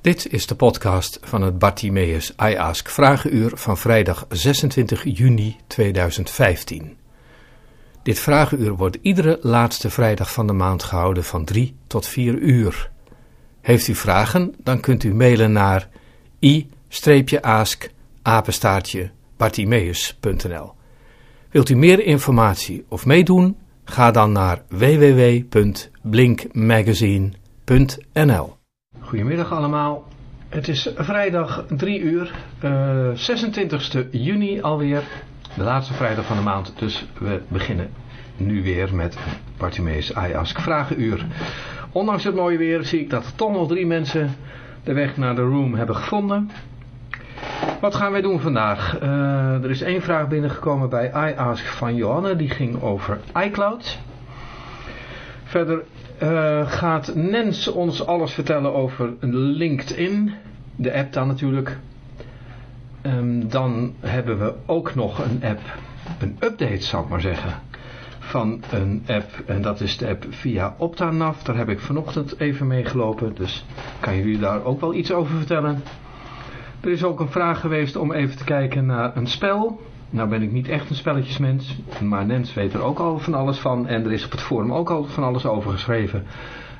Dit is de podcast van het Bartimeus I Ask Vragenuur van vrijdag 26 juni 2015. Dit vragenuur wordt iedere laatste vrijdag van de maand gehouden van 3 tot 4 uur. Heeft u vragen, dan kunt u mailen naar i-ask. Wilt u meer informatie of meedoen? Ga dan naar www.blinkmagazine.nl. Goedemiddag allemaal. Het is vrijdag 3 uur, uh, 26 juni alweer, de laatste vrijdag van de maand. Dus we beginnen nu weer met Bartimeus I Ask Vragenuur. Ondanks het mooie weer zie ik dat toch nog drie mensen de weg naar de room hebben gevonden. Wat gaan wij doen vandaag? Uh, er is één vraag binnengekomen bij I Ask van Johanne. Die ging over iCloud. Verder uh, gaat Nens ons alles vertellen over LinkedIn. De app dan natuurlijk. Um, dan hebben we ook nog een app. Een update zou ik maar zeggen. Van een app. En dat is de app via Optanav. Daar heb ik vanochtend even mee gelopen. Dus kan jullie daar ook wel iets over vertellen. Er is ook een vraag geweest om even te kijken naar een spel. Nou ben ik niet echt een spelletjesmens, maar Nens weet er ook al van alles van. En er is op het forum ook al van alles over geschreven.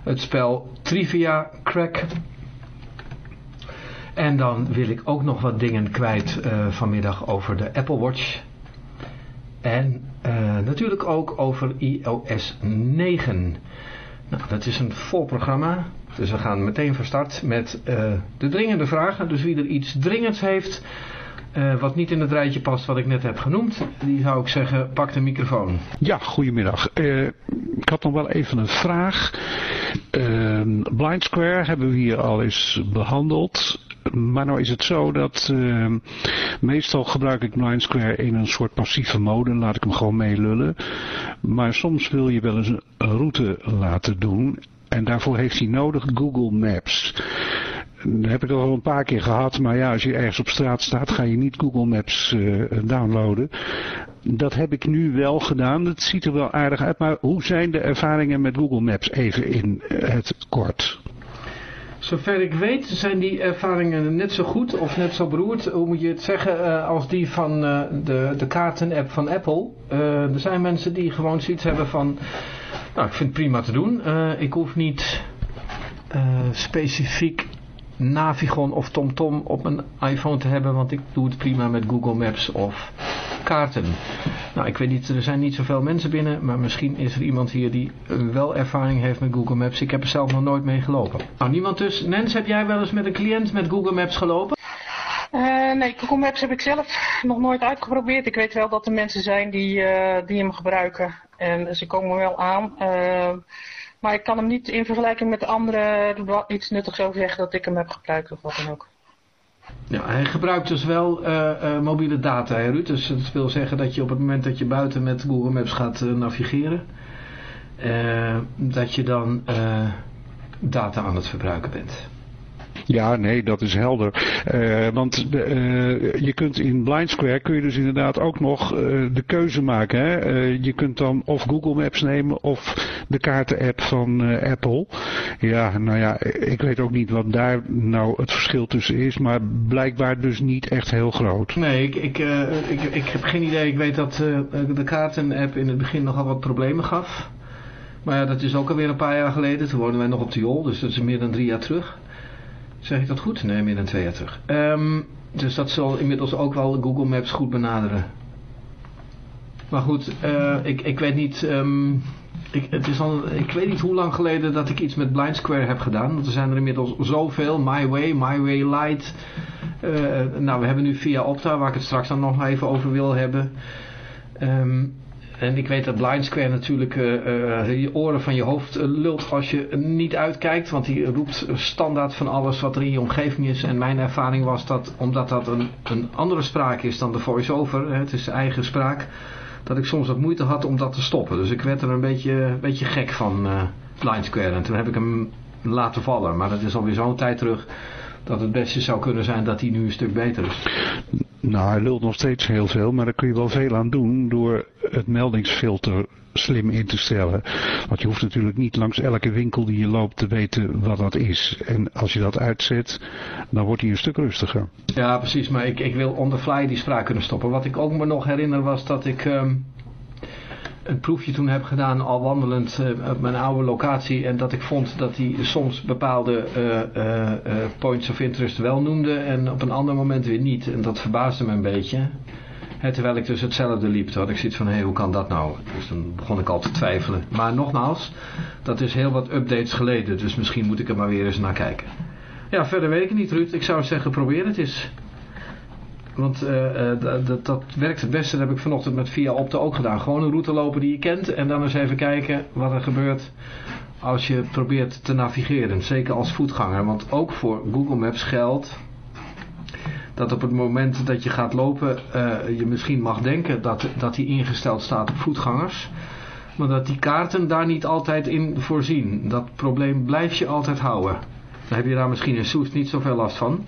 Het spel Trivia Crack. En dan wil ik ook nog wat dingen kwijt uh, vanmiddag over de Apple Watch. En uh, natuurlijk ook over iOS 9. Nou, dat is een vol programma. Dus we gaan meteen van start met uh, de dringende vragen. Dus wie er iets dringends heeft, uh, wat niet in het rijtje past wat ik net heb genoemd, die zou ik zeggen, pak de microfoon. Ja, goedemiddag. Uh, ik had nog wel even een vraag. Blind Square hebben we hier al eens behandeld. Maar nou is het zo dat uh, meestal gebruik ik Blind Square in een soort passieve mode. Laat ik hem gewoon meelullen. Maar soms wil je wel eens een route laten doen. En daarvoor heeft hij nodig Google Maps. Dat heb ik al een paar keer gehad, maar ja, als je ergens op straat staat, ga je niet Google Maps uh, downloaden. Dat heb ik nu wel gedaan, het ziet er wel aardig uit, maar hoe zijn de ervaringen met Google Maps even in het kort? Zover ik weet zijn die ervaringen net zo goed of net zo beroerd, hoe moet je het zeggen, uh, als die van de, de kaarten-app van Apple. Er zijn mensen die gewoon zoiets hebben van, nou ik vind het prima te doen. ik hoef niet specifiek Navigon of TomTom op mijn iPhone te hebben, want ik doe het prima met Google Maps of kaarten. Nou, ik weet niet, er zijn niet zoveel mensen binnen, maar misschien is er iemand hier die wel ervaring heeft met Google Maps. Ik heb er zelf nog nooit mee gelopen. Nou, niemand dus. Nens, heb jij wel eens met een cliënt met Google Maps gelopen? Uh, nee, Google Maps heb ik zelf nog nooit uitgeprobeerd. Ik weet wel dat er mensen zijn die, uh, die hem gebruiken en ze komen wel aan. Uh, maar ik kan hem niet in vergelijking met anderen iets nuttigs over zeggen dat ik hem heb gebruikt of wat dan ook. Ja, hij gebruikt dus wel uh, uh, mobiele data, hè, Ruud. Dus dat wil zeggen dat je op het moment dat je buiten met Google Maps gaat uh, navigeren, dat je dan data aan het verbruiken bent. Ja, nee, dat is helder. Uh, want uh, je kunt in Blind Square kun je dus inderdaad ook nog uh, de keuze maken. Hè? je kunt dan of Google Maps nemen of de kaarten-app van Apple. Ja, nou ja, ik weet ook niet wat daar nou het verschil tussen is, maar blijkbaar dus niet echt heel groot. Nee, ik, ik, ik, ik heb geen idee. Ik weet dat de kaarten-app in het begin nogal wat problemen gaf. Maar ja, dat is ook alweer een paar jaar geleden. Toen woonden wij nog op de dus dat is meer dan drie jaar terug. Zeg ik dat goed? Nee, meer dan twee jaar terug. Um, dus dat zal inmiddels ook wel Google Maps goed benaderen. Maar goed, ik, ik weet niet... Um, ik, het is al, ik weet niet hoe lang geleden dat ik iets met Blind Square heb gedaan. Want er zijn er inmiddels zoveel. My Way, My Way Light. Uh, nou, we hebben nu via Opta, waar ik het straks dan nog even over wil hebben. Um, en ik weet dat Blind Square natuurlijk uh, uh, je oren van je hoofd lult als je niet uitkijkt. Want die roept standaard van alles wat er in je omgeving is. En mijn ervaring was dat, omdat dat een, een andere spraak is dan de voice-over. Het is eigen spraak. Dat ik soms wat moeite had om dat te stoppen. Dus ik werd er een beetje, een beetje gek van uh, Blind Square. En toen heb ik hem laten vallen. Maar dat is alweer zo'n tijd terug dat het beste zou kunnen zijn dat hij nu een stuk beter is. Nou, hij lult nog steeds heel veel, maar daar kun je wel veel aan doen door het meldingsfilter slim in te stellen. Want je hoeft natuurlijk niet langs elke winkel die je loopt te weten wat dat is. En als je dat uitzet, dan wordt hij een stuk rustiger. Ja, precies. Maar ik, ik wil on the fly die spraak kunnen stoppen. Wat ik ook me nog herinner was dat ik... Ehm, een proefje toen heb gedaan al wandelend uh, op mijn oude locatie en dat ik vond dat hij soms bepaalde uh, points of interest wel noemde en op een ander moment weer niet. En dat verbaasde me een beetje. terwijl ik dus hetzelfde liep. Toen had ik zoiets van, hé, hoe kan dat nou? Dus dan begon ik al te twijfelen. Maar nogmaals, dat is heel wat updates geleden. Dus misschien moet ik er maar weer eens naar kijken. Ja, verder weet ik niet, Ruud. Ik zou zeggen, probeer het eens. Want uh, dat, dat werkt het beste. Dat heb ik vanochtend met Via Opte ook gedaan. Gewoon een route lopen die je kent. En dan eens even kijken wat er gebeurt als je probeert te navigeren. Zeker als voetganger. Want ook voor Google Maps geldt dat op het moment dat je gaat lopen... Uh, je misschien mag denken dat, dat die ingesteld staat op voetgangers. Maar dat die kaarten daar niet altijd in voorzien. Dat probleem blijf je altijd houden. Dan heb je daar misschien in Soest niet zoveel last van...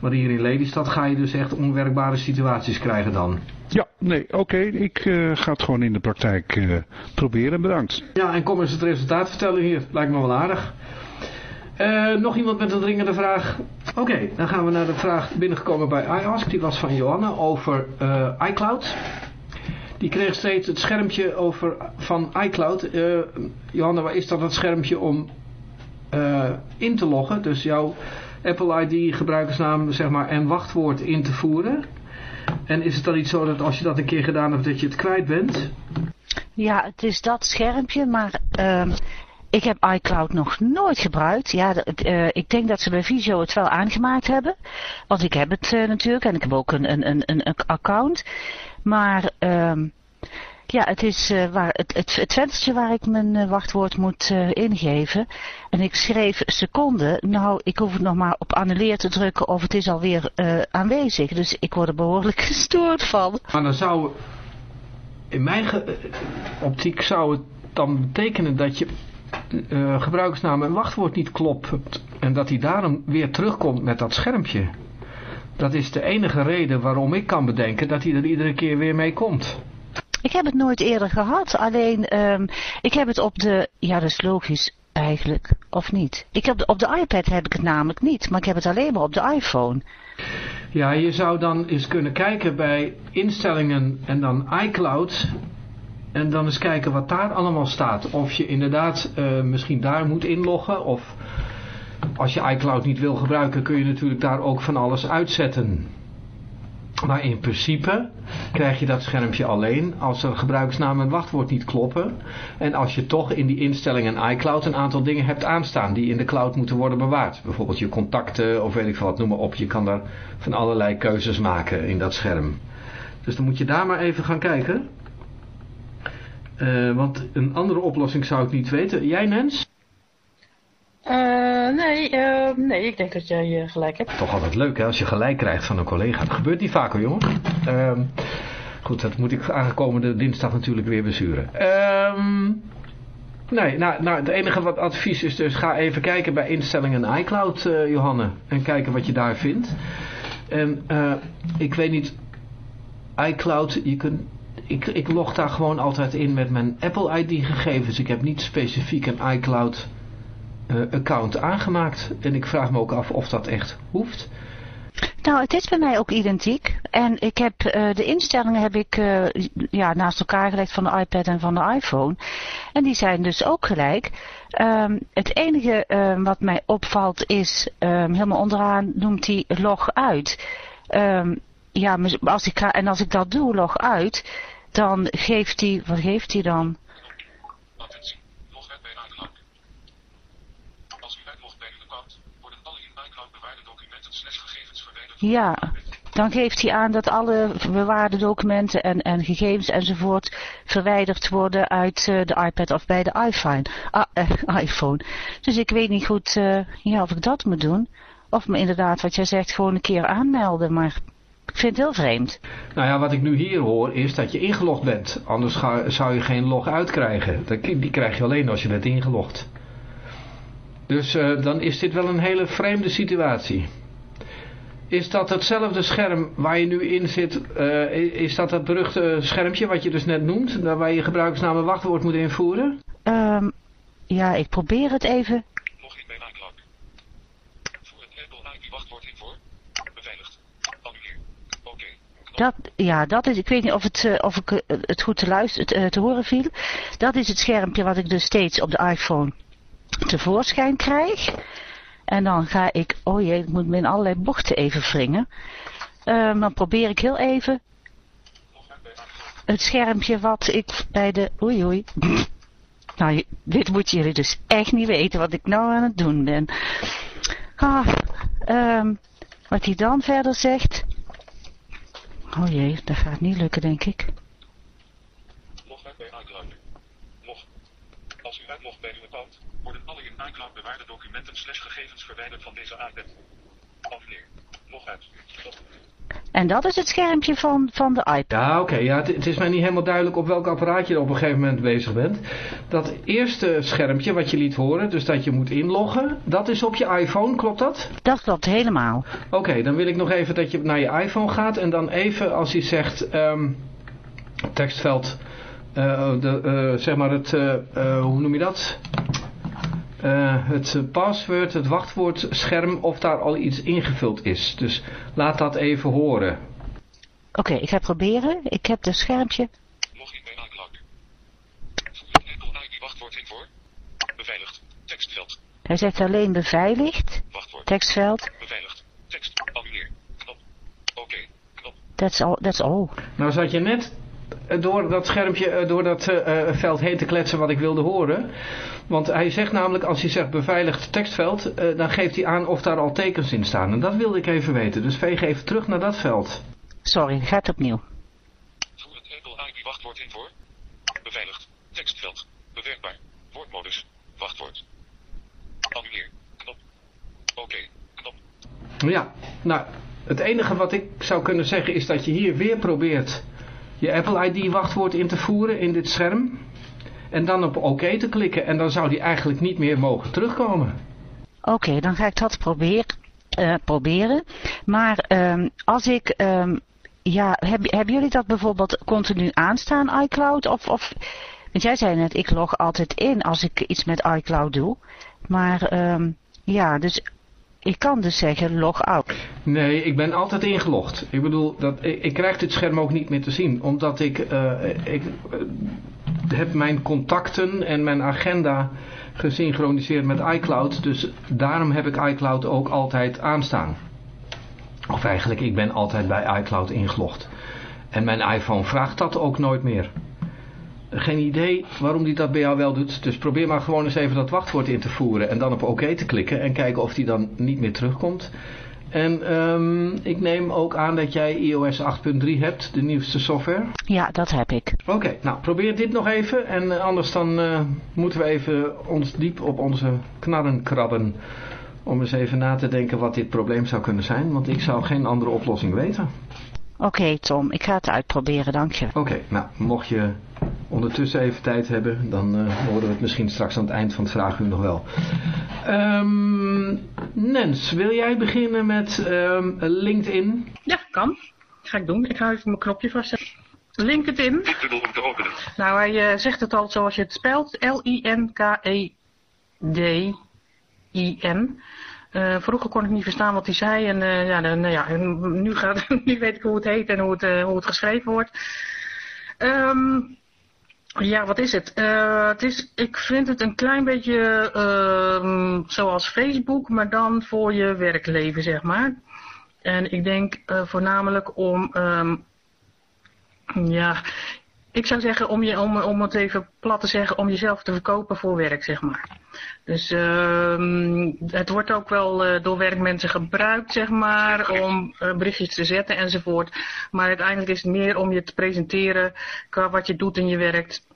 Maar hier in Lelystad ga je dus echt onwerkbare situaties krijgen dan. Ja, nee, oké. Ik uh, ga het gewoon in de praktijk uh, proberen. Bedankt. Ja, en kom eens het resultaat vertellen hier. Lijkt me wel aardig. Uh, nog iemand met een dringende vraag? Oké, dan gaan we naar de vraag binnengekomen bij iAsk. Die was van Johanna over iCloud. Die kreeg steeds het schermpje over van iCloud. Johanna, waar is dat het schermpje om in te loggen? Dus jouw Apple ID gebruikersnaam zeg maar, en wachtwoord in te voeren? En is het dan niet zo dat als je dat een keer gedaan hebt dat je het kwijt bent? Ja, het is dat schermpje, maar uh, ik heb iCloud nog nooit gebruikt. Ja, uh, ik denk dat ze bij Visio het wel aangemaakt hebben. Want ik heb het uh, natuurlijk en ik heb ook een, een, een, een account. Maar... Ja, het is uh, waar, het, het, venstertje waar ik mijn uh, wachtwoord moet uh, ingeven. En ik schreef seconde. Nou, ik hoef het nog maar op annuleer te drukken of het is alweer aanwezig. Dus ik word er behoorlijk gestoord van. Maar dan zou, in mijn optiek zou het dan betekenen dat je gebruikersnaam en wachtwoord niet klopt. En dat hij daarom weer terugkomt met dat schermpje. Dat is de enige reden waarom ik kan bedenken dat hij er iedere keer weer mee komt. Ik heb het nooit eerder gehad. Alleen, um, ik heb het op de... Ja, dat is logisch eigenlijk. Of niet? Ik heb, op de iPad heb ik het namelijk niet. Maar ik heb het alleen maar op de iPhone. Ja, je zou dan eens kunnen kijken bij instellingen en dan iCloud. En dan eens kijken wat daar allemaal staat. Of je inderdaad uh, misschien daar moet inloggen. Of als je iCloud niet wil gebruiken kun je natuurlijk daar ook van alles uitzetten. Maar in principe krijg je dat schermpje alleen als er gebruikersnaam en wachtwoord niet kloppen. En als je toch in die instellingen iCloud een aantal dingen hebt aanstaan die in de cloud moeten worden bewaard. Bijvoorbeeld je contacten of weet ik wat, noem maar op. Je kan daar van allerlei keuzes maken in dat scherm. Dus dan moet je daar maar even gaan kijken. Uh, want een andere oplossing zou ik niet weten. Jij Nens? Uh, nee, uh, nee, ik denk dat jij uh, gelijk hebt. Toch altijd leuk hè, als je gelijk krijgt van een collega. Dat gebeurt niet vaker, jongen. Ehm, goed, dat moet ik aangekomende dinsdag natuurlijk weer bezuren. Ehm, nee, nou, nou, het enige wat advies is dus ga even kijken bij instellingen iCloud, Johanne. En kijken wat je daar vindt. En ik weet niet, iCloud, je kunt ik, ik log daar gewoon altijd in met mijn Apple ID gegevens. Ik heb niet specifiek een iCloud account aangemaakt. En ik vraag me ook af of dat echt hoeft. Nou, het is bij mij ook identiek. En ik heb uh, de instellingen heb ik uh, ja, naast elkaar gelegd van de iPad en van de iPhone. En die zijn dus ook gelijk. Um, het enige um, wat mij opvalt is, um, helemaal onderaan noemt hij log uit. ja, als ik ga, en als ik dat doe, log uit, dan geeft hij, wat geeft hij dan? Ja, dan geeft hij aan dat alle bewaarde documenten en, en gegevens enzovoort verwijderd worden uit uh, de iPad of bij de iPhone. Uh, uh, iPhone. Dus ik weet niet goed uh, ja, of ik dat moet doen. Of me inderdaad, wat jij zegt, gewoon een keer aanmelden. Maar ik vind het heel vreemd. Nou ja, wat ik nu hier hoor is dat je ingelogd bent. Anders zou je geen log uitkrijgen. Die krijg je alleen als je bent ingelogd. Dus dan is dit wel een hele vreemde situatie. Is dat hetzelfde scherm waar je nu in zit? Uh, is dat het beruchte schermpje wat je dus net noemt? Waar je gebruikersnaam en wachtwoord moet invoeren? Um, ja, ik probeer het even. Nog in mijn iCloud. Voer het Apple ID wachtwoord in voor. Beveiligd. Annuleer. Oké. Dat, ja, dat is, ik weet niet of, het, uh, of ik uh, het goed te, luisteren, te horen viel. Dat is het schermpje wat ik dus steeds op de iPhone tevoorschijn krijg. En dan ga ik, oh jee, ik moet me in allerlei bochten even wringen. Um, dan probeer ik heel even het schermpje wat ik bij de, oei oei. Nou, dit moeten jullie dus echt niet weten wat ik nou aan het doen ben. Ah, um, wat hij dan verder zegt. Oh jee, dat gaat niet lukken denk ik. Uit bij iCloud. Log. Als u uitlogt bij uw account, iCloud bewaarde documenten slash gegevens verwijderd van deze iPad. Afleer. Log uit. En dat is het schermpje van, van de iPad. Ja, oké. Okay. Ja, het, het, is mij niet helemaal duidelijk op welk apparaat je op een gegeven moment bezig bent. Dat eerste schermpje wat je liet horen, dus dat je moet inloggen, dat is op je iPhone, klopt dat? Dat klopt, helemaal. Oké, okay, dan wil ik nog even dat je naar je iPhone gaat en dan even als hij zegt um, tekstveld, uh, de, uh, zeg maar het, uh, hoe noem je dat? Uh, het paswoord, het wachtwoordscherm, of daar al iets ingevuld is. Dus laat dat even horen. Oké, okay, ik ga proberen. Ik heb het schermpje. Log in bij iCloud. Apple ID wachtwoord in voor. Beveiligd. Tekstveld. Hij zegt alleen beveiligd. Wachtwoord. Tekstveld. Beveiligd. Tekst. Annuleer. Knop. Oké. Okay. Knop. That's all. That's all. Nou zat je net door dat schermpje, door dat uh, veld heen te kletsen wat ik wilde horen. Want hij zegt namelijk, als hij zegt beveiligd tekstveld, uh, dan geeft hij aan of daar al tekens in staan. En dat wilde ik even weten. Dus veeg even terug naar dat veld. Sorry, gaat opnieuw. Voer het Apple ID wachtwoord in voor. Beveiligd. Tekstveld. Bewerkbaar. Woordmodus. Wachtwoord. Annuleer. Knop. Oké. Okay. Knop. Ja, nou, het enige wat ik zou kunnen zeggen is dat je hier weer probeert je Apple ID wachtwoord in te voeren in dit scherm. En dan op oké OK te klikken. En dan zou die eigenlijk niet meer mogen terugkomen. Oké, dan ga ik dat proberen. Uh, proberen. Maar um, als ik... Um, ja, heb, hebben jullie dat bijvoorbeeld continu aanstaan, iCloud? Of, of, want jij zei net, ik log altijd in als ik iets met iCloud doe. Maar um, ja, dus ik kan dus zeggen log out. Nee, ik ben altijd ingelogd. Ik bedoel, dat, ik, krijg dit scherm ook niet meer te zien. Omdat ik, uh, ik uh, heb mijn contacten en mijn agenda gesynchroniseerd met iCloud. Dus daarom heb ik iCloud ook altijd aanstaan. Of eigenlijk, ik ben altijd bij iCloud ingelogd. En mijn iPhone vraagt dat ook nooit meer. Geen idee waarom die dat bij jou wel doet. Dus probeer maar gewoon eens even dat wachtwoord in te voeren. En dan op oké te klikken. En kijken of die dan niet meer terugkomt. En um, ik neem ook aan dat jij iOS 8.3 hebt. De nieuwste software. Ja, dat heb ik. Oké, okay, nou probeer dit nog even. En anders dan uh, moeten we even ons diep op onze knarren krabben. Om eens even na te denken wat dit probleem zou kunnen zijn. Want ik zou geen andere oplossing weten. Oké okay, Tom, ik ga het uitproberen, dank je. Oké, okay, nou mocht je ondertussen even tijd hebben, dan uh, horen we het misschien straks aan het eind van het vraaguur nog wel. Um, Nens, wil jij beginnen met um, LinkedIn? Ja, kan. Ga ik doen. Ik ga even mijn knopje vastzetten. LinkedIn. om te openen. Nou, hij uh, zegt het al zoals je het spelt. L-I-N-K-E-D-I-N. Uh, vroeger kon ik niet verstaan wat hij zei. En uh, ja, dan, nou ja, nu, gaat, nu weet ik hoe het heet en hoe het, uh, hoe het geschreven wordt. Um, ja, wat is het? Uh, het is? Ik vind het een klein beetje uh, zoals Facebook, maar dan voor je werkleven, zeg maar. En ik denk uh, voornamelijk om, um, ja, ik zou zeggen om, je, om, om het even plat te zeggen, om jezelf te verkopen voor werk, zeg maar. Dus uh, het wordt ook wel uh, door werkmensen gebruikt, zeg maar, om berichtjes te zetten enzovoort. Maar uiteindelijk is het meer om je te presenteren qua wat je doet en je werkt.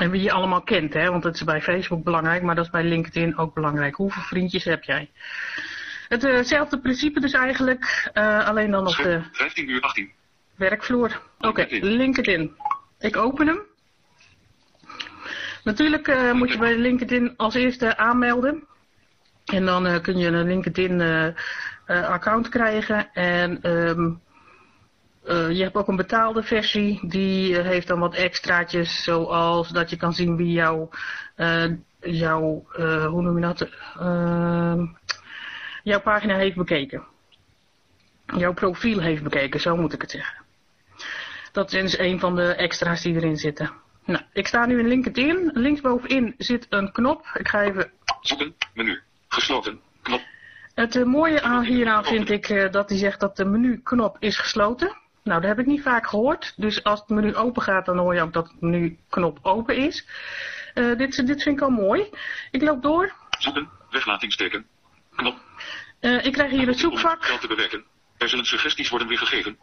En wie je allemaal kent, hè? want dat is bij Facebook belangrijk, maar dat is bij LinkedIn ook belangrijk. Hoeveel vriendjes heb jij? Hetzelfde uh principe dus eigenlijk, uh, alleen dan op de 15 uur 18. werkvloer. Oké, okay, LinkedIn. Ik open hem. Natuurlijk uh, moet je bij LinkedIn als eerste aanmelden. En dan kun je een LinkedIn-account krijgen. En ehm, je hebt ook een betaalde versie. Die heeft dan wat extraatjes. Zoals dat je kan zien wie jouw, jouw hoe noem je dat? Ehm, jouw pagina heeft bekeken. Jouw profiel heeft bekeken, zo moet ik het zeggen. Dat is een van de extra's die erin zitten. Nou, ik sta nu in LinkedIn. Linksbovenin zit een knop. Ik ga even... Zoeken, menu, gesloten, knop. Het mooie aan hieraan vind ik dat hij zegt dat de menu-knop is gesloten. Nou, dat heb ik niet vaak gehoord. Dus als het menu open gaat, dan hoor je ook dat het menu-knop open is. Uh, dit, dit vind ik al mooi. Ik loop door. Zoeken, weglatingsteken, knop. ik krijg hier het zoekvak. te bewerken. Er zullen suggesties worden weergegeven.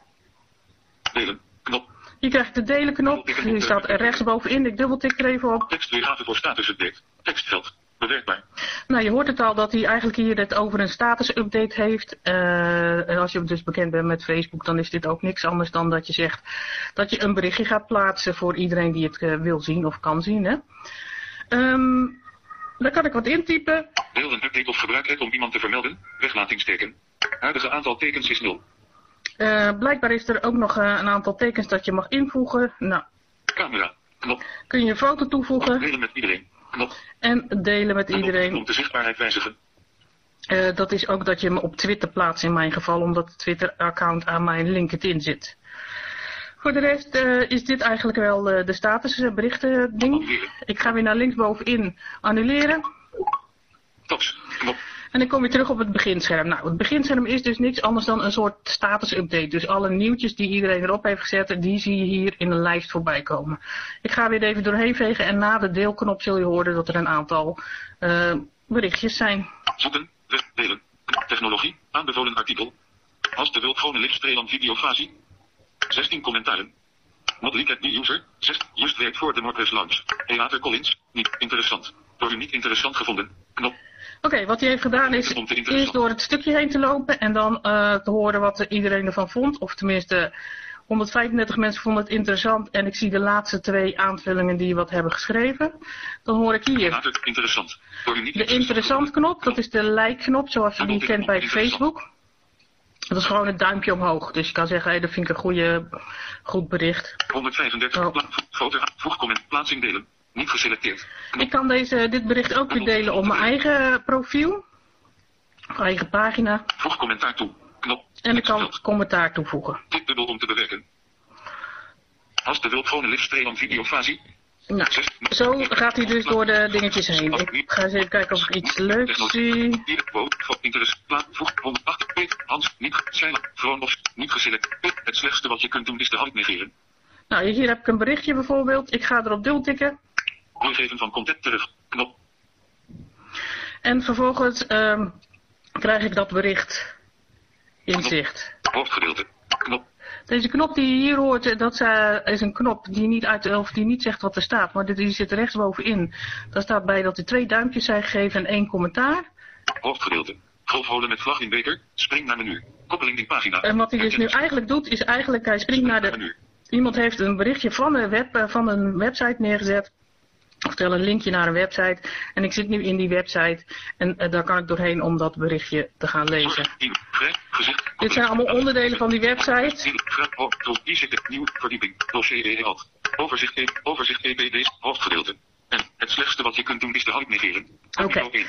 Delen, knop. Je krijgt de delen knop. Die staat rechtsbovenin. Ik dubbeltik er even op. Tekstweergave voor status update. Tekstveld. Bewerkbaar. Nou, je hoort het al dat hij eigenlijk hier het over een status update heeft. Uh, als je dus bekend bent met Facebook, dan is dit ook niks anders dan dat je zegt dat je een berichtje gaat plaatsen voor iedereen die het uh, wil zien of kan zien. Hè. Um, dan kan ik wat intypen. Deel een update of gebruik het om iemand te vermelden. Weglatingsteken. Huidige aantal tekens is 0. Uh, blijkbaar is er ook nog een aantal tekens dat je mag invoegen. Nou. Camera. Knop. Kun je een foto toevoegen. Delen met iedereen. Knop. En delen met iedereen. Om de zichtbaarheid wijzigen. Uh, dat is ook dat je me op Twitter plaatst in mijn geval, omdat het Twitter-account aan mijn LinkedIn zit. Voor de rest is dit eigenlijk wel de statusberichten ding. Ik ga weer naar linksbovenin annuleren. Tops. Knop. En dan kom je terug op het beginscherm. Nou, het beginscherm is dus niks anders dan een soort status update. Dus alle nieuwtjes die iedereen erop heeft gezet, die zie je hier in een lijst voorbij komen. Ik ga weer even doorheen vegen en na de deelknop zul je horen dat er een aantal uh, berichtjes zijn. Zoeken, delen, technologie, aanbevolen artikel. Als de wilt gewone lichtstreeland videofasie. 16 commentaren. Not the user. 6. Just werkt voor de Nordwest Launch. Collins. Niet interessant. Door u niet interessant gevonden. Knop. Oké, okay, wat hij heeft gedaan is eerst door het stukje heen te lopen en dan uh, te horen wat iedereen ervan vond. Of tenminste, 135 mensen vonden het interessant en ik zie de laatste twee aanvullingen die wat hebben geschreven. Dan hoor ik hier interessant. de interessant knop, dat is de like knop zoals je die kent bij Facebook. Dat is gewoon het duimpje omhoog. Dus je kan zeggen, hey, dat vind ik een goede, goed bericht. 135 oh. foto, plaatsing delen. Niet geselecteerd. Ik kan deze, dit bericht ook weer delen op mijn eigen profiel. Eigen pagina. Voeg commentaar toe. Knop. En ik kan commentaar toevoegen. Dubbel om te bewerken. Als de wilt gewone lichtstream videofasie. Nou, zo gaat hij dus door de dingetjes heen. Ik ga eens even kijken of ik iets leuks zie. Voeg 108 Hans, niet zijn, of niet geselecteerd. Het slechtste wat je kunt doen is de hand negeren. Nou, hier heb ik een berichtje bijvoorbeeld. Ik ga erop dubbeltikken. Doorgeven van content terug. Knop. En vervolgens um, krijg ik dat bericht in zicht. Hoofdgedeelte. Knop. Deze knop die je hier hoort, dat is een knop die niet, uit, of die niet zegt wat er staat, maar die zit rechtsbovenin. Daar staat bij dat er twee duimpjes zijn gegeven en één commentaar. Hoofdgedeelte. Golfholen met vlag in beker. Spring naar menu. Koppeling in pagina. En wat hij dus nu eigenlijk doet, is eigenlijk hij springt naar de... Iemand heeft een berichtje van een, web, van een website neergezet. Oftewel een linkje naar een website. En ik zit nu in die website. En uh, daar kan ik doorheen om dat berichtje te gaan lezen. Dit zijn allemaal onderdelen van die website. Nieuw verdieping. Dossier Overzicht, e- overzicht EPD's hoofdgedeelte. En het slechtste wat je kunt doen is de hand negeren. Oké. Okay.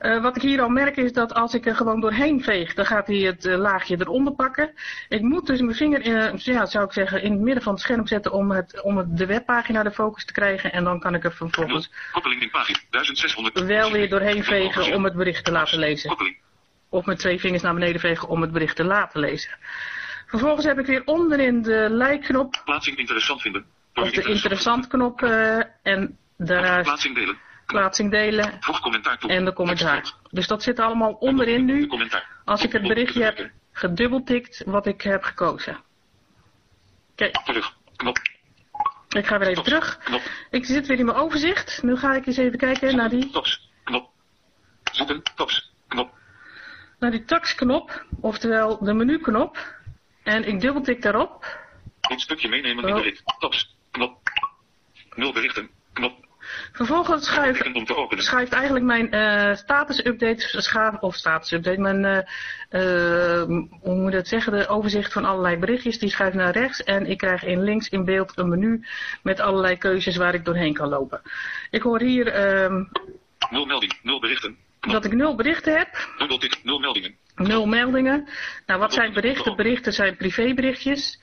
Uh, wat ik hier al merk is dat als ik er gewoon doorheen veeg, dan gaat hij het uh, laagje eronder pakken. Ik moet dus mijn vinger, in, ja, zou ik zeggen, in het midden van het scherm zetten om, het, om het, de webpagina de focus te krijgen. En dan kan ik er vervolgens Koppeling in pagina 1600. wel weer doorheen vegen om het bericht te laten lezen. Koppeling. Of met twee vingers naar beneden vegen om het bericht te laten lezen. Vervolgens heb ik weer onderin de like-knop. Plaatsing interessant vinden. Of de interessant knop uh, en Daarnaast plaatsing delen. Plaatsing delen. Voeg commentaar toe. En de commentaar. Dus dat zit allemaal onderin nu. Als ik het berichtje heb gedubbeltikt wat ik heb gekozen. Oké. Terug. Knop. Ik ga weer even terug. Ik zit weer in mijn overzicht. Nu ga ik eens even kijken naar die... Tops. Knop. Zoeken. Tops. Knop. Naar die tax-knop. Oftewel de menu-knop. En ik dubbeltik daarop. Een stukje meenemen in de rit. Tops. Knop. Nul berichten. Knop. Vervolgens schuift, eigenlijk mijn eh status update, scha- of status update, mijn, eh, eh, hoe moet dat zeggen, de overzicht van allerlei berichtjes, die schuift naar rechts en ik krijg in links in beeld een menu met allerlei keuzes waar ik doorheen kan lopen. Ik hoor hier ehm, Nul melding. Nul berichten. dat ik nul berichten heb, Dubbeltik. Nul meldingen. nul meldingen. Nou, wat zijn berichten? Berichten zijn privéberichtjes.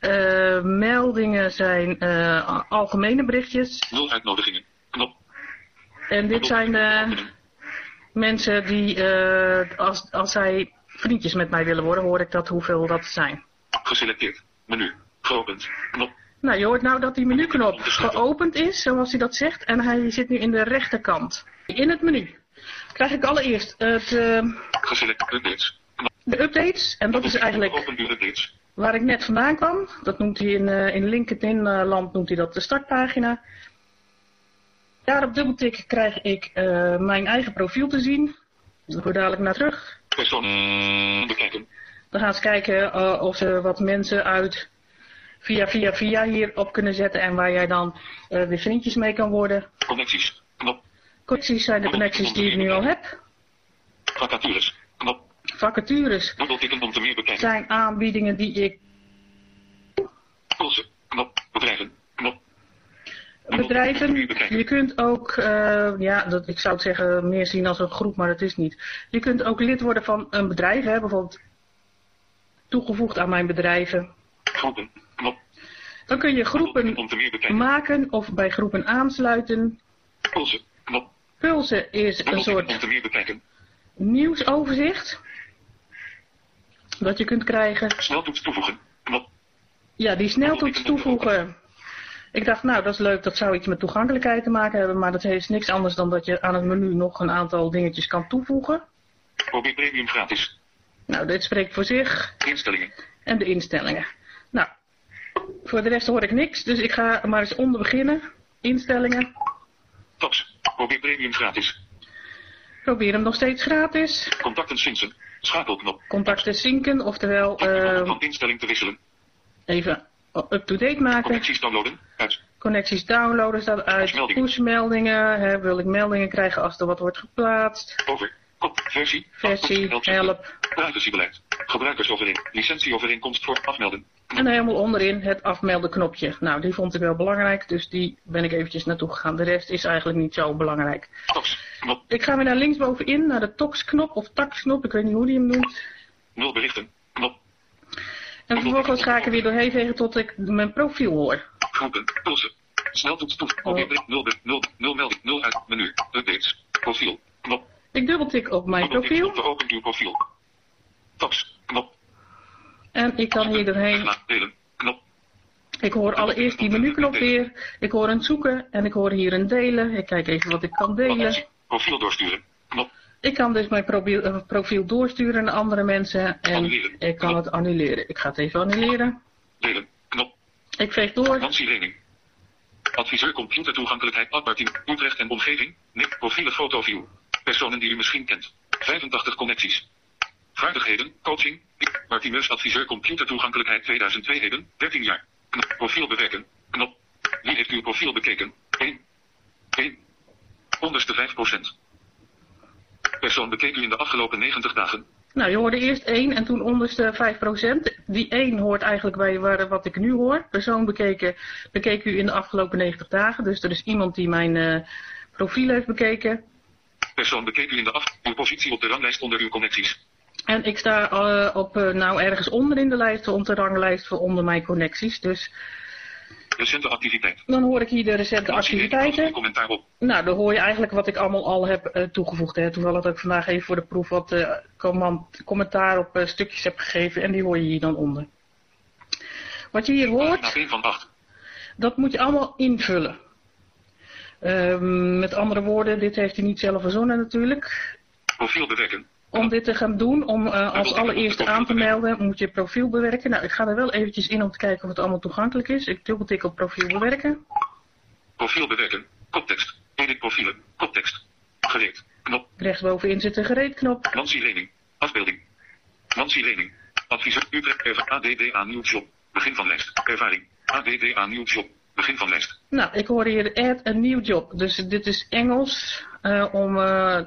Eh, meldingen zijn eh, algemene berichtjes. Nul uitnodigingen. Knop. En dit zijn de mensen die, eh, als, als zij vriendjes met mij willen worden, hoor ik dat hoeveel dat zijn. Geselecteerd. Menu. Geopend. Knop. Nou, je hoort nou dat die menuknop geopend is, zoals hij dat zegt, en hij zit nu in de rechterkant. In het menu krijg ik allereerst het, eh, Geselecteerd. Updates. De updates, en dat is eigenlijk Open updates. Waar ik net vandaan kwam. Dat noemt hij in, eh, in LinkedIn-land noemt hij dat de startpagina. Daarop dubbeltikken krijg ik eh, mijn eigen profiel te zien. Daar hoor dadelijk naar terug. Persoon. Bekijken. Dan gaan ze kijken eh, of ze wat mensen uit via via via hierop kunnen zetten en waar jij dan weer vriendjes mee kan worden. Connecties. Knop. Connecties zijn de connecties die ik nu al heb. Vacatures. Knop. Vacatures zijn aanbiedingen die ik Pulsen. Knop. Bedrijven. Knop. bedrijven. Je kunt ook, eh, ja, dat, ik zou het zeggen meer zien als een groep, maar dat is niet. Je kunt ook lid worden van een bedrijf, hè, bijvoorbeeld toegevoegd aan mijn bedrijven. Groepen. Dan kun je groepen maken of bij groepen aansluiten. Pulsen. Pulsen is een soort nieuwsoverzicht dat je kunt krijgen. Sneltoets toevoegen. Knop. Ja, die sneltoets toevoegen. Ik dacht, nou, dat is leuk, dat zou iets met toegankelijkheid te maken hebben, maar dat heeft niks anders dan dat je aan het menu nog een aantal dingetjes kan toevoegen. OB Premium gratis. Nou, dit spreekt voor zich. Instellingen. En de instellingen. Nou, voor de rest hoor ik niks, dus ik ga maar eens onder beginnen. Instellingen. Tops. OB Premium gratis. Probeer hem nog steeds gratis. Contacten Sinsen. Schakelknop. Contacten zinken, oftewel Uh, eh, van instelling te wisselen. even up-to-date maken. Connecties downloaden. Uit. Connecties downloaden staat uit. Pushmeldingen. Pushmeldingen. Hè, wil ik meldingen krijgen als er wat wordt geplaatst. Over. Kop. Versie. Versie, 8.11. help. Privacybeleid. Gebruikersovereenkomst. Licentieovereenkomst voor afmelden. En helemaal onderin het afmelden knopje. Nou, die vond ik wel belangrijk, dus die ben ik eventjes naartoe gegaan. De rest is eigenlijk niet zo belangrijk. Ik ga weer naar linksbovenin, naar de TOX-knop of TAX-knop, ik weet niet hoe die hem noemt. Nul berichten. Knop. En vervolgens ga ik er weer doorheen vegen tot ik mijn profiel hoor. Groepen. Pulsen. Sneltoets toe. OB Premium. Nul, nul, nul melding. Nul uit. Menu. Updates. Profiel. Knop. Ik dubbeltik op mijn profiel uw profiel. Knop. En ik kan hier doorheen. Ik hoor allereerst die menuknop weer. Ik hoor een zoeken en ik hoor hier een delen. Ik kijk even wat ik kan delen. Profiel doorsturen. Knop. Ik kan dus mijn profiel, eh, profiel doorsturen naar andere mensen en ik kan het annuleren. Ik ga het even annuleren. Delen. Knop. Ik veeg door. Adviseur computertoegankelijkheid Admartin, Utrecht en omgeving. Nick, profielen fotoview. Personen die u misschien kent. 85 connecties. Vaardigheden, coaching. Martinus adviseur computertoegankelijkheid 2002 heden, 13 jaar. Knop, profiel bewerken. Knop. Wie heeft uw profiel bekeken? 1. 1. Onderste 5%. Persoon bekeek u in de afgelopen 90 dagen. Nou, je hoorde eerst 1 en toen onderste 5%. Die 1 hoort eigenlijk bij waar, wat ik nu hoor. Persoon bekeken, bekeek u in de afgelopen 90 dagen. Dus er is iemand die mijn eh, profiel heeft bekeken. Persoon bekeek u in de af... Uw positie op de ranglijst onder uw connecties. En ik sta eh, op, eh, nou ergens onder in de lijst, op de ranglijst voor onder mijn connecties. Dus Recente activiteit. dan hoor ik hier de recente activiteiten. Commentaar op. Nou, dan hoor je eigenlijk wat ik allemaal al heb eh, toegevoegd. Hè. Toevallig dat ik vandaag even voor de proef wat command- commentaar op stukjes heb gegeven. En die hoor je hier dan onder. Wat je hier hoort, Pagina 1 van 8. dat moet je allemaal invullen. Ehm, met andere woorden, dit heeft hij niet zelf verzonnen natuurlijk. Profiel bewerken. Om dit te gaan doen, om eh, als allereerste aan te melden, moet je profiel bewerken. Nou, ik ga er wel eventjes in om te kijken of het allemaal toegankelijk is. Ik dubbeltik op profiel bewerken. Profiel bewerken. Koptekst. Edit profielen. Koptekst. Gereed. Knop. Rechtsbovenin zit een gereedknop. Nancy Lening. Afbeelding. Nancy Lening. Adviseur Utrecht. Erva ADDA Nieuwsjob. Begin van lijst. Ervaring. ADDA Nieuwsjob. Begin van lijst. Nou, ik hoor hier add a new job. Dus dit is Engels uh, om uh,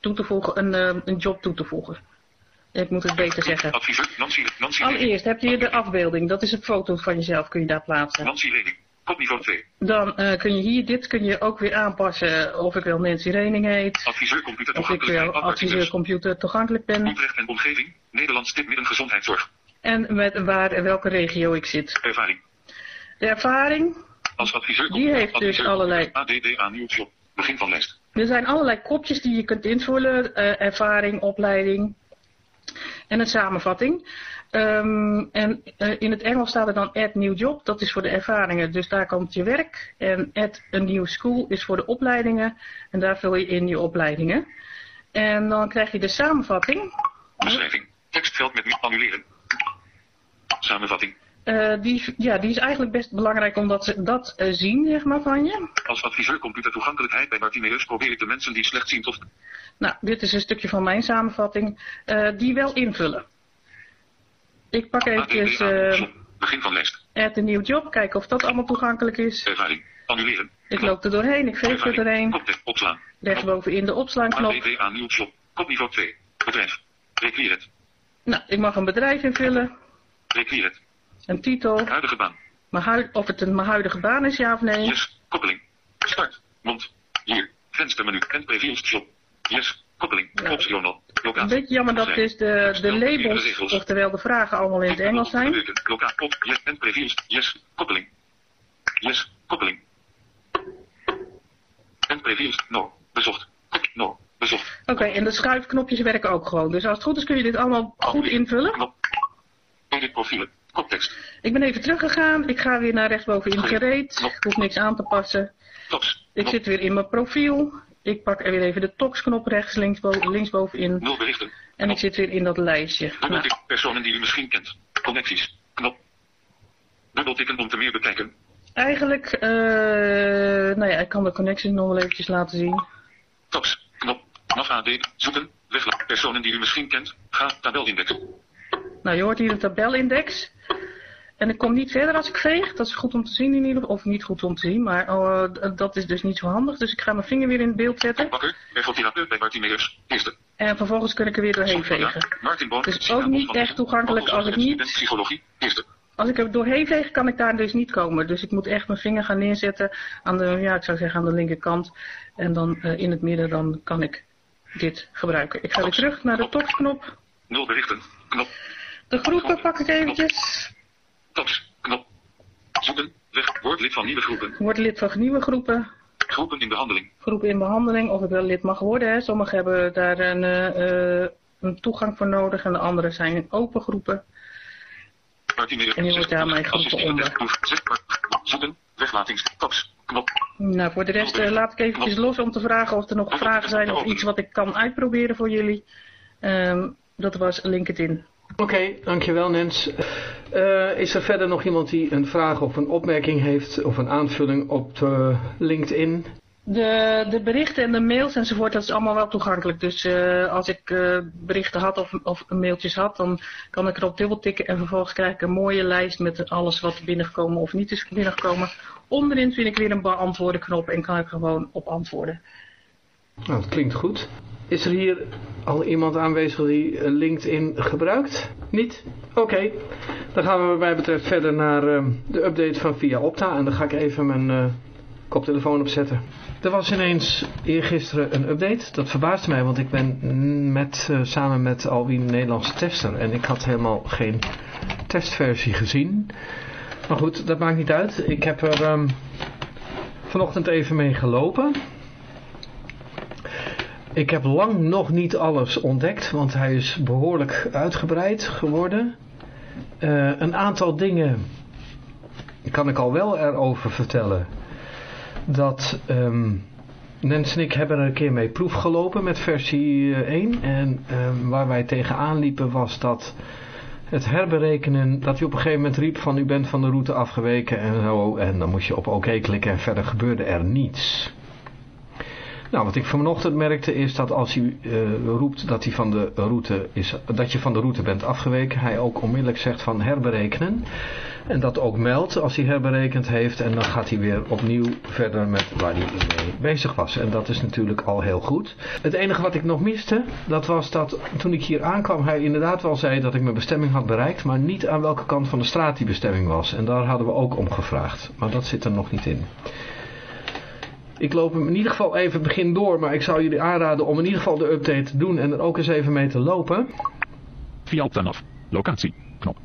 toe te voegen, een, uh, een job toe te voegen. Ik moet het beter zeggen. Adviseur, Nancy, Nancy Allereerst heb je de afbeelding. Dat is een foto van jezelf, kun je daar plaatsen. Nancy Rening. Kopniveau 2. Dan kun je hier, dit kun je ook weer aanpassen of ik wel Nancy Rening heet. Adviseur computer Of ik wel adviseur computer toegankelijk ben. En omgeving. Nederlands tipmidden gezondheidszorg. En met waar en welke regio ik zit. Ervaring. De ervaring, Als adviseur die heeft dus allerlei... ADDA nieuw job. Begin van lijst. Er zijn allerlei kopjes die je kunt invullen. eh, ervaring, opleiding en een samenvatting. Ehm, en eh, in het Engels staat er dan add new job. Dat is voor de ervaringen. Dus daar komt je werk. En add a new school is voor de opleidingen. En daar vul je in je opleidingen. En dan krijg je de samenvatting. Beschrijving. Tekstveld met annuleren. Samenvatting. Eh, die, ja, die is eigenlijk best belangrijk omdat ze dat eh, zien, zeg maar, van je. Als adviseur computertoegankelijkheid bij Martineus probeer ik de mensen die slechtziend of Nou, dit is een stukje van mijn samenvatting. eh, die wel invullen. Ik pak eventjes. Begin van lijst. add a new job, kijken of dat allemaal toegankelijk is. Ervaring. Annuleren. Ik loop er doorheen, ik veeg er doorheen. Opslaan. Rechtsbovenin de opslaanknop. ADDA nieuw job. Kopniveau 2. Bedrijf. Requiret. Nou, ik mag een bedrijf invullen, Requiret. Een titel, Huidige baan. mijn of het een mijn huidige baan is, ja of nee. Yes. Koppeling. Start. Mond. Hier. Venstermenu. En previews. Yes. Koppeling. Ja. Optional. Een Locatie. beetje jammer dat dus de, de labels, oftewel de vragen, allemaal in het Engels zijn. Op. Yes. En previews. Yes. Koppeling. Yes. Koppeling. En previews. No. Bezocht. No. Bezocht. Oké, en de schuifknopjes werken ook gewoon. Dus als het goed is kun je dit allemaal goed invullen. Edit profielen. Ik ben even teruggegaan. Ik ga weer naar rechtsbovenin gereed. Ik hoef niks aan te passen. Ik zit weer in mijn profiel. Ik pak er weer even de tox-knop rechts, linksboven, linksbovenin. Nul berichten. En ik zit weer in dat lijstje. Nou, Dubbeltik. Personen die u misschien kent. Connecties. Knop. Dubbeltikken om te meer bekijken. eigenlijk, eh, nou ja, ik kan de connecties nog wel eventjes laten zien. Tops. Knop. NAV AD. Zoeken. Weglaat. Personen die u misschien kent. Ga. Tabelindex. Nou, je hoort hier de tabelindex. En ik kom niet verder als ik veeg. Dat is goed om te zien in ieder geval. Of niet goed om te zien, maar oh, d- dat is dus niet zo handig. Dus ik ga mijn vinger weer in het beeld zetten. Bakker. Bij. Eerste. En vervolgens kun ik er weer doorheen vegen. Martin Boon. Dus ook niet echt toegankelijk als ik niet- Psychologie. Eerste. Als ik er doorheen veeg, kan ik daar dus niet komen. Dus ik moet echt mijn vinger gaan neerzetten aan de, ja, ik zou zeggen aan de linkerkant. En dan eh, in het midden, dan kan ik dit gebruiken. Ik ga weer terug naar de tops-knop. Nul berichten. Knop. De groepen pak ik eventjes. Tops. Knop. Zoeken. Weg. Word lid van nieuwe groepen. Word lid van nieuwe groepen. Groepen in behandeling. Groepen in behandeling, of ik wel lid mag worden. Hè. Sommigen hebben daar een, eh, een toegang voor nodig en de andere zijn in open groepen. En je wordt daarmee groepen onder. Zoeken. Weglatings. Tops. Knop. Nou, voor de rest eh, laat ik eventjes los om te vragen of er nog vragen zijn of iets wat ik kan uitproberen voor jullie. Ehm, dat was LinkedIn. Oké, dankjewel Nens. Eh, is er verder nog iemand die een vraag of een opmerking heeft of een aanvulling op de LinkedIn? De, de berichten en de mails enzovoort, dat is allemaal wel toegankelijk. Dus eh, als ik eh, berichten had of, of mailtjes had, dan kan ik erop dubbel tikken en vervolgens krijg ik een mooie lijst met alles wat binnengekomen of niet is binnengekomen. Onderin vind ik weer een beantwoorden knop en kan ik gewoon op antwoorden. Nou, dat klinkt goed. Is er hier al iemand aanwezig die eh, LinkedIn gebruikt? Niet? Oké, dan gaan we wat mij betreft verder naar eh, de update van Via Opta. En dan ga ik even mijn eh, koptelefoon opzetten. Er was ineens eergisteren een update. Dat verbaasde mij, want ik ben met, eh, samen met Alwin Nederlandse tester. En ik had helemaal geen testversie gezien. Maar goed, dat maakt niet uit. Ik heb er ehm, vanochtend even mee gelopen. Ik heb lang nog niet alles ontdekt, want hij is behoorlijk uitgebreid geworden. Eh, een aantal dingen kan ik al wel erover vertellen. Dat ehm Nens en ik hebben er een keer mee proef gelopen met versie eh, 1. En ehm, waar wij tegenaan liepen was dat het herberekenen, dat hij op een gegeven moment riep van u bent van de route afgeweken en zo. En dan moest je op oké klikken en verder gebeurde er niets. Nou, wat ik vanochtend merkte is dat als hij uh, roept dat, hij van de route is, dat je van de route bent afgeweken, hij ook onmiddellijk zegt van herberekenen. En dat ook meldt als hij herberekend heeft en dan gaat hij weer opnieuw verder met waar hij mee bezig was. En dat is natuurlijk al heel goed. Het enige wat ik nog miste, dat was dat toen ik hier aankwam hij inderdaad wel zei dat ik mijn bestemming had bereikt, maar niet aan welke kant van de straat die bestemming was. En daar hadden we ook om gevraagd. Maar dat zit er nog niet in. Ik loop hem in ieder geval even begin door, maar ik zou jullie aanraden om in ieder geval de update te doen en er ook eens even mee te lopen. Via op af. Locatie. Knop.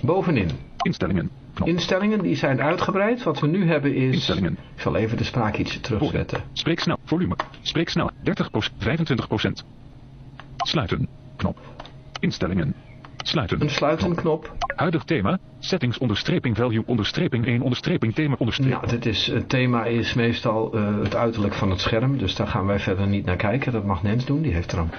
Bovenin. Instellingen. Knop. Instellingen die zijn uitgebreid. Wat we nu hebben is... Instellingen. Ik zal even de spraak iets terugzetten. Spreek snel. Volume. Spreek snel. 30% 25% Sluiten. Knop. Instellingen. Sluiten. Een sluiten knop. Huidig thema. Settings onderstreping value onderstreping 1 onderstreping thema onderstreping. Nou, dit is, het thema is meestal uh, het uiterlijk van het scherm. Dus daar gaan wij verder niet naar kijken. Dat mag Nens doen. Die heeft er een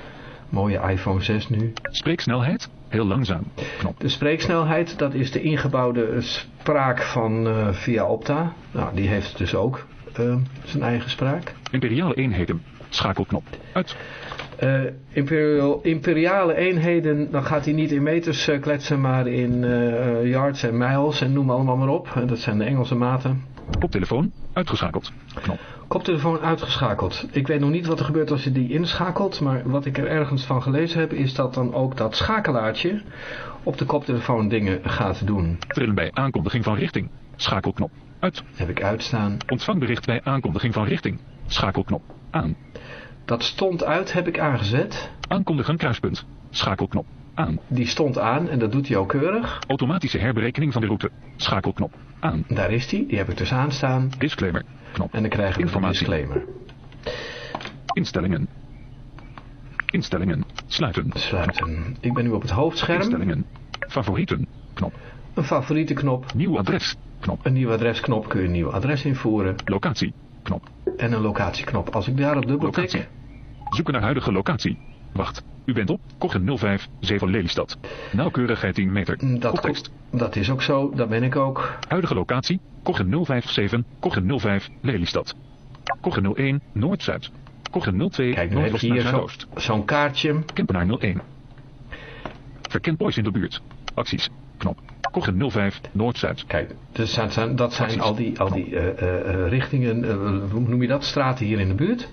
mooie iPhone 6 nu. Spreeksnelheid. Heel langzaam. Knop. De spreeksnelheid, dat is de ingebouwde spraak van uh, Via Opta. Nou, die heeft dus ook uh, zijn eigen spraak. Imperiale eenheden. Schakelknop. Uit. Uh, imperial, imperiale eenheden, dan gaat hij niet in meters uh, kletsen, maar in uh, yards en miles en noem allemaal maar op. dat zijn de Engelse maten. Koptelefoon uitgeschakeld. Knop. Koptelefoon uitgeschakeld. Ik weet nog niet wat er gebeurt als je die inschakelt, maar wat ik er ergens van gelezen heb, is dat dan ook dat schakelaartje op de koptelefoon dingen gaat doen. Trillen bij aankondiging van richting. Schakelknop. Uit. Heb ik uitstaan. Ontvangbericht bij aankondiging van richting. Schakelknop. Aan. Dat stond uit, heb ik aangezet. Aankondigen kruispunt. Schakelknop. Aan. Die stond aan en dat doet hij ook keurig. Automatische herberekening van de route. Schakelknop. Aan. Daar is die, die heb ik dus aanstaan. Disclaimer. Knop. En dan krijgen we Informatie. een disclaimer. Instellingen. Instellingen. Sluiten. Sluiten. Ik ben nu op het hoofdscherm. Instellingen. Favorieten. Knop. Een favoriete knop. Nieuw adres. Knop. Een nieuw adresknop kun je een nieuw adres invoeren. Locatie. Knop. En een locatieknop. Als ik daarop dubbeltik... Locatie. Zoeken naar huidige locatie. Wacht. U bent op Koggen 05, 7 Lelystad. Nauwkeurigheid 10 meter. Mm, Dat, dat is ook zo. Dat ben ik ook. Huidige locatie. Koggen 057, Koggen 05, Lelystad. Koggen 01, Noord-Zuid. Koggen 02, Kijk, nu heb je hier zo- zo'n kaartje. Kempenaar 01. Verkend boys in de buurt. Acties. Knop. Koggen 05, Noord-Zuid. Kijk, dus dat zijn, dat zijn Acties. al die, al die eh, eh, eh, richtingen, hoe noem je dat, straten hier in de buurt.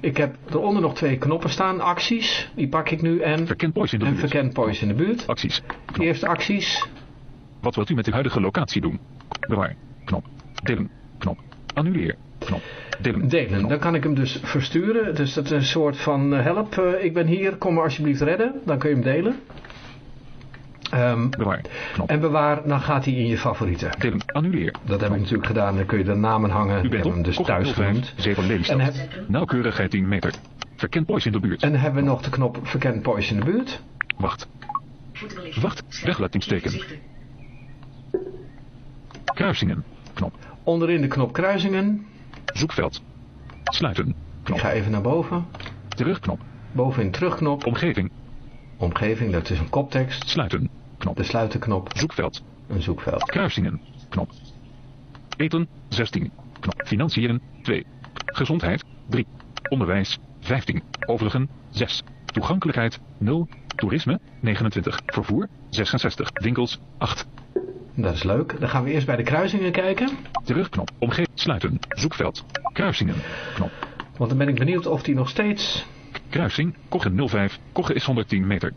Ik heb eronder nog twee knoppen staan, acties, die pak ik nu en, Verkend boys in de en buurt. verkend boys in de buurt. Acties. Knop. Eerste acties, Wat wilt u met uw huidige locatie doen? Bewaar. Knop. Delen. Knop. Annuleer. Knop. Delen. delen. Knop. Dan kan ik hem dus versturen, dus dat is een soort van help, ik ben hier, kom me alsjeblieft redden. Dan kun je hem delen. Ehm, Bewaar. Knop. en bewaar, dan gaat hij in je favorieten. Annuleer. Dat heb ik natuurlijk gedaan, dan kun je de namen hangen. U Ik bent hem dus thuis 05, genoemd. 7 En, heb, Nauwkeurigheid 10 meter. Verkend boys in de buurt. en hebben we nog de knop verkend boys in de buurt. Wacht. Wacht. Weglatingsteken. Kruisingen. Knop. Onderin de knop kruisingen. Zoekveld. Sluiten. Ik Knop. ga even naar boven. Terugknop. Bovenin terugknop. Omgeving. Omgeving, dat is een koptekst. Sluiten. Knop. De sluitenknop, Zoekveld. een zoekveld. Kruisingen. Knop. Eten. 16. Knop. Financiën. 2. Gezondheid. 3. Onderwijs. 15. Overigen. 6. Toegankelijkheid. 0. Toerisme. 29. Vervoer. 66. Winkels. 8. Dat is leuk. Dan gaan we eerst bij de kruisingen kijken. Terugknop. Omgeving. Sluiten. Zoekveld. Kruisingen. Knop. Want dan ben ik benieuwd of die nog steeds... Kruising. Koggen 05. Koggen is 110 meter.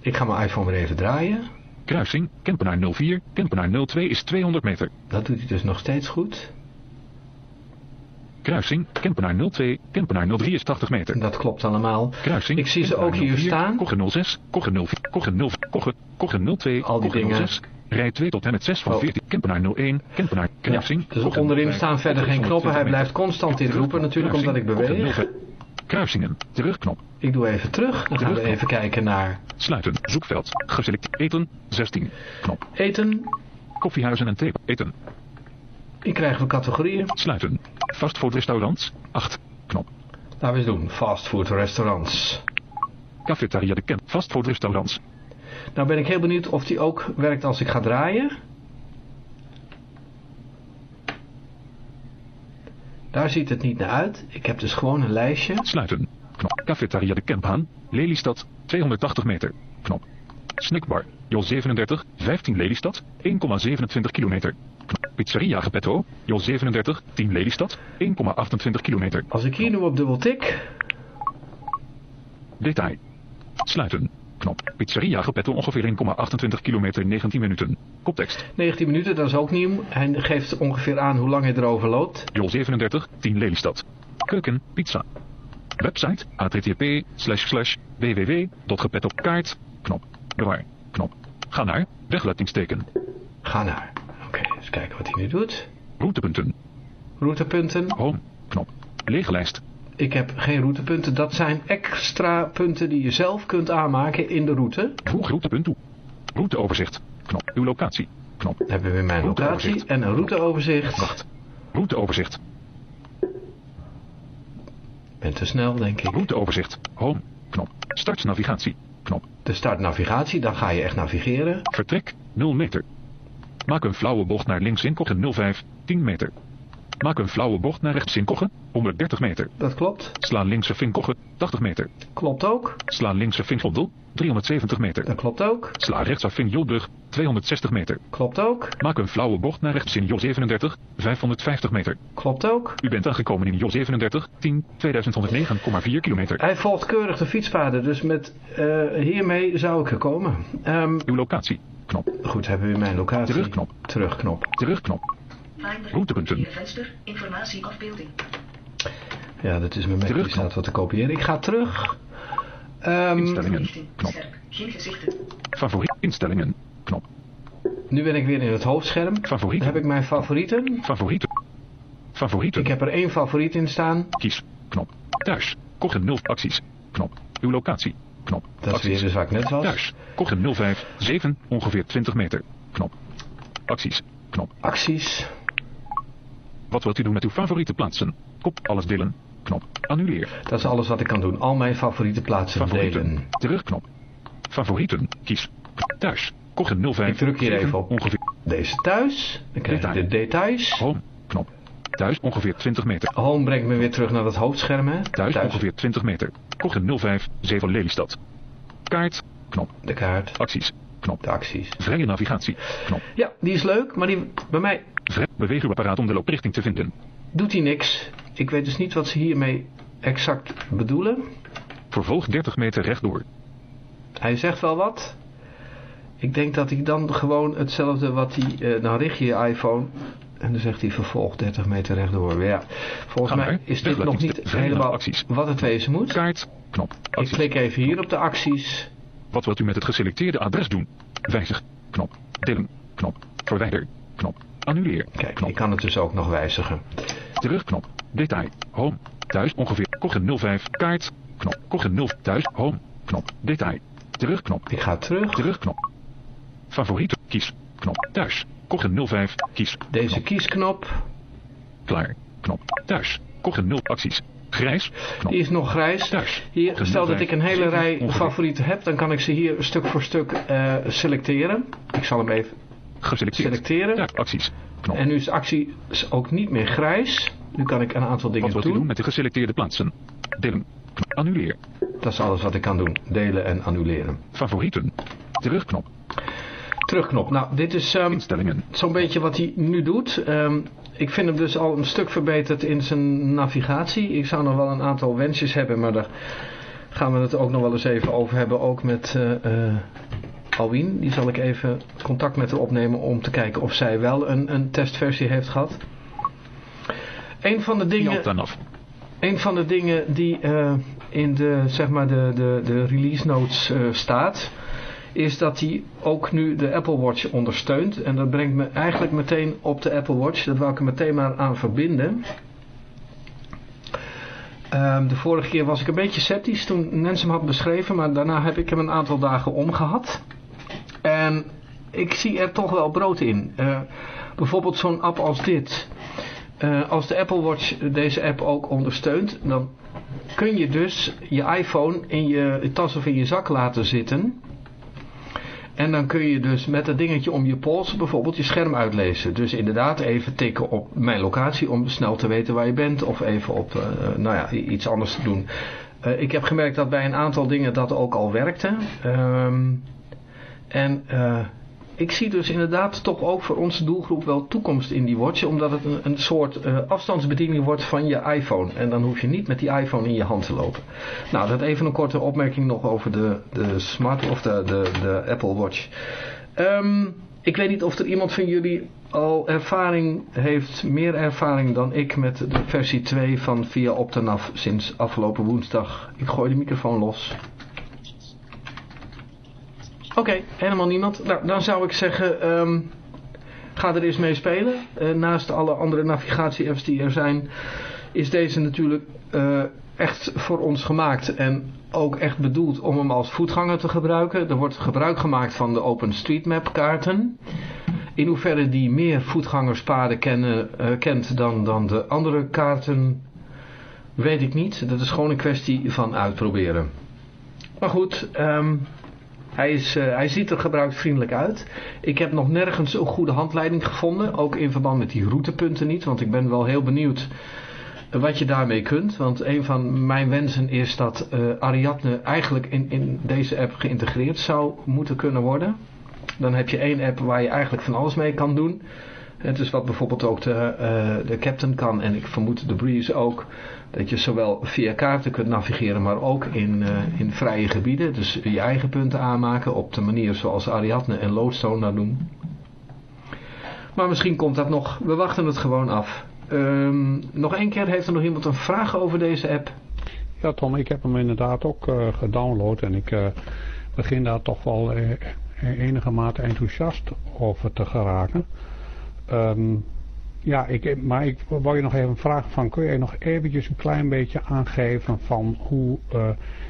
Ik ga mijn iPhone weer even draaien. Kruising. Kempenaar 04. Kempenaar 02 is 200 meter. Dat doet hij dus nog steeds goed. Kruising. Kempenaar 02. Kempenaar 03 is 80 meter. Dat klopt allemaal. Kruising. Ik zie ze ook hier 04, staan. Koggen 06. Koggen 04. Koggen 0. Koggen. Koggen 02. Al die Koggen dingen. 06. Rij 2 tot en met 6 van Oh. 14. Kempenaar 01. Kempenaar. Kruising. Dus onderin 05, staan verder geen knoppen. Hij 120 blijft constant dit roepen natuurlijk omdat ik beweeg. Koggen 05. Kruisingen. Terugknop. Ik doe even terug. Dan gaan we even kijken naar Sluiten. Zoekveld. Geselecteerd. Eten. 16. Knop. eten. Koffiehuizen en thee. Eten. Hier krijgen we categorieën. Sluiten. Fastfoodrestaurants. 8. Knop. Laten we eens doen. Fastfood restaurants. Cafetaria de Ken. Fastfoodrestaurants. Nou ben ik heel benieuwd of die ook werkt als ik ga draaien. Daar ziet het niet naar uit. Ik heb dus gewoon een lijstje. Sluiten. Knop. Cafetaria de Kemphaan. Lelystad. 280 meter. Knop. Snackbar. Jol 37. 15 Lelystad. 1,27 kilometer. Knop. Pizzeria Gepetto. Jol 37. 10 Lelystad. 1,28 kilometer. Als ik hier nu op dubbel tik, Detail. Sluiten. Knop. Pizzeria Gepetto ongeveer 1,28 kilometer 19 minuten. Koptekst. 19 minuten, dat is ook nieuw. Hij geeft ongeveer aan hoe lang hij erover loopt. Jol 37, 10 Lelystad. Keuken, pizza. Website, http, slash slash, www.gepetopkaart, knop, bewaar, knop. Ga naar, weglatingsteken, Ga naar. Oké, eens kijken wat hij nu doet. routepunten, Routepunten. home, knop, leeglijst, Ik heb geen routepunten. Dat zijn extra punten die je zelf kunt aanmaken in de route. voeg routepunt toe. Routeoverzicht, knop, uw locatie, knop, Dan hebben we weer mijn locatie en een routeoverzicht. wacht, routeoverzicht, Ben te snel, denk ik. routeoverzicht, home, knop, start navigatie, knop, De start navigatie, dan ga je echt navigeren. vertrek, 0 meter. Maak een flauwe bocht naar links in Koggen 05, 10 meter. Maak een flauwe bocht naar rechts in Koggen, 130 meter. Dat klopt. Sla linkse Vinkoggen, 80 meter. Klopt ook. Sla linkse Vinkvoldel, 370 meter. Dat klopt ook. Sla rechtsaf Vink Jolbrug, 260 meter. Klopt ook. Maak een flauwe bocht naar rechts in Jol 37, 550 meter. Klopt ook. U bent aangekomen in Jol 37, 10, 2109,4 kilometer. Hij volgt keurig de fietspaden, dus met eh, hiermee zou ik er komen. Ehm, Uw locatie. Knop. goed, hebben we mijn locatie. Terugknop. Terugknop. Terugknop. Routepunten. Venster. Informatie afbeelding. Ja, dat is mijn Mac, die Terugknop. staat wat te kopiëren. Ik ga terug. Ehm, Instellingen. Knop. Scherp. Geen gezichten. Favoriet. Instellingen. Knop. nu ben ik weer in het hoofdscherm. Dan Favorieten. heb ik mijn favorieten. Favorieten. Favorieten. Ik heb er één favoriet in staan. Kies. Knop. Thuis. Koggen 0 acties. Knop. Uw locatie. Knop. Dat is weer dus waar ik net was. Thuis. Koggen 05, 7, ongeveer 20 meter. Knop. Acties. Knop. Acties. Wat wilt u doen met uw favoriete plaatsen? Kop alles delen. Knop. Annuleer. Dat is alles wat ik kan doen. Al mijn favoriete plaatsen Favorieten. delen. Terugknop. Favorieten. Kies. Thuis. Koggen 05. Ik druk hier 7, even op. Ongeveer. Deze thuis. Dan krijg je Detail. de details. Home. Knop. Thuis ongeveer 20 meter. Home brengt me weer terug naar het hoofdscherm. Hè? Thuis, ongeveer 20 meter. Koggen 05, 7 Lelystad. Kaart. Knop. De kaart. Acties. Knop. De acties. Vrije navigatie. Knop. Ja, die is leuk, maar die, bij mij Vrij. Beweeg uw apparaat om de looprichting te vinden. doet hij niks. Ik weet dus niet wat ze hiermee exact bedoelen. Vervolg 30 meter rechtdoor. Hij zegt wel wat. Ik denk dat hij dan gewoon hetzelfde wat hij... eh, nou richt je je iPhone... En dan zegt hij vervolg 30 meter rechtdoor. Ja, volgens mij is dit nog niet helemaal acties. wat het wezen moet. Kaart. Knop. Ik klik even hier op de acties. Wat wilt u met het geselecteerde adres doen? Wijzig. Knop. Delen. Knop. Verwijder. Knop. Annuleer. Kijk, Knop. ik kan het dus ook nog wijzigen. Terugknop. Detail. Home. Thuis ongeveer. Koggen 05. Kaart. Knop. Koggen 0. Thuis. Home. Knop. Detail. Terugknop. Ik ga terug. Terugknop. Favorieten. Kies. Knop. Thuis. Koggen 05. Kies. Deze Knop. kiesknop, Klaar. Knop. Thuis. Koggen 0 acties. Grijs. Knop. die is nog grijs. Thuis. Hier, Koggen stel dat 05, ik een hele 7, rij ongeveer. favorieten heb, dan kan ik ze hier stuk voor stuk eh, selecteren. Ik zal hem even Geselecteerd. selecteren. Thuis. Acties. Knop. En nu is de actie ook niet meer grijs. Nu kan ik een aantal dingen Wat doen. doen met de geselecteerde plaatsen? Delen. Knop. Annuleer. Dat is alles wat ik kan doen. Delen en annuleren. Favorieten. Terugknop. Terugknop. Nou, dit is ehm, zo'n beetje wat hij nu doet. Ehm, ik vind hem dus al een stuk verbeterd in zijn navigatie. Ik zou nog wel een aantal wensjes hebben, maar daar gaan we het ook nog wel eens even over hebben. Ook met eh, Alwien. Die zal ik even contact met haar opnemen om te kijken of zij wel een, een testversie heeft gehad. Een van de dingen... Dan af. Een van de dingen die eh, in de, zeg maar de, de, de release notes staat, is dat hij ook nu de Apple Watch ondersteunt. En dat brengt me eigenlijk meteen op de Apple Watch. Dat wou ik er meteen maar aan verbinden. Ehm, de vorige keer was ik een beetje sceptisch toen Nens hem had beschreven, maar daarna heb ik hem een aantal dagen omgehad. En ik zie er toch wel brood in. Eh, bijvoorbeeld zo'n app als dit. Eh, als de Apple Watch deze app ook ondersteunt, dan kun je dus je iPhone in je tas of in je zak laten zitten. En dan kun je dus met dat dingetje om je pols bijvoorbeeld je scherm uitlezen. Dus inderdaad even tikken op mijn locatie om snel te weten waar je bent. Of even op uh, nou ja, iets anders te doen. Uh, ik heb gemerkt dat bij een aantal dingen dat ook al werkte. Um, en uh, ik zie dus inderdaad toch ook voor onze doelgroep wel toekomst in die watch. Omdat het een, een soort uh, afstandsbediening wordt van je iPhone. En dan hoef je niet met die iPhone in je hand te lopen. Nou, dat even een korte opmerking nog over de, de smart of de, de, de Apple Watch. Um, ik weet niet of er iemand van jullie al ervaring heeft, meer ervaring dan ik met de versie 2 van Via Optanav sinds afgelopen woensdag. Ik gooi de microfoon los. Oké, helemaal niemand. Nou, dan zou ik zeggen, um, ga er eens mee spelen. Uh, naast alle andere navigatie-apps die er zijn, is deze natuurlijk uh, echt voor ons gemaakt. En ook echt bedoeld om hem als voetganger te gebruiken. Er wordt gebruik gemaakt van de OpenStreetMap kaarten. In hoeverre die meer voetgangerspaden kennen, uh, kent dan, dan de andere kaarten, weet ik niet. Dat is gewoon een kwestie van uitproberen. Maar goed, um, hij, is, uh, hij ziet er gebruiksvriendelijk uit. Ik heb nog nergens een goede handleiding gevonden. Ook in verband met die routepunten niet. Want ik ben wel heel benieuwd wat je daarmee kunt. Want een van mijn wensen is dat uh, Ariadne eigenlijk in, in deze app geïntegreerd zou moeten kunnen worden. Dan heb je één app waar je eigenlijk van alles mee kan doen. Het is wat bijvoorbeeld ook de, de Captain kan en ik vermoed de Breeze ook. Dat je zowel via kaarten kunt navigeren, maar ook in, uh, in vrije gebieden. Dus je eigen punten aanmaken op de manier zoals Ariadne en Lodestone dat doen. Maar misschien komt dat nog. We wachten het gewoon af. Um, nog één keer, heeft er nog iemand een vraag over deze app? Ja Tom, ik heb hem inderdaad ook uh, gedownload en ik uh, begin daar toch wel enige mate enthousiast over te geraken. Um, ja, ik, maar ik wou je nog even vragen van, kun je nog eventjes een klein beetje aangeven van hoe uh,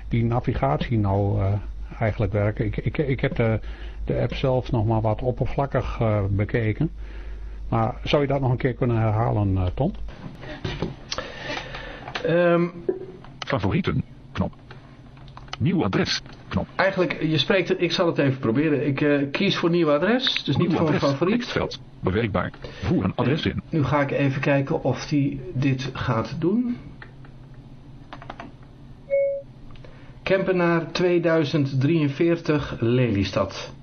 die navigatie nou uh, eigenlijk werkt? Ik, ik, ik heb de, de app zelf nog maar wat oppervlakkig uh, bekeken. Maar zou je dat nog een keer kunnen herhalen, Tom? Um, Favorieten. Nieuw adres, knop. Eigenlijk, je spreekt, ik zal het even proberen. Ik uh, kies voor nieuw adres, dus nieuw niet voor adres, favoriet. Tekstveld, bewerkbaar. Voer een adres in. Nu ga ik even kijken of die dit gaat doen. Kempenaar 2043 Lelystad.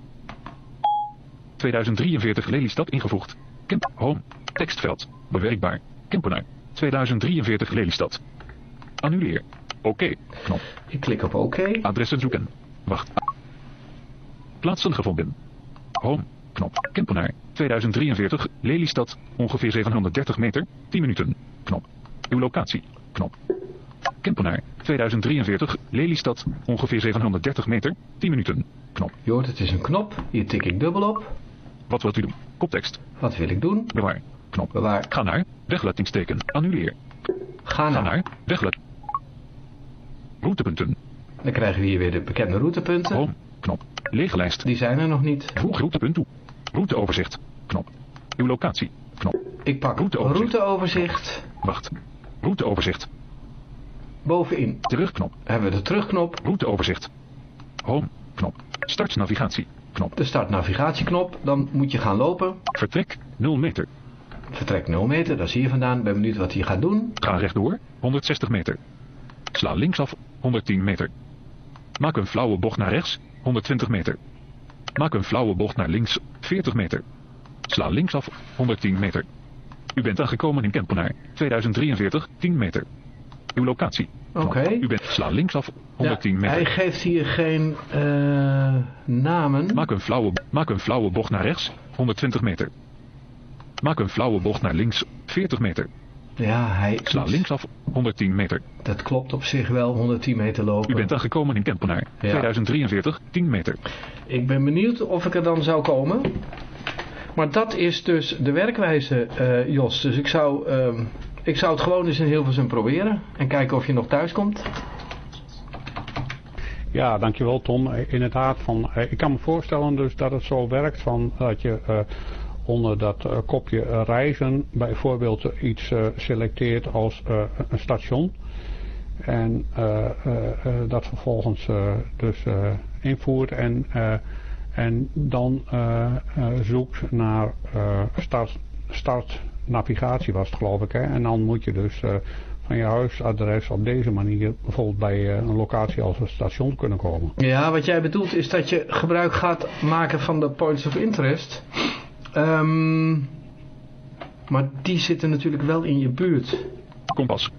2043 Lelystad ingevoegd. Kemp, home, tekstveld, bewerkbaar. Kempenaar 2043 Lelystad. Annuleer. Oké, okay. knop. Ik klik op oké. Okay. Adressen zoeken. Wacht. Plaatsen gevonden. Home, knop. Kempenaar 2043 Lelystad, ongeveer 730 meter, 10 minuten. Knop. Uw locatie. Knop. Kempenaar 2043 Lelystad, ongeveer 730 meter, 10 minuten. Knop. Je hoort, het is een knop. Hier tik ik dubbel op. Wat wilt u doen? Koptekst. Wat wil ik doen? Bewaar. Knop. Bewaar. Ga naar weglatingsteken. Annuleer. Ga naar. Ga naar weglet. Routepunten. Dan krijgen we hier weer de bekende routepunten. Home. Knop. Lege lijst. Die zijn er nog niet. Voeg routepunt toe. Routeoverzicht. Knop. Uw locatie. Knop. Ik pak routeoverzicht. routeoverzicht. Wacht. Routeoverzicht. Bovenin. Terugknop. Hebben we de terugknop. Routeoverzicht. Home. Knop. Start navigatie. Knop. De start navigatieknop. Dan moet je gaan lopen. Vertrek 0 meter. Vertrek 0 meter. Dat zie je vandaan. Ben benieuwd wat hij gaat doen. Ga rechtdoor. 160 meter. Sla linksaf 110 meter. Maak een flauwe bocht naar rechts 120 meter. Maak een flauwe bocht naar links 40 meter. Sla linksaf 110 meter. U bent aangekomen in Kempenaar 2043 10 meter. Uw locatie. Oké. Okay. U bent sla linksaf 110 ja, meter. Hij geeft hier geen uh, namen. Maak een, flauwe, maak een flauwe bocht naar rechts 120 meter. Maak een flauwe bocht naar links 40 meter. Ja, hij... Sla linksaf 110 meter. Dat klopt op zich wel, 110 meter lopen. U bent aangekomen in Kempenaar. Ja. 2043, 10 meter. Ik ben benieuwd of ik er dan zou komen. Maar dat is dus de werkwijze, uh, Jos. Dus ik zou, uh, ik zou het gewoon eens in Hilversum proberen. En kijken of je nog thuis komt. Ja, dankjewel Tom. Inderdaad, van, ik kan me voorstellen dus dat het zo werkt van dat je... Uh, onder dat uh, kopje reizen bijvoorbeeld iets uh, selecteert als een station. En dat vervolgens dus invoert en En dan zoekt naar start, start navigatie was het geloof ik. Hè? En dan moet je dus van je huisadres op deze manier bijvoorbeeld bij een locatie als een station kunnen komen. Ja, wat jij bedoelt is dat je gebruik gaat maken van de points of interest. Um, maar die zitten natuurlijk wel in je buurt. Kompas.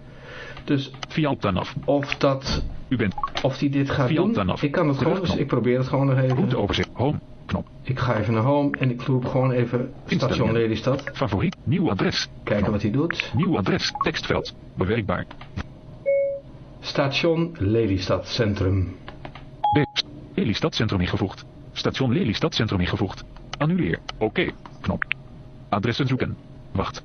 Dus via Tanaf. Of dat... U bent. Of die dit gaat doen. Ik kan het gewoon, dus ik probeer het gewoon nog even. Route overzicht. Home. Knop. Ik ga even naar home en ik roep gewoon even station Lelystad. Favoriet. Nieuw adres. Kijken knop. wat hij doet. Nieuw adres. Tekstveld. Bewerkbaar. Station Lelystad Centrum. B. Lelystad Centrum ingevoegd. Station Lelystad Centrum ingevoegd. Annuleer. Oké. Okay. Knop. Adressen zoeken. Wacht.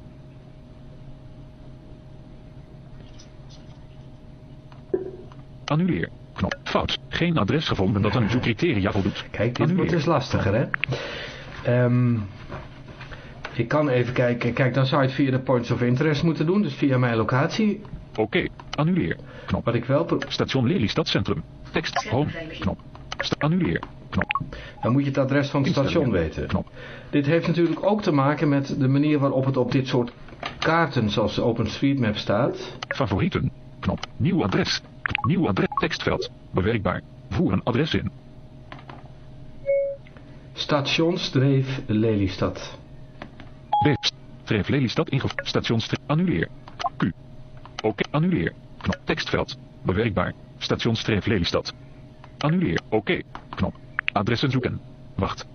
Annuleer. Knop. Fout. Geen adres gevonden dat aan uw criteria voldoet. Kijk, dit wordt dus lastiger, hè? Um, ik kan even kijken. Kijk, dan zou je het via de points of interest moeten doen. Dus via mijn locatie. Oké. Okay. Annuleer. Knop. Wat ik wel... Station Lelystad Centrum. Tekst. Home. Knop. St annuleer. Knop. Dan moet je het adres van het station weten. Knop. Dit heeft natuurlijk ook te maken met de manier waarop het op dit soort kaarten zoals OpenStreetMap staat. Favorieten. Knop. Nieuw adres. Nieuw adres. Tekstveld. Bewerkbaar. Voer een adres in. Stationsdreef Lelystad. Streef Lelystad ingevoerd. Stationsdreef. Annuleer. Q. Oké. Okay. Annuleer. Knop. Tekstveld. Bewerkbaar. Stationsdreef Lelystad. Annuleer. Oké. Okay. Knop. Adressen zoeken. Wacht.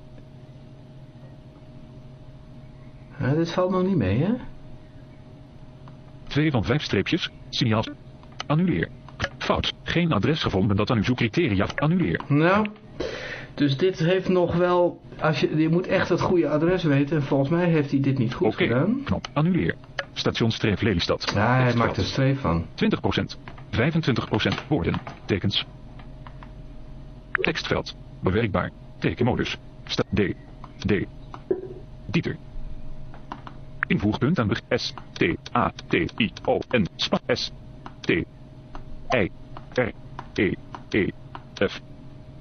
Ja, dit valt nog niet mee, hè? 2 van 5 streepjes. Signaal. Annuleer. Fout. Geen adres gevonden dat aan uw zoekcriteria. Annuleer. Nou, dus dit heeft nog wel... Als je, je moet echt het goede adres weten. En volgens mij heeft hij dit niet goed okay. gedaan. Knop. Annuleer. Stationsstreef Lelystad. Ja, hij maakt er streef van. 20%. 25% woorden. Tekens. Tekstveld. Bewerkbaar. Tekenmodus. Sta D. D. Dieter. Invoegpunt aan begin. S. T. A. T. I. O. N. Spa. S. T. I. R. E. E. F.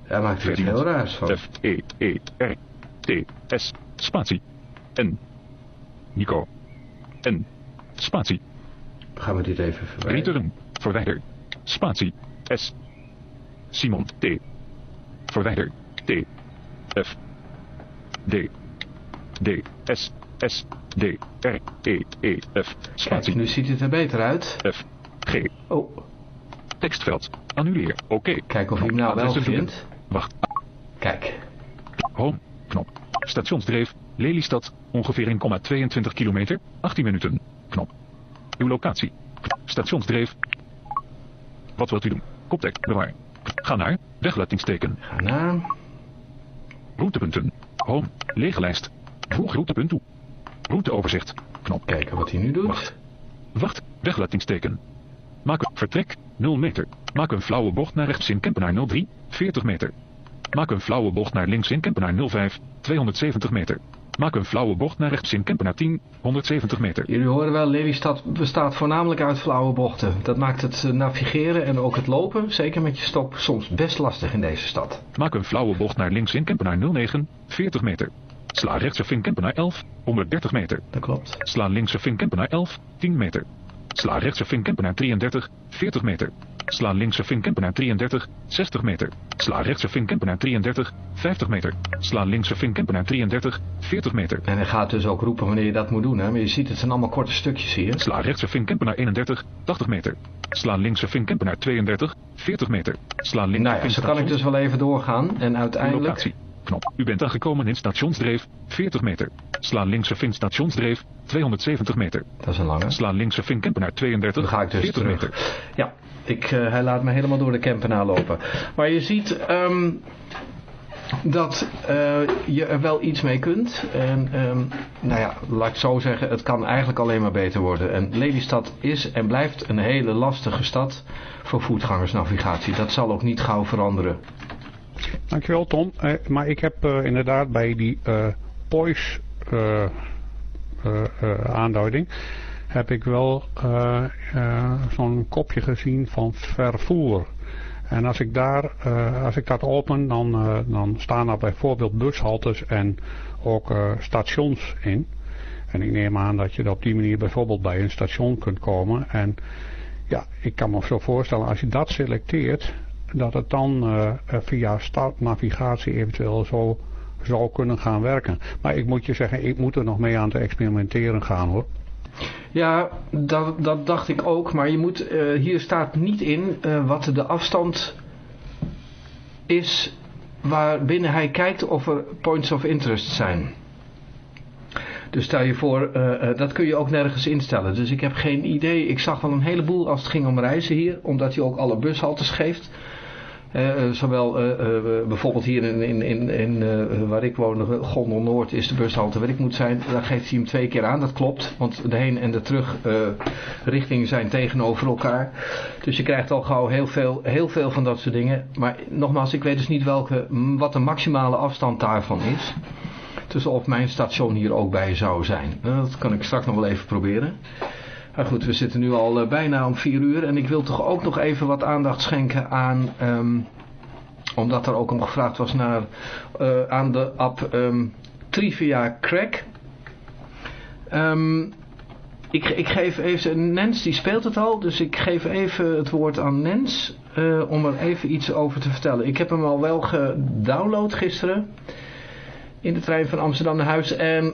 Hij maakt iets heel raars van. F. E. E. R. T. S. Spatie. N. Nico. N. Spatie. Gaan we dit even verwijderen. Return. Verwijder. Spatie. S. Simon. T. Verwijder. T. F. D. D. S. S. D. R. E. E. F. Spatie. Kijk, nu ziet het er beter uit. F. G. Oh. Tekstveld. Annuleer. Oké. Okay. Kijk of hem nou wel vindt. Wacht. Kijk. Home. Knop. Stationsdreef. Lelystad. Ongeveer 1,22 kilometer. 18 minuten. Knop. Uw locatie. Stationsdreef. Wat wilt u doen? Koptek. Bewaar. Ga naar. Weglatingsteken. Ga naar. Routepunten. Home. Lege lijst. Voeg routepunt toe. Routeoverzicht. Knop. Kijken wat hij nu doet. Wacht. Wacht. Weglatingsteken. Maak een vertrek. 0 meter. Maak een flauwe bocht naar rechts in Kempenaar 03. 40 meter. Maak een flauwe bocht naar links in Kempenaar 05. 270 meter. Maak een flauwe bocht naar rechts in Kempenaar 10. 170 meter. Jullie horen wel, Lelystad bestaat voornamelijk uit flauwe bochten. Dat maakt het navigeren en ook het lopen, zeker met je stok, soms best lastig in deze stad. Maak een flauwe bocht naar links in Kempenaar 09. 40 meter. Sla rechts in Kempenaar 11. 130 meter. Dat klopt. Sla links in Kempenaar 11. 10 meter. Sla rechts in Kempenaar 33. 40 meter. Sla links in Kempenaar 33. 60 meter. Sla rechts in Kempenaar 33. 50 meter. Sla links in Kempenaar 33. 40 meter. En hij gaat dus ook roepen wanneer je dat moet doen, hè? Maar je ziet, het zijn allemaal korte stukjes hier. Sla rechts in Kempenaar 31. 80 meter. Sla links in Kempenaar 32. 40 meter. Sla links nou ja, zo kan ik dus wel even doorgaan. En uiteindelijk... Locatie. Knop. U bent aangekomen in stationsdreef 40 meter. Sla links in stationsdreef 270 meter. Dat is een lange. Sla links in Kempenaar 32. Dan ga ik dus 40 terug. meter. Ja, ik, uh, hij laat me helemaal door de Kempenaar lopen. Maar je ziet um, dat uh, je er wel iets mee kunt. En um, nou ja, laat ik zo zeggen, het kan eigenlijk alleen maar beter worden. En Lelystad is en blijft een hele lastige stad voor voetgangersnavigatie. Dat zal ook niet gauw veranderen. Dankjewel Tom. Uh, maar ik heb inderdaad bij die POIS aanduiding heb ik wel zo'n kopje gezien van vervoer. En als ik, daar, als ik dat open, dan, dan staan er bijvoorbeeld bushaltes en ook stations in. En ik neem aan dat je op die manier bijvoorbeeld bij een station kunt komen. En ja, ik kan me zo voorstellen, als je dat selecteert, dat het dan via startnavigatie eventueel zo zou kunnen gaan werken. Maar ik moet je zeggen, ik moet er nog mee aan te experimenteren gaan hoor. Ja, dat, dat dacht ik ook. Maar je moet, uh, hier staat niet in uh, wat de afstand is waarbinnen hij kijkt of er points of interest zijn. Dus stel je voor, uh, dat kun je ook nergens instellen. Dus ik heb geen idee. Ik zag wel een heleboel als het ging om reizen hier. Omdat hij ook alle bushaltes geeft. Uh, zowel bijvoorbeeld hier in, in, in, in waar ik woon, Gondel Noord, is de bushalte waar ik moet zijn. Daar geeft hij hem twee keer aan, dat klopt. Want de heen en de terug richtingen zijn tegenover elkaar. Dus je krijgt al gauw heel veel, heel veel van dat soort dingen. Maar nogmaals, ik weet dus niet welke, wat de maximale afstand daarvan is. Dus of mijn station hier ook bij zou zijn. Dat kan ik straks nog wel even proberen. Maar goed, we zitten nu al uh, bijna om vier uur. En ik wil toch ook nog even wat aandacht schenken aan... Um, omdat er ook om gevraagd was naar... Uh, aan de app um, Trivia Crack. Um, ik, ik geef even... Nens die speelt het al. Dus ik geef even het woord aan Nens. Uh, om er even iets over te vertellen. Ik heb hem al wel gedownload gisteren in de trein van Amsterdam naar huis en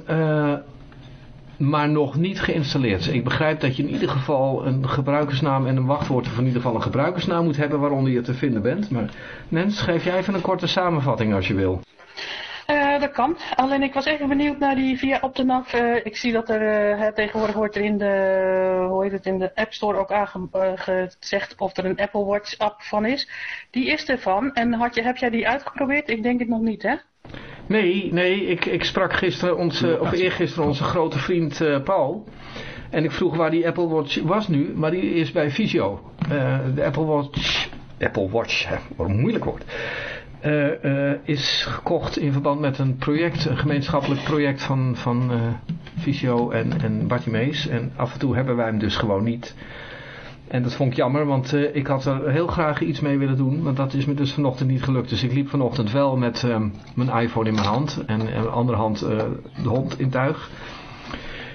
maar nog niet geïnstalleerd. Ik begrijp dat je in ieder geval een gebruikersnaam en een wachtwoord of in ieder geval een gebruikersnaam moet hebben waaronder je te vinden bent. Maar Nens, geef jij even een korte samenvatting als je wil. Uh, dat kan. Alleen ik was even benieuwd naar die via OpTheNav. Uh, ik zie dat er uh, tegenwoordig wordt er in de, hoe heet het, in de App Store ook aangezegd of er een Apple Watch app van is. Die is ervan. En had je, heb jij die uitgeprobeerd? Ik denk het nog niet, hè? Nee, nee, ik, ik sprak gisteren onze, of eergisteren onze grote vriend uh, Paul. En ik vroeg waar die Apple Watch was nu, maar die is bij Visio. Uh, de Apple Watch, Apple Watch, hè, wat een moeilijk woord. Uh, is gekocht in verband met een project, een gemeenschappelijk project van, van Visio en, en Bartimees. En af en toe hebben wij hem dus gewoon niet. En dat vond ik jammer, want uh, ik had er heel graag iets mee willen doen. Maar dat is me dus vanochtend niet gelukt. Dus ik liep vanochtend wel met uh, mijn iPhone in mijn hand. En in mijn andere hand uh, de hond in tuig.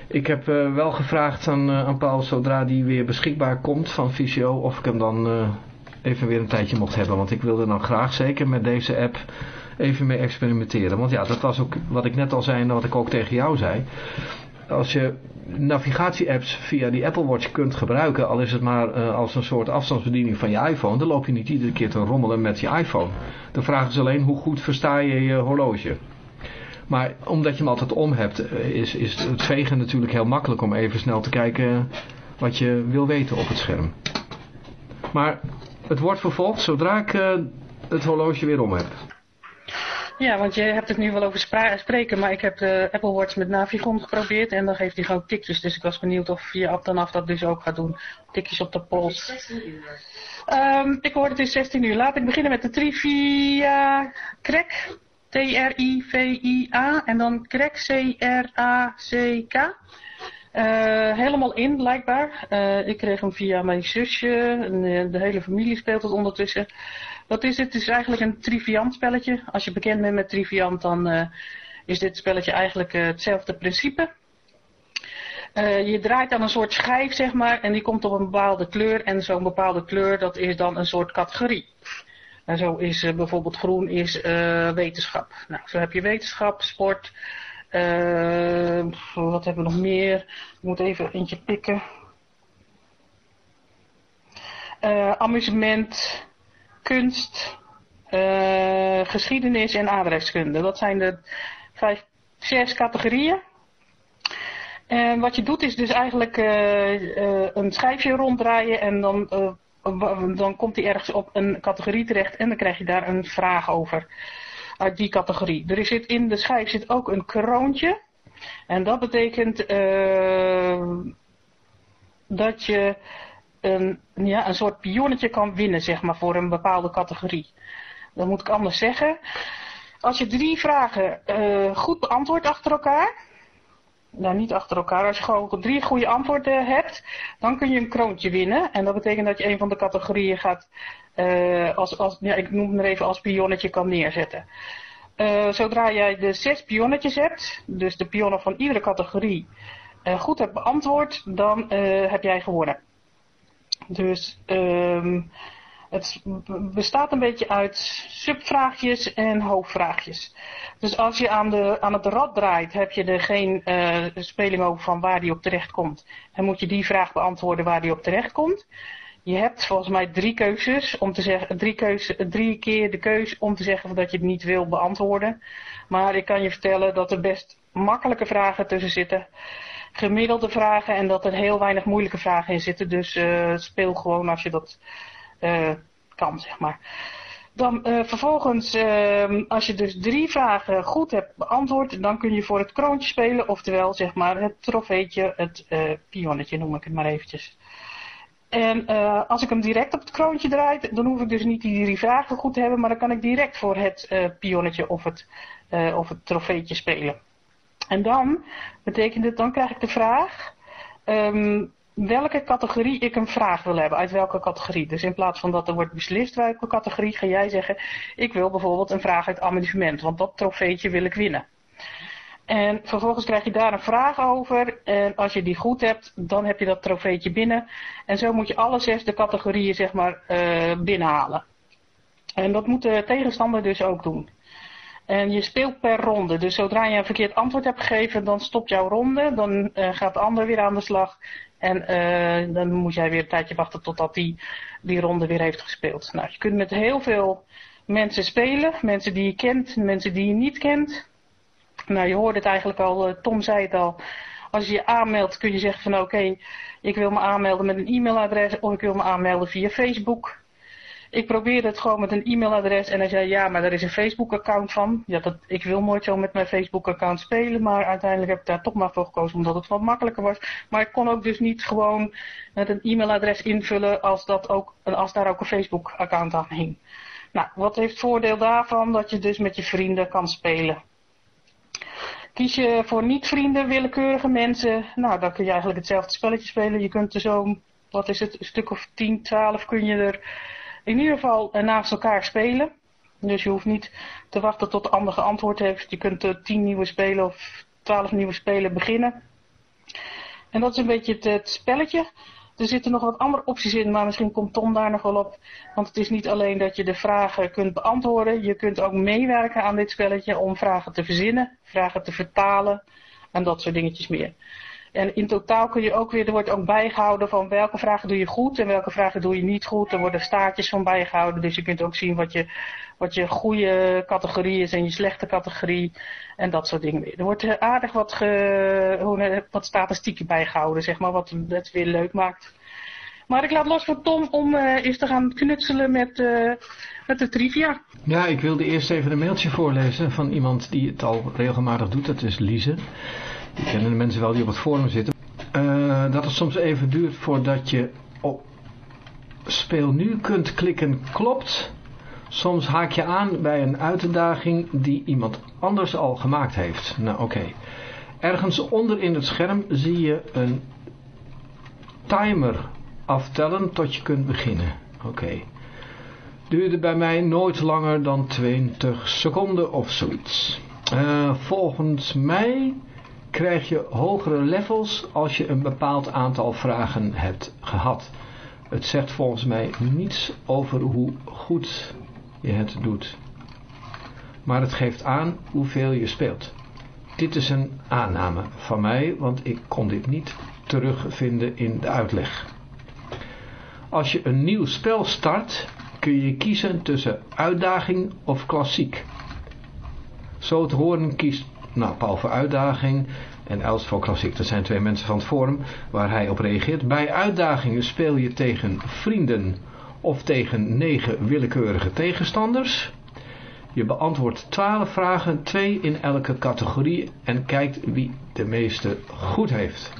Ik heb wel gevraagd aan, aan Paul, zodra die weer beschikbaar komt van Visio, of ik hem dan even weer een tijdje mocht hebben. Want ik wilde dan graag, zeker met deze app, even mee experimenteren. Want ja, dat was ook wat ik net al zei en wat ik ook tegen jou zei als je navigatie-apps via die Apple Watch kunt gebruiken, al is het maar uh, als een soort afstandsbediening van je iPhone, dan loop je niet iedere keer te rommelen met je iPhone. Dan vragen ze alleen hoe goed versta je je horloge. Maar omdat je hem altijd om hebt, eh, is, is het vegen natuurlijk heel makkelijk om even snel te kijken wat je wil weten op het scherm. Maar het wordt vervolgd zodra ik uh, het horloge weer om heb. Ja, want je hebt het nu wel over spreken, maar ik heb de Apple Watch met Navigon geprobeerd en dan geeft hij gewoon tikjes. Dus ik was benieuwd of je dan af dat dus ook gaat doen. Tikjes op de pols. Um, ik hoor het is 16 uur. Laat ik beginnen met de trivia crack. T-R-I-V-I-A en dan crack C-R-A-C-K. Uh, helemaal in, blijkbaar. Uh, ik kreeg hem via mijn zusje. En eh, de hele familie speelt het ondertussen. Wat is het? Het is eigenlijk een triviant spelletje. Als je bekend bent met triviant, dan uh, is dit spelletje eigenlijk uh, hetzelfde principe. Uh, je draait dan een soort schijf, zeg maar, en die komt op een bepaalde kleur. En zo'n bepaalde kleur, dat is dan een soort categorie. En zo is bijvoorbeeld groen is wetenschap. Nou, zo heb je wetenschap, sport. wat hebben we nog meer? Ik moet even eentje pikken. amusement kunst, uh, geschiedenis en aardrijkskunde. Dat zijn de vijf, zes categorieën. En wat je doet is dus eigenlijk uh, uh, een schijfje ronddraaien en dan, dan komt hij ergens op een categorie terecht en dan krijg je daar een vraag over uit die categorie. Er zit in de schijf zit ook een kroontje en dat betekent dat je een, ja, een soort pionnetje kan winnen, zeg maar, voor een bepaalde categorie. Dat moet ik anders zeggen. Als je drie vragen uh, goed beantwoordt achter elkaar, nou niet achter elkaar, als je gewoon drie goede antwoorden hebt, dan kun je een kroontje winnen. En dat betekent dat je een van de categorieën gaat eh, als, als, ja, ik noem het maar even als pionnetje kan neerzetten. Eh, zodra jij de zes pionnetjes hebt, dus de pionnen van iedere categorie, goed hebt beantwoord, dan heb jij gewonnen. Dus ehm, het bestaat een beetje uit subvraagjes en hoofdvraagjes. Dus als je aan, de, aan het rad draait, heb je er geen uh, speling over van waar die op terecht komt. En moet je die vraag beantwoorden waar die op terecht komt. Je hebt volgens mij drie keuzes om te zeggen, drie, keuze, drie keer de keuze om te zeggen dat je het niet wil beantwoorden. Maar ik kan je vertellen dat er best makkelijke vragen tussen zitten. Gemiddelde vragen en dat er heel weinig moeilijke vragen in zitten. Dus uh, speel gewoon als je dat uh, kan, zeg maar. Dan uh, vervolgens, uh, als je dus drie vragen goed hebt beantwoord, dan kun je voor het kroontje spelen, oftewel zeg maar het trofeetje, het pionnetje noem ik het maar eventjes. En als ik hem direct op het kroontje draai, dan hoef ik dus niet die drie vragen goed te hebben, maar dan kan ik direct voor het pionnetje of het, of het trofeetje spelen. En dan betekent het, dan krijg ik de vraag, um, welke categorie ik een vraag wil hebben, uit welke categorie. Dus in plaats van dat er wordt beslist welke categorie, ga jij zeggen, ik wil bijvoorbeeld een vraag uit amusement, want dat trofeetje wil ik winnen. En vervolgens krijg je daar een vraag over. En als je die goed hebt, dan heb je dat trofeetje binnen. En zo moet je alle zes de categorieën zeg maar uh, binnenhalen. En dat moet de tegenstander dus ook doen. En je speelt per ronde. Dus zodra je een verkeerd antwoord hebt gegeven, dan stopt jouw ronde. Dan uh, gaat de ander weer aan de slag. En uh, dan moet jij weer een tijdje wachten totdat die, die ronde weer heeft gespeeld. Nou, je kunt met heel veel mensen spelen. Mensen die je kent, mensen die je niet kent. Nou, je hoorde het eigenlijk al, Tom zei het al. Als je je aanmeldt kun je zeggen van oké, ik wil me aanmelden met een e-mailadres of ik wil me aanmelden via Facebook. Ik probeerde het gewoon met een e-mailadres en hij zei ja, maar er is een Facebook account van. Ja, dat, ik wil nooit zo met mijn Facebook account spelen, maar uiteindelijk heb ik daar toch maar voor gekozen omdat het wat makkelijker was. Maar ik kon ook dus niet gewoon met een e-mailadres invullen als, dat ook, als daar ook een Facebook account aan hing. Nou, wat heeft voordeel daarvan? Dat je dus met je vrienden kan spelen. Kies je voor niet-vrienden, willekeurige mensen, nou dan kun je eigenlijk hetzelfde spelletje spelen. Je kunt er zo, wat is het, een stuk of 10, 12 kun je er in ieder geval naast elkaar spelen. Dus je hoeft niet te wachten tot de ander geantwoord heeft. Je kunt er 10 nieuwe spelen of 12 nieuwe spelen beginnen. En dat is een beetje het, het spelletje. Er zitten nog wat andere opties in, maar misschien komt Tom daar nog wel op. Want het is niet alleen dat je de vragen kunt beantwoorden. Je kunt ook meewerken aan dit spelletje om vragen te verzinnen, vragen te vertalen en dat soort dingetjes meer. En in totaal kun je ook weer, er wordt ook bijgehouden van welke vragen doe je goed en welke vragen doe je niet goed. Er worden staartjes van bijgehouden, dus je kunt ook zien wat je, wat je goede categorie is en je slechte categorie en dat soort dingen. Er wordt aardig wat, ge, wat statistieken bijgehouden, zeg maar, wat het weer leuk maakt. Maar ik laat los voor Tom om uh, eens te gaan knutselen met, uh, met de trivia. Ja, ik wilde eerst even een mailtje voorlezen van iemand die het al regelmatig doet, dat is Lise. Kennen de mensen wel die op het forum zitten. Uh, dat het soms even duurt voordat je op speel nu kunt klikken klopt. Soms haak je aan bij een uitdaging die iemand anders al gemaakt heeft. Nou oké. Ergens onder in het scherm zie je een timer aftellen tot je kunt beginnen. Oké. Duurde bij mij nooit langer dan 20 seconden of zoiets. Uh, volgens mij krijg je hogere levels als je een bepaald aantal vragen hebt gehad. Het zegt volgens mij niets over hoe goed je het doet. Maar het geeft aan hoeveel je speelt. Dit is een aanname van mij, want ik kon dit niet terugvinden in de uitleg. Als je een nieuw spel start, kun je kiezen tussen uitdaging of klassiek. Zo te horen kiest nou, Paul voor uitdaging en Els voor klassiek. Dat zijn twee mensen van het forum waar hij op reageert. Bij uitdagingen speel je tegen vrienden of tegen negen willekeurige tegenstanders. Je beantwoordt 12 vragen, twee in elke categorie en kijkt wie de meeste goed heeft.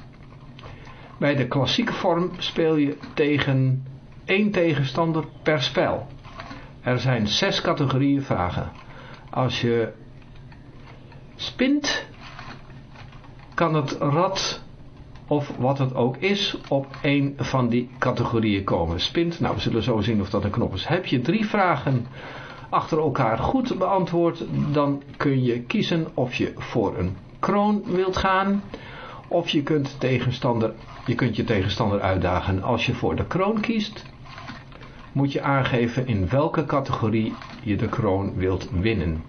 Bij de klassieke vorm speel je tegen één tegenstander per spel. Er zijn zes categorieën vragen. Als je spint, kan het rad of wat het ook is op een van die categorieën komen. Spint, nou we zullen zo zien of dat een knop is. Heb je drie vragen achter elkaar goed beantwoord, dan kun je kiezen of je voor een kroon wilt gaan. Of je kunt, tegenstander, je kunt je tegenstander uitdagen. Als je voor de kroon kiest, moet je aangeven in welke categorie je de kroon wilt winnen.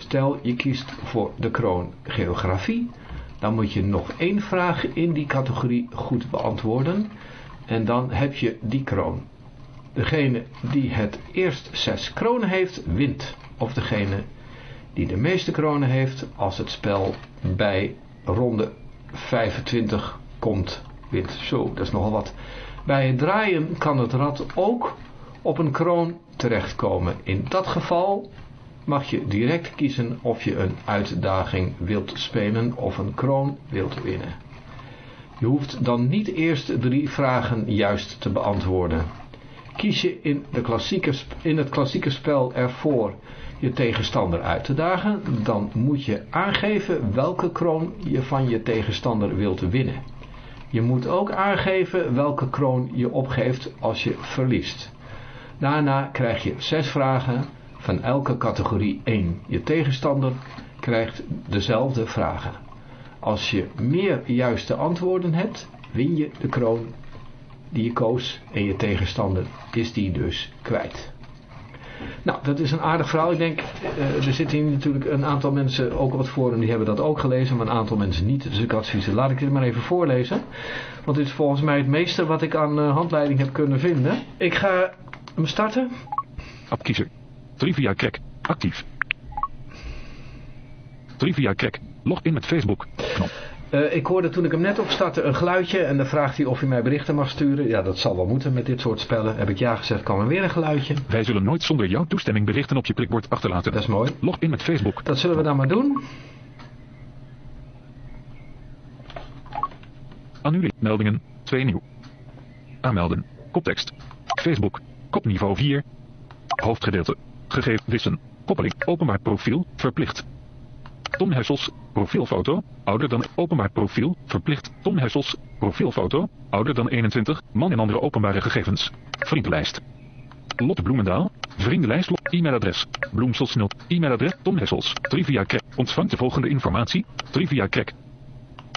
Stel je kiest voor de kroon geografie, dan moet je nog één vraag in die categorie goed beantwoorden en dan heb je die kroon. Degene die het eerst zes kronen heeft, wint. Of degene die de meeste kronen heeft, als het spel bij ronde 25 komt, wint. Zo, dat is nogal wat. Bij het draaien kan het rad ook op een kroon terechtkomen. In dat geval mag je direct kiezen of je een uitdaging wilt spelen of een kroon wilt winnen. Je hoeft dan niet eerst drie vragen juist te beantwoorden. Kies je in, de klassieke, in het klassieke spel ervoor je tegenstander uit te dagen, dan moet je aangeven welke kroon je van je tegenstander wilt winnen. Je moet ook aangeven welke kroon je opgeeft als je verliest. Daarna krijg je zes vragen van elke categorie 1. Je tegenstander krijgt dezelfde vragen. Als je meer juiste antwoorden hebt, win je de kroon die je koos en je tegenstander is die dus kwijt. Nou, dat is een aardig verhaal. Ik denk, uh, er zitten hier natuurlijk een aantal mensen ook op het forum die hebben dat ook gelezen, maar een aantal mensen niet. Dus ik adviseer, laat ik dit maar even voorlezen. Want dit is volgens mij het meeste wat ik aan uh, handleiding heb kunnen vinden. Ik ga hem starten. Appkiezer. Trivia Crack. Actief. Trivia Crack. Log in met Facebook. Knop. Uh, ik hoorde toen ik hem net opstartte een geluidje en dan vraagt hij of hij mij berichten mag sturen. Ja, dat zal wel moeten met dit soort spellen. Heb ik ja gezegd, kan er weer een geluidje. Wij zullen nooit zonder jouw toestemming berichten op je prikbord achterlaten. Dat is mooi. Log in met Facebook. Dat zullen we dan maar doen. Annuleer. Meldingen. 2 nieuw. Aanmelden. Koptekst. Facebook. Kopniveau 4. Hoofdgedeelte. Gegeven wissen. Koppeling. Openbaar profiel. Verplicht. Tom Hessels, profielfoto, ouder dan openbaar profiel, verplicht. Tom Hessels, profielfoto, ouder dan 21, man en andere openbare gegevens. Vriendenlijst. Lotte Bloemendaal, vriendenlijst, e-mailadres, bloemselsnil, e-mailadres, Tom Hessels, Trivia Krek, ontvangt de volgende informatie, Trivia Krek.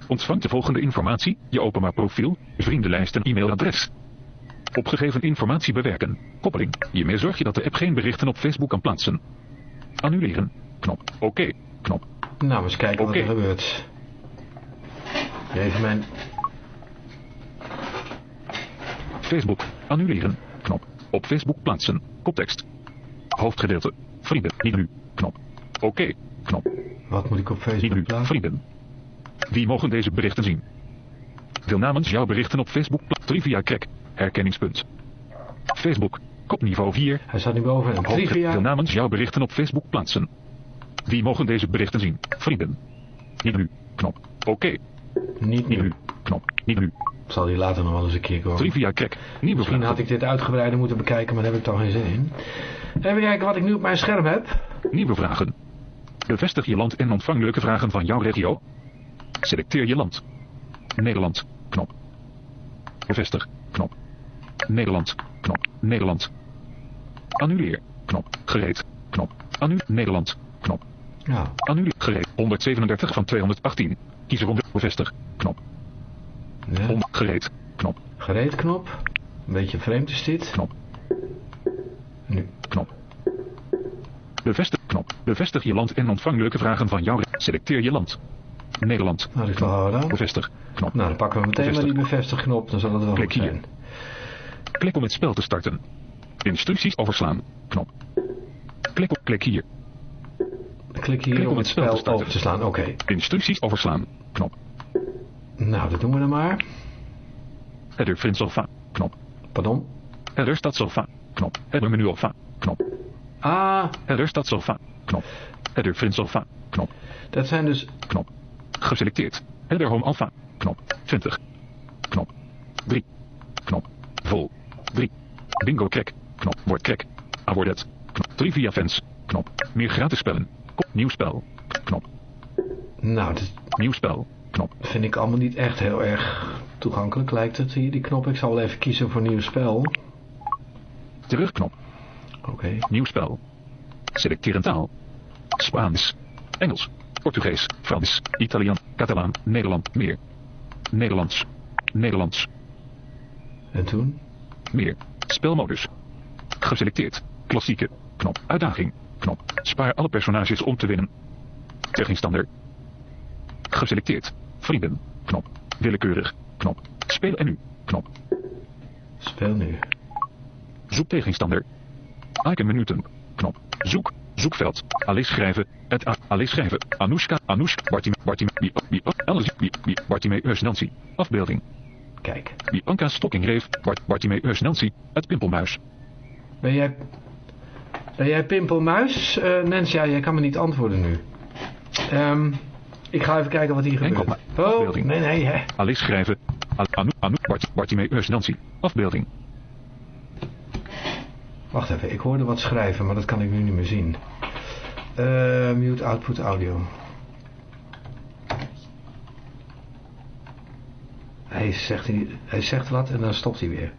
Ontvangt de volgende informatie, je openbaar profiel, vriendenlijst en e-mailadres. Opgegeven informatie bewerken, koppeling, hiermee zorg je dat de app geen berichten op Facebook kan plaatsen. Annuleren, knop, oké, knop. Nou, eens kijken wat er gebeurt. Even mijn... Facebook, annuleren, knop. Op Facebook plaatsen, koptekst. Hoofdgedeelte, vrienden, niet nu, knop. Oké, knop. Wat moet ik op Facebook Niet nu, plaatsen? vrienden. Wie mogen deze berichten zien? Wil namens jouw berichten op Facebook Trivia Crack, herkenningspunt. Facebook, kopniveau 4. Hij staat nu boven een Hoofdge- trivia. Namens jouw berichten op Facebook plaatsen. Wie mogen deze berichten zien? Vrienden. Niet nu, knop. Oké, Niet niet nu. nu, knop. Niet nu. Zal die later nog wel eens een keer komen. Trivia Crack, nieuwe Misschien vragen. had ik dit uitgebreider moeten bekijken, maar daar heb ik toch geen zin in. Even kijken wat ik nu op mijn scherm heb. Nieuwe vragen. Bevestig je land en ontvang leuke vragen van jouw regio. Selecteer je land. Nederland. Knop. Bevestig. Knop. Nederland. Knop. Nederland. Annuleer. Knop. Gereed. Knop. Annu. Nederland. Knop. Ja, Annuleer. Gereed. 137 van 218. Kies eronder. Bevestig. Knop. ja. Om. Gereed. Knop. gereed knop. Een beetje vreemd is dit. Knop. Nu. Knop. Bevestig. Knop. Bevestig je land en ontvang leuke vragen van jouw. re- Selecteer je land. Nederland. Al gedaan? Bevestig. Knop. Nou, dan pakken we meteen maar die bevestigknop, dan zal het wel Klik goed hier. zijn. Klik om het spel te starten. Instructies overslaan. Knop. Klik op klik hier. Klik hier Klik om het spel te starten. over te slaan. Oké. Instructies overslaan. Knop. Nou, dat doen we dan maar. Header Friends Alpha. Knop. Pardon. Header Alpha. Knop. Header Menu Alpha. Knop. Ah, Header Alpha. Knop. Header Friends Alpha. Knop. dat zijn dus... Knop. Geselecteerd. Header Home Alpha. Knop. 20. Knop. 3. Knop. Vol. 3. Bingo crack. Knop. Word crack. Abordet. Knop. Trivia fans. Knop. Meer gratis spellen. Nieuw spel. Knop. Nou, dat Nieuw spel. Knop. vind ik allemaal niet echt heel erg toegankelijk lijkt het hier, die knop. Ik zal wel even kiezen voor nieuw spel. Terugknop. Oké. Nieuw spel. Selecteer een taal. Spaans. Engels. Portugees. Frans. Italiaan. Catalaan. Nederland. Meer. Nederlands. Nederlands. En toen? Meer. Spelmodus. Geselecteerd. Klassieke. Knop. Uitdaging. Knop. Spaar alle personages om te winnen. Tegenstander. Geselecteerd. Vrienden. Knop. Willekeurig. Knop. Speel en nu. Knop. Speel nu. Zoek tegenstander. Icon minuten. Knop. Zoek. Zoekveld. Alice schrijven. Het A. Alice schrijven. Anoushka. Anoush. Bartim. Bartim. Bi. Bi. Alice. Bartimeus Nancy. Afbeelding. Kijk. Bianca Stokkingreef. Bart. Bartimeus Nancy. Het pimpelmuis. Ben jij... Ben jij Pimpelmuis? Eh Nens, ja, jij kan me niet antwoorden nu. Ehm, ik ga even kijken wat hier gebeurt. Oh, Afbeelding. nee, nee, hè. Alice schrijven. Anu. Anu. Bart. Bartimeus Nancy. Afbeelding. Wacht even, ik hoorde wat schrijven, maar dat kan ik nu niet meer zien. Eh, mute output audio. Hij zegt, hij, zegt wat en dan stopt hij weer.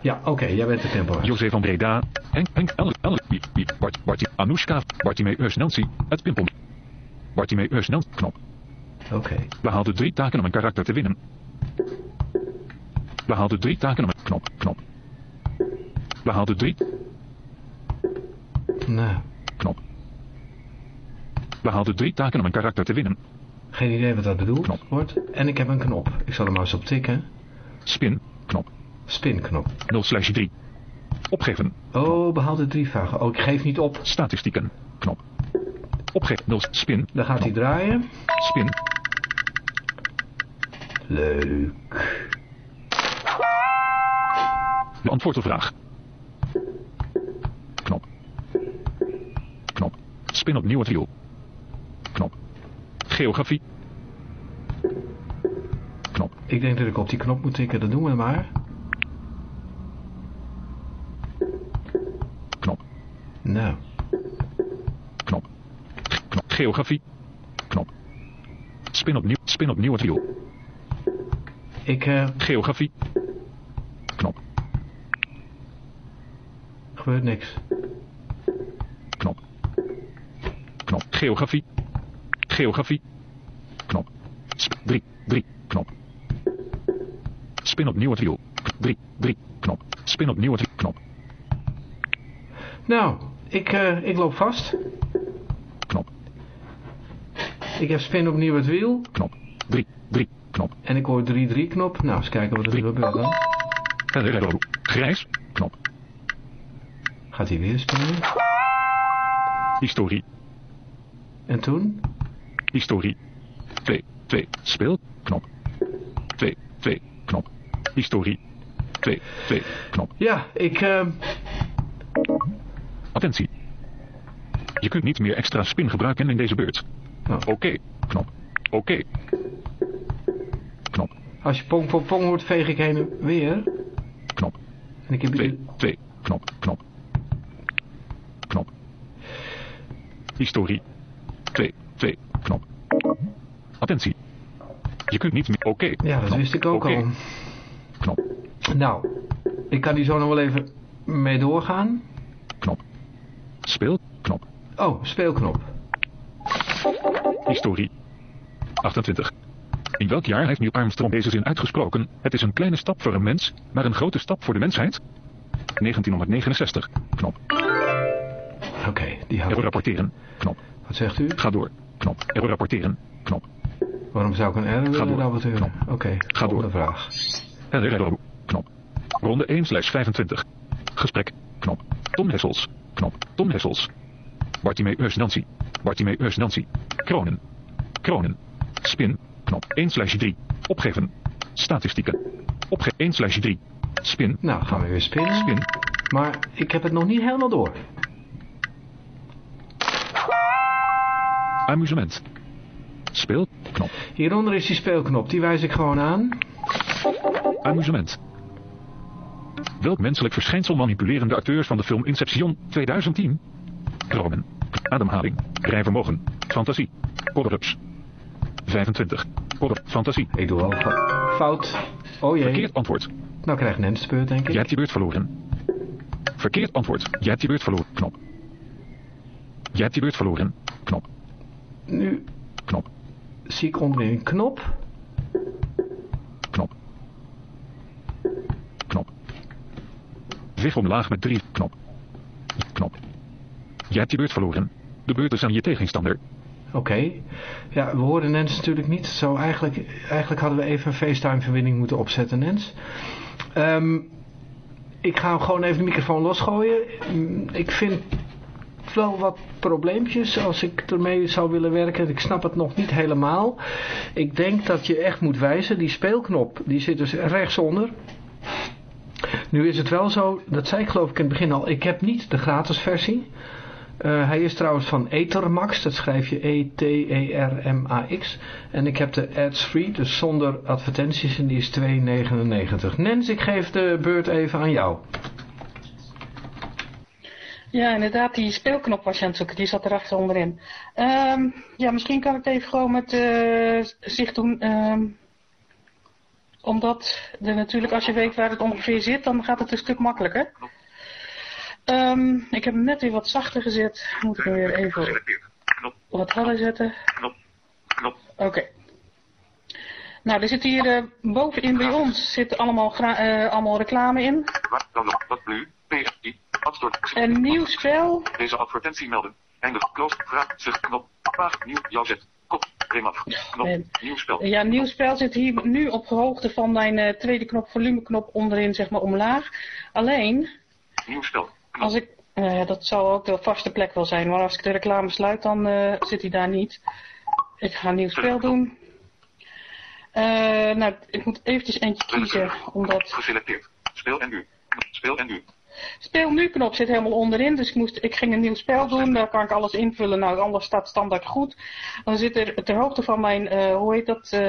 Ja, oké, jij bent de tempo. José van Breda. Henk. Henk. Elle. Elle. Bi. Bi. Bart. Barti. Anoushka. Bartimeus Nancy. Het pimpel. Bartimeus Nancy. Knop. Oké, Behaal de drie taken om een karakter te winnen. Behaal de drie taken om een knop. Knop. Behaal de drie nou, knop. Behaal de drie taken om een karakter te winnen. geen idee wat dat bedoeld Knop. wordt. En ik heb een knop. Ik zal er maar eens op tikken. Spin. Knop. Spinknop. 0 slash 3. Opgeven. Oh, behaal de drie vragen. Oh, ik geef niet op. Statistieken. Knop. Opgeven. 0 spin. Dan gaat hij Knop. draaien. Spin. Leuk. Beantwoord de vraag. Knop. Knop. Spin opnieuw het wiel. Geografie. Knop. Ik denk dat ik op die knop moet tikken. Dat doen we maar. Knop. Nou, Knop. Knop. Geografie. Knop. Spin opnieuw. Spin opnieuw het wiel. ik... eh Geografie. Knop. gebeurt niks. Knop. Knop. Geografie. Geografie. Knop. Sp 3. 3. Knop. Spin opnieuw het wiel. 3. 3. Knop. Spin opnieuw het wiel. Knop. Nou, ik, eh, ik loop vast. Knop. Ik heb spin opnieuw het wiel. Knop. 3. 3. Knop. En ik hoor 3-3 knop. Nou, eens kijken wat er gebeurt dan. Verder Grijs. Knop. Gaat hij weer spelen? Historie. En toen? Historie. 2. 2. Speel. Knop. 2. 2. Knop. Historie. 2. 2. Knop. Ja, ik... eh, Attentie. Je kunt niet meer extra spin gebruiken in deze beurt. nou, Oké. Knop. Oké. Knop. als je pong pong pong hoort, veeg ik heen en weer. Knop. En ik heb 2. hier... 2. Knop. Knop. Knop. Historie. 2. 2. Attentie. Je kunt niet meer... Oké. Ja, dat wist ik ook al. Knop. Nou, ik kan die zo nog wel even mee doorgaan. Knop. Speel. Knop. Oh, speelknop. Historie. 28. In welk jaar heeft Neil Armstrong deze zin uitgesproken? Het is een kleine stap voor een mens, maar een grote stap voor de mensheid? 1969. Knop. Oké, die Error ik. rapporteren. Knop. Wat zegt u? Ga door. Knop. Error rapporteren. Knop. Waarom zou ik een error willen rapporteren? Oké, Ga door. volgende vraag. Error. Knop. Ronde 1 slash 25. Gesprek. Knop. Tom Hessels. Knop. Tom Hessels. Bartimeus Nancy. Bartimeus Nancy. Kronen. Kronen. Spin. Knop. 1 slash 3. Opgeven. Statistieken. Opge 1 slash 3. Spin. Nou, gaan we weer spinnen. Spin. Maar ik heb het nog niet helemaal door. Amusement. Speel. Knop. Hieronder is die speelknop, die wijs ik gewoon aan. Amusement. Welk menselijk verschijnsel manipuleren de acteurs van de film Inception 2010? Kronen. Ademhaling. Rijvermogen. Fantasie. Corrups. 25. Corrupt. Fantasie. Ik doe fa- fout. Oh jee. Verkeerd antwoord. Nou krijgt Nens de beurt, denk ik. Jij hebt je beurt verloren. Verkeerd antwoord. Jij hebt je beurt verloren. Knop. Jij hebt je beurt verloren. Knop. Nu Knop. Zie ik onderin een knop. Knop. Knop. Vig omlaag met drie. Knop. Knop. Jij hebt je beurt verloren. De beurt is aan je tegenstander. Oké. Ja, we hoorden Nens natuurlijk niet. Zo eigenlijk, eigenlijk hadden we even een FaceTime-verbinding moeten opzetten, Nens. Ehm, ik ga hem gewoon even de microfoon losgooien. Ik vind wel wat probleempjes als ik ermee zou willen werken. Ik snap het nog niet helemaal. Ik denk dat je echt moet wijzen. Die speelknop, die zit dus rechtsonder. Nu is het wel zo, dat zei ik geloof ik in het begin al, ik heb niet de gratis versie. Eh, hij is trouwens van Ethermax, dat schrijf je E-T-E-R-M-A-X. En ik heb de ads free, dus zonder advertenties, en die is 2,99. Nens, ik geef de beurt even aan jou. Ja, inderdaad, die speelknop was je aan het zoeken. Die zat erachter onderin. Um, ja, misschien kan ik het even gewoon met eh, zicht doen. Ehm, omdat er natuurlijk, als je weet waar het ongeveer zit, dan gaat het een stuk makkelijker. Ehm, ik heb hem net weer wat zachter gezet. Moet ik hem weer even wat harder zetten. Oké. Nou, er zit hier eh, bovenin bij ons zit allemaal, eh, allemaal reclame in. Wat dan nog? Wat nu? 19. Een nieuw spel. Deze advertentie melden. Eindig. Close. Vraag. Zeg. Knop. Paag. Nieuw. Jouw zet. Kop. Remaf. Knop. man. Nieuw spel. Ja, nieuw spel zit hier nu op hoogte van mijn eh, tweede knop, volumeknop onderin, zeg maar omlaag. Alleen, Nieuw spel. Knop. als ik, ja, dat zou ook de vaste plek wel zijn, maar als ik de reclame sluit, dan eh, zit hij daar niet. Ik ga een nieuw spel doen. Nou, ik moet eventjes eentje kiezen, omdat... Geselecteerd. Speel en nu. Speel en nu. Speel nu knop zit helemaal onderin, dus ik, moest, ik ging een nieuw spel doen, daar kan ik alles invullen. Nou, alles staat standaard goed. Dan zit er ter hoogte van mijn, eh, hoe heet dat, eh,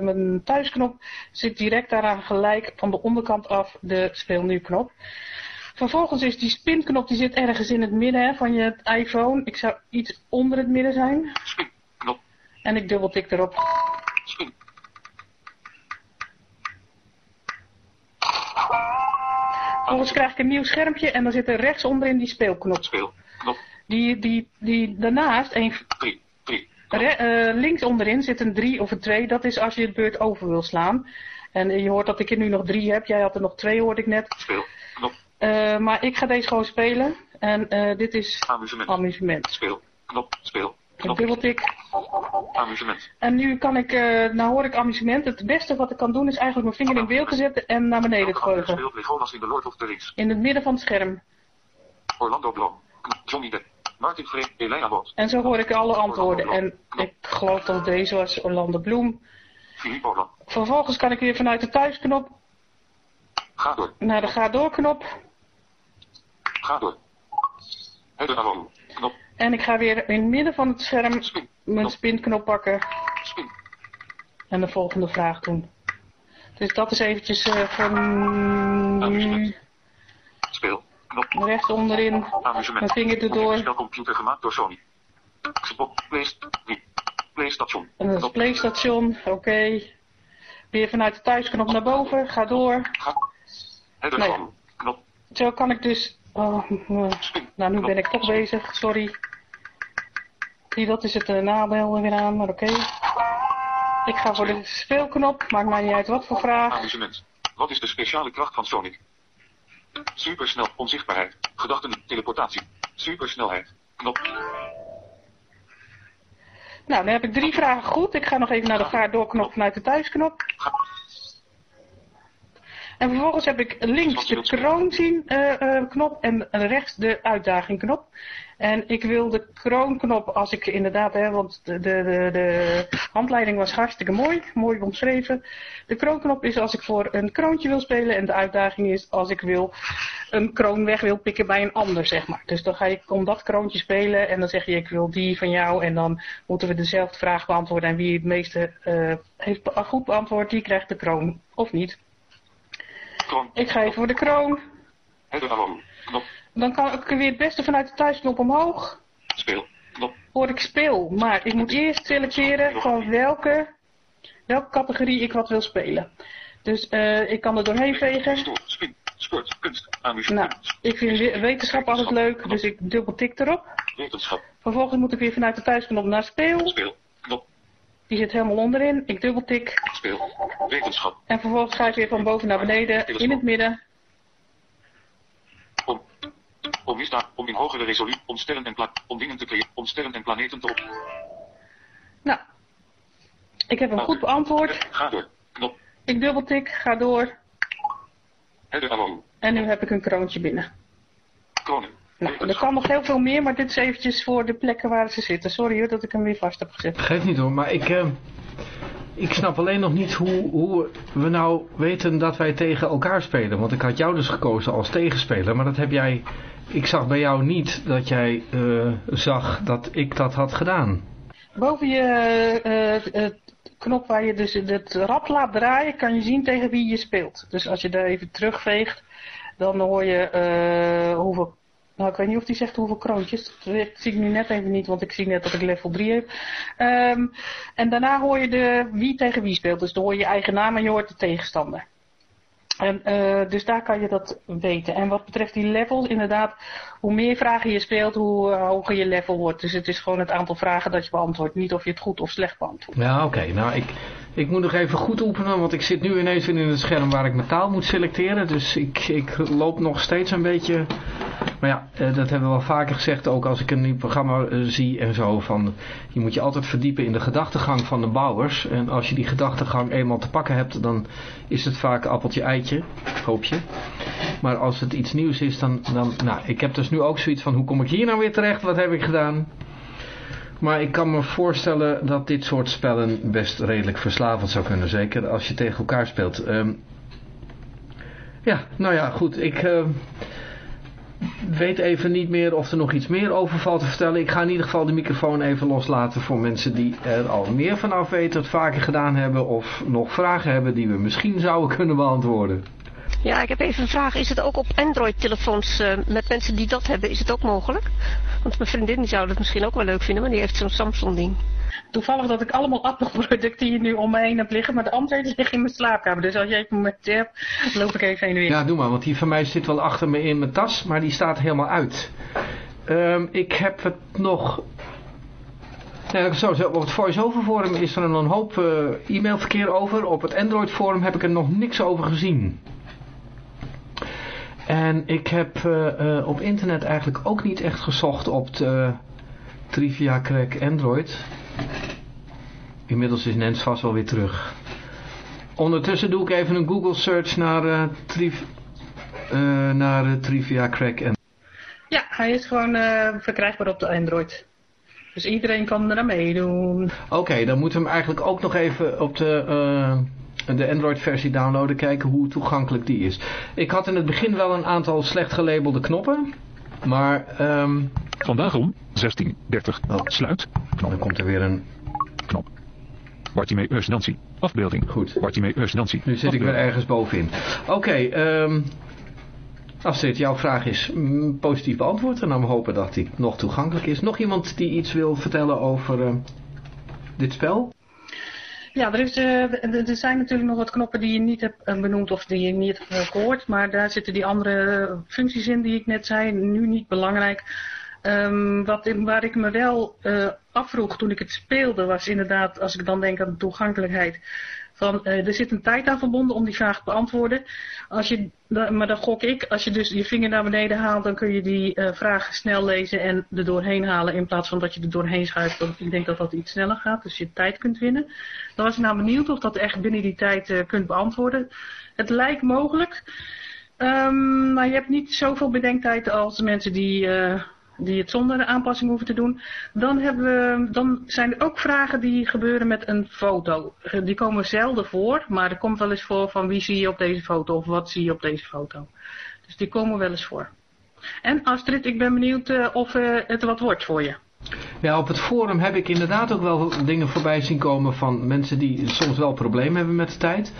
mijn thuisknop, zit direct daaraan gelijk van de onderkant af de speel nu knop. Vervolgens is die spinknop, die zit ergens in het midden hè, van je iPhone. Ik zou iets onder het midden zijn. En ik dubbeltik erop. Spin. Vervolgens krijg ik een nieuw schermpje en dan zit er rechts onderin die speelknop. Speel. Knop. Die, die, die daarnaast, een, 3. 3. Re- eh, links onderin zit een 3 of een 2. Dat is als je het beurt over wil slaan. En je hoort dat ik er nu nog 3 heb. Jij had er nog 2, hoorde ik net. Speel. Knop. Eh, maar ik ga deze gewoon spelen. En eh, dit is Amusement. amusement. Speel. Knop. Speel. Ik dubbeltik. Amusement. En nu kan ik, eh, nou hoor ik amusement. Het beste wat ik kan doen is eigenlijk mijn vinger in beeld te zetten en naar beneden te gooien. In Lord of the Rings. In het midden van het scherm. Orlando Bloom. Johnny Depp. Martin. Elijah Wood. En zo hoor ik alle antwoorden. En ik geloof dat deze was Orlando Bloem. Vervolgens kan ik weer vanuit de thuisknop Ga door. naar de ga door knop. Ga door. Header. Knop. En ik ga weer in het midden van het scherm Spin. mijn Knop. spinknop pakken Spin. en de volgende vraag doen. Dus dat is eventjes eh voor nu. Speel. Knop. rechts onderin. Amusement. Mijn vinger erdoor. Spelcomputer gemaakt door Sony. Playstation. En dat is Knop. Playstation, oké. Weer vanuit de thuisknop naar boven, ga door. Nee. Zo kan ik dus... Oh, eh, nou, nu ben ik toch bezig, sorry. Zie, dat is het uh, nadeel er weer aan, maar oké. Ik ga voor de speelknop, maakt mij niet uit wat voor vraag. Amusement. Wat is de speciale kracht van Sonic? Supersnel. Onzichtbaarheid. Gedachten. Teleportatie. Supersnelheid. Knop. Nou, dan heb ik drie vragen goed. Ik ga nog even naar de ga doorknop vanuit de thuisknop. En vervolgens heb ik links de kroon zien eh, eh, knop en rechts de uitdaging knop. En ik wil de kroonknop als ik inderdaad, hè, want de, de, de, handleiding was hartstikke mooi, mooi omschreven. De kroonknop is als ik voor een kroontje wil spelen en de uitdaging is als ik wil een kroon weg wil pikken bij een ander, zeg maar. Dus dan ga ik om dat kroontje spelen en dan zeg je ik wil die van jou en dan moeten we dezelfde vraag beantwoorden en wie het meeste eh, heeft goed beantwoord, die krijgt de kroon. Of niet. Kroon. Ik ga even voor de kroon. Knop. Dan kan ik weer het beste vanuit de thuisknop omhoog. Speel. Knop. hoor ik speel. Maar ik moet eerst selecteren van welke, welke categorie ik wat wil spelen. Dus eh, ik kan er doorheen vegen. Sport, spin, sport, kunst, Nou, amusement, ik vind we- wetenschap altijd leuk, dus ik dubbeltik erop. wetenschap, Vervolgens moet ik weer vanuit de thuisknop naar speel. speel, knop, Die zit helemaal onderin. Ik dubbeltik. speel, wetenschap, En vervolgens ga ik weer van boven naar beneden in het midden. om, om misdaad, om in hogere resolutie, om sterren en pla om dingen te creëren, om sterren en planeten te op. Nou, ik heb hem goed beantwoord. Ga door, knop, Ik dubbeltik, ga door. En nu heb ik een kroontje binnen. kronen, Nou, er kan nog heel veel meer, maar dit is eventjes voor de plekken waar ze zitten. Sorry hoor dat ik hem weer vast heb gezet. Geeft niet hoor, maar ik, eh, ik snap alleen nog niet hoe, hoe we nou weten dat wij tegen elkaar spelen. Want ik had jou dus gekozen als tegenspeler, maar dat heb jij... Ik zag bij jou niet dat jij eh, zag dat ik dat had gedaan. Boven je eh, eh, knop waar je dus het rad laat draaien, kan je zien tegen wie je speelt. Dus als je daar even terugveegt, dan hoor je hoeveel... Nou, ik weet niet of die zegt hoeveel kroontjes. Dat zie ik nu net even niet, want ik zie net dat ik level 3 heb. Ehm, en daarna hoor je de wie tegen wie speelt. Dus dan hoor je je eigen naam en je hoort de tegenstander. En, eh, dus daar kan je dat weten. En wat betreft die levels, inderdaad, hoe meer vragen je speelt, hoe eh, hoger je level wordt. Dus het is gewoon het aantal vragen dat je beantwoordt. Niet of je het goed of slecht beantwoordt. Ja, oké. Nou, ik, ik moet nog even goed oefenen, want ik zit nu ineens weer in het scherm waar ik mijn taal moet selecteren. Dus ik, ik loop nog steeds een beetje... Maar ja, eh, dat hebben we wel vaker gezegd, ook als ik een nieuw programma eh, zie en zo. Van, je moet je altijd verdiepen in de gedachtegang van de bouwers. En als je die gedachtegang eenmaal te pakken hebt, dan is het vaak appeltje-eitje, hoop je. Maar als het iets nieuws is, dan, dan... Nou, ik heb dus nu ook zoiets van, hoe kom ik hier nou weer terecht? Wat heb ik gedaan? Maar ik kan me voorstellen dat dit soort spellen best redelijk verslavend zou kunnen. Zeker als je tegen elkaar speelt. Ehm, ja, nou ja, goed. Ik ehm, weet even niet meer of er nog iets meer over valt te vertellen. Ik ga in ieder geval de microfoon even loslaten voor mensen die er al meer vanaf weten. Het vaker gedaan hebben of nog vragen hebben die we misschien zouden kunnen beantwoorden. Ja, ik heb even een vraag. Is het ook op Android-telefoons eh, met mensen die dat hebben, is het ook mogelijk? Want mijn vriendin die zou dat misschien ook wel leuk vinden, maar die heeft zo'n Samsung-ding. Toevallig dat ik allemaal Apple-producten hier nu om me heen heb liggen, maar de andere liggen in mijn slaapkamer. Dus als jij een moment hebt, loop ik even heen en weer. Ja, doe maar, want die van mij zit wel achter me in mijn tas, maar die staat helemaal uit. Ehm, ik heb het nog... Zo, zo, op het voice-over forum is er een hoop eh, e-mailverkeer over. Op het Android forum heb ik er nog niks over gezien. En ik heb eh, eh, op internet eigenlijk ook niet echt gezocht op de Trivia Crack Android. Inmiddels is Nens vast wel weer terug. Ondertussen doe ik even een Google search naar, eh, triv eh, naar eh, Trivia Crack en Ja, hij is gewoon eh, verkrijgbaar op de Android. Dus iedereen kan er aan meedoen. Oké, dan moeten we hem eigenlijk ook nog even op de, eh, de Android versie downloaden. Kijken hoe toegankelijk die is. Ik had in het begin wel een aantal slecht gelabelde knoppen. Maar ehm, Vandaag om 16.30. Oh. Sluit. dan Knop. komt er weer een... Knop. Bartimeus Nancy. Afbeelding. Goed. Bartimeus Nancy. Nu zit ik weer ergens bovenin. Oké, ehm Astrid, jouw vraag is mm, positief beantwoord. En dan hopen dat die nog toegankelijk is. Nog iemand die iets wil vertellen over eh, dit spel? Ja, er, is, eh, er zijn natuurlijk nog wat knoppen die je niet hebt eh, benoemd of die je niet hebt eh, gehoord. Maar daar zitten die andere functies in die ik net zei. Nu niet belangrijk. Ehm, wat, waar ik me wel afvroeg toen ik het speelde was inderdaad, als ik dan denk aan de toegankelijkheid. Van, eh, er zit een tijd aan verbonden om die vraag te beantwoorden. Als je, maar dan gok ik, als je dus je vinger naar beneden haalt, dan kun je die eh, vraag snel lezen en er doorheen halen. In plaats van dat je er doorheen schuift. Want ik denk dat dat iets sneller gaat, dus je tijd kunt winnen. Dan was ik nou benieuwd of dat echt binnen die tijd eh, kunt beantwoorden. Het lijkt mogelijk. Ehm, maar je hebt niet zoveel bedenktijd als de mensen die, die het zonder de aanpassing hoeven te doen. Dan, hebben we, dan zijn er ook vragen die gebeuren met een foto. Die komen zelden voor, maar er komt wel eens voor van wie zie je op deze foto of wat zie je op deze foto. Dus die komen wel eens voor. En Astrid, ik ben benieuwd eh, of eh, het wat wordt voor je. Ja, op het forum heb ik inderdaad ook wel dingen voorbij zien komen van mensen die soms wel problemen hebben met de tijd.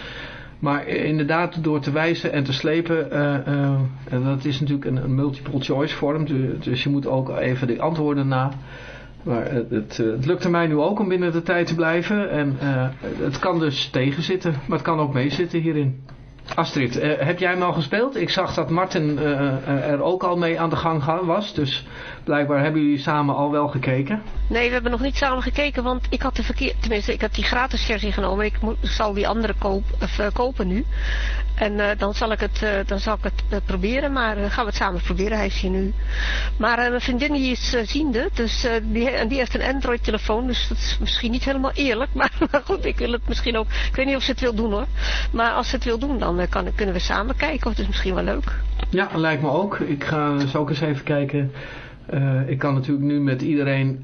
Maar eh, inderdaad, door te wijzen en te slepen, eh, eh, en dat is natuurlijk een, een multiple choice vorm, du- dus je moet ook even de antwoorden na Maar het, het, het, lukte mij nu ook om binnen de tijd te blijven. En het kan dus tegenzitten, maar het kan ook meezitten hierin. Astrid, uh, heb jij hem al gespeeld? Ik zag dat Martin uh, er ook al mee aan de gang was. Dus blijkbaar hebben jullie samen al wel gekeken. Nee, we hebben nog niet samen gekeken. Want ik had de verkeer... Tenminste, ik heb die gratis versie genomen. Ik zal die andere koop, kopen nu. En dan zal ik het, dan zal ik het proberen, maar gaan we het samen proberen. Hij is hier nu. Maar mijn vriendin die is ziende, dus die, en die heeft een Android telefoon, dus dat is misschien niet helemaal eerlijk. Maar, maar, goed, ik wil het misschien ook, ik weet niet of ze het wil doen hoor. Maar als ze het wil doen, dan kan, kunnen we samen kijken, of het is misschien wel leuk. Ja, lijkt me ook. Ik ga dus ook eens even kijken. ik kan natuurlijk nu met iedereen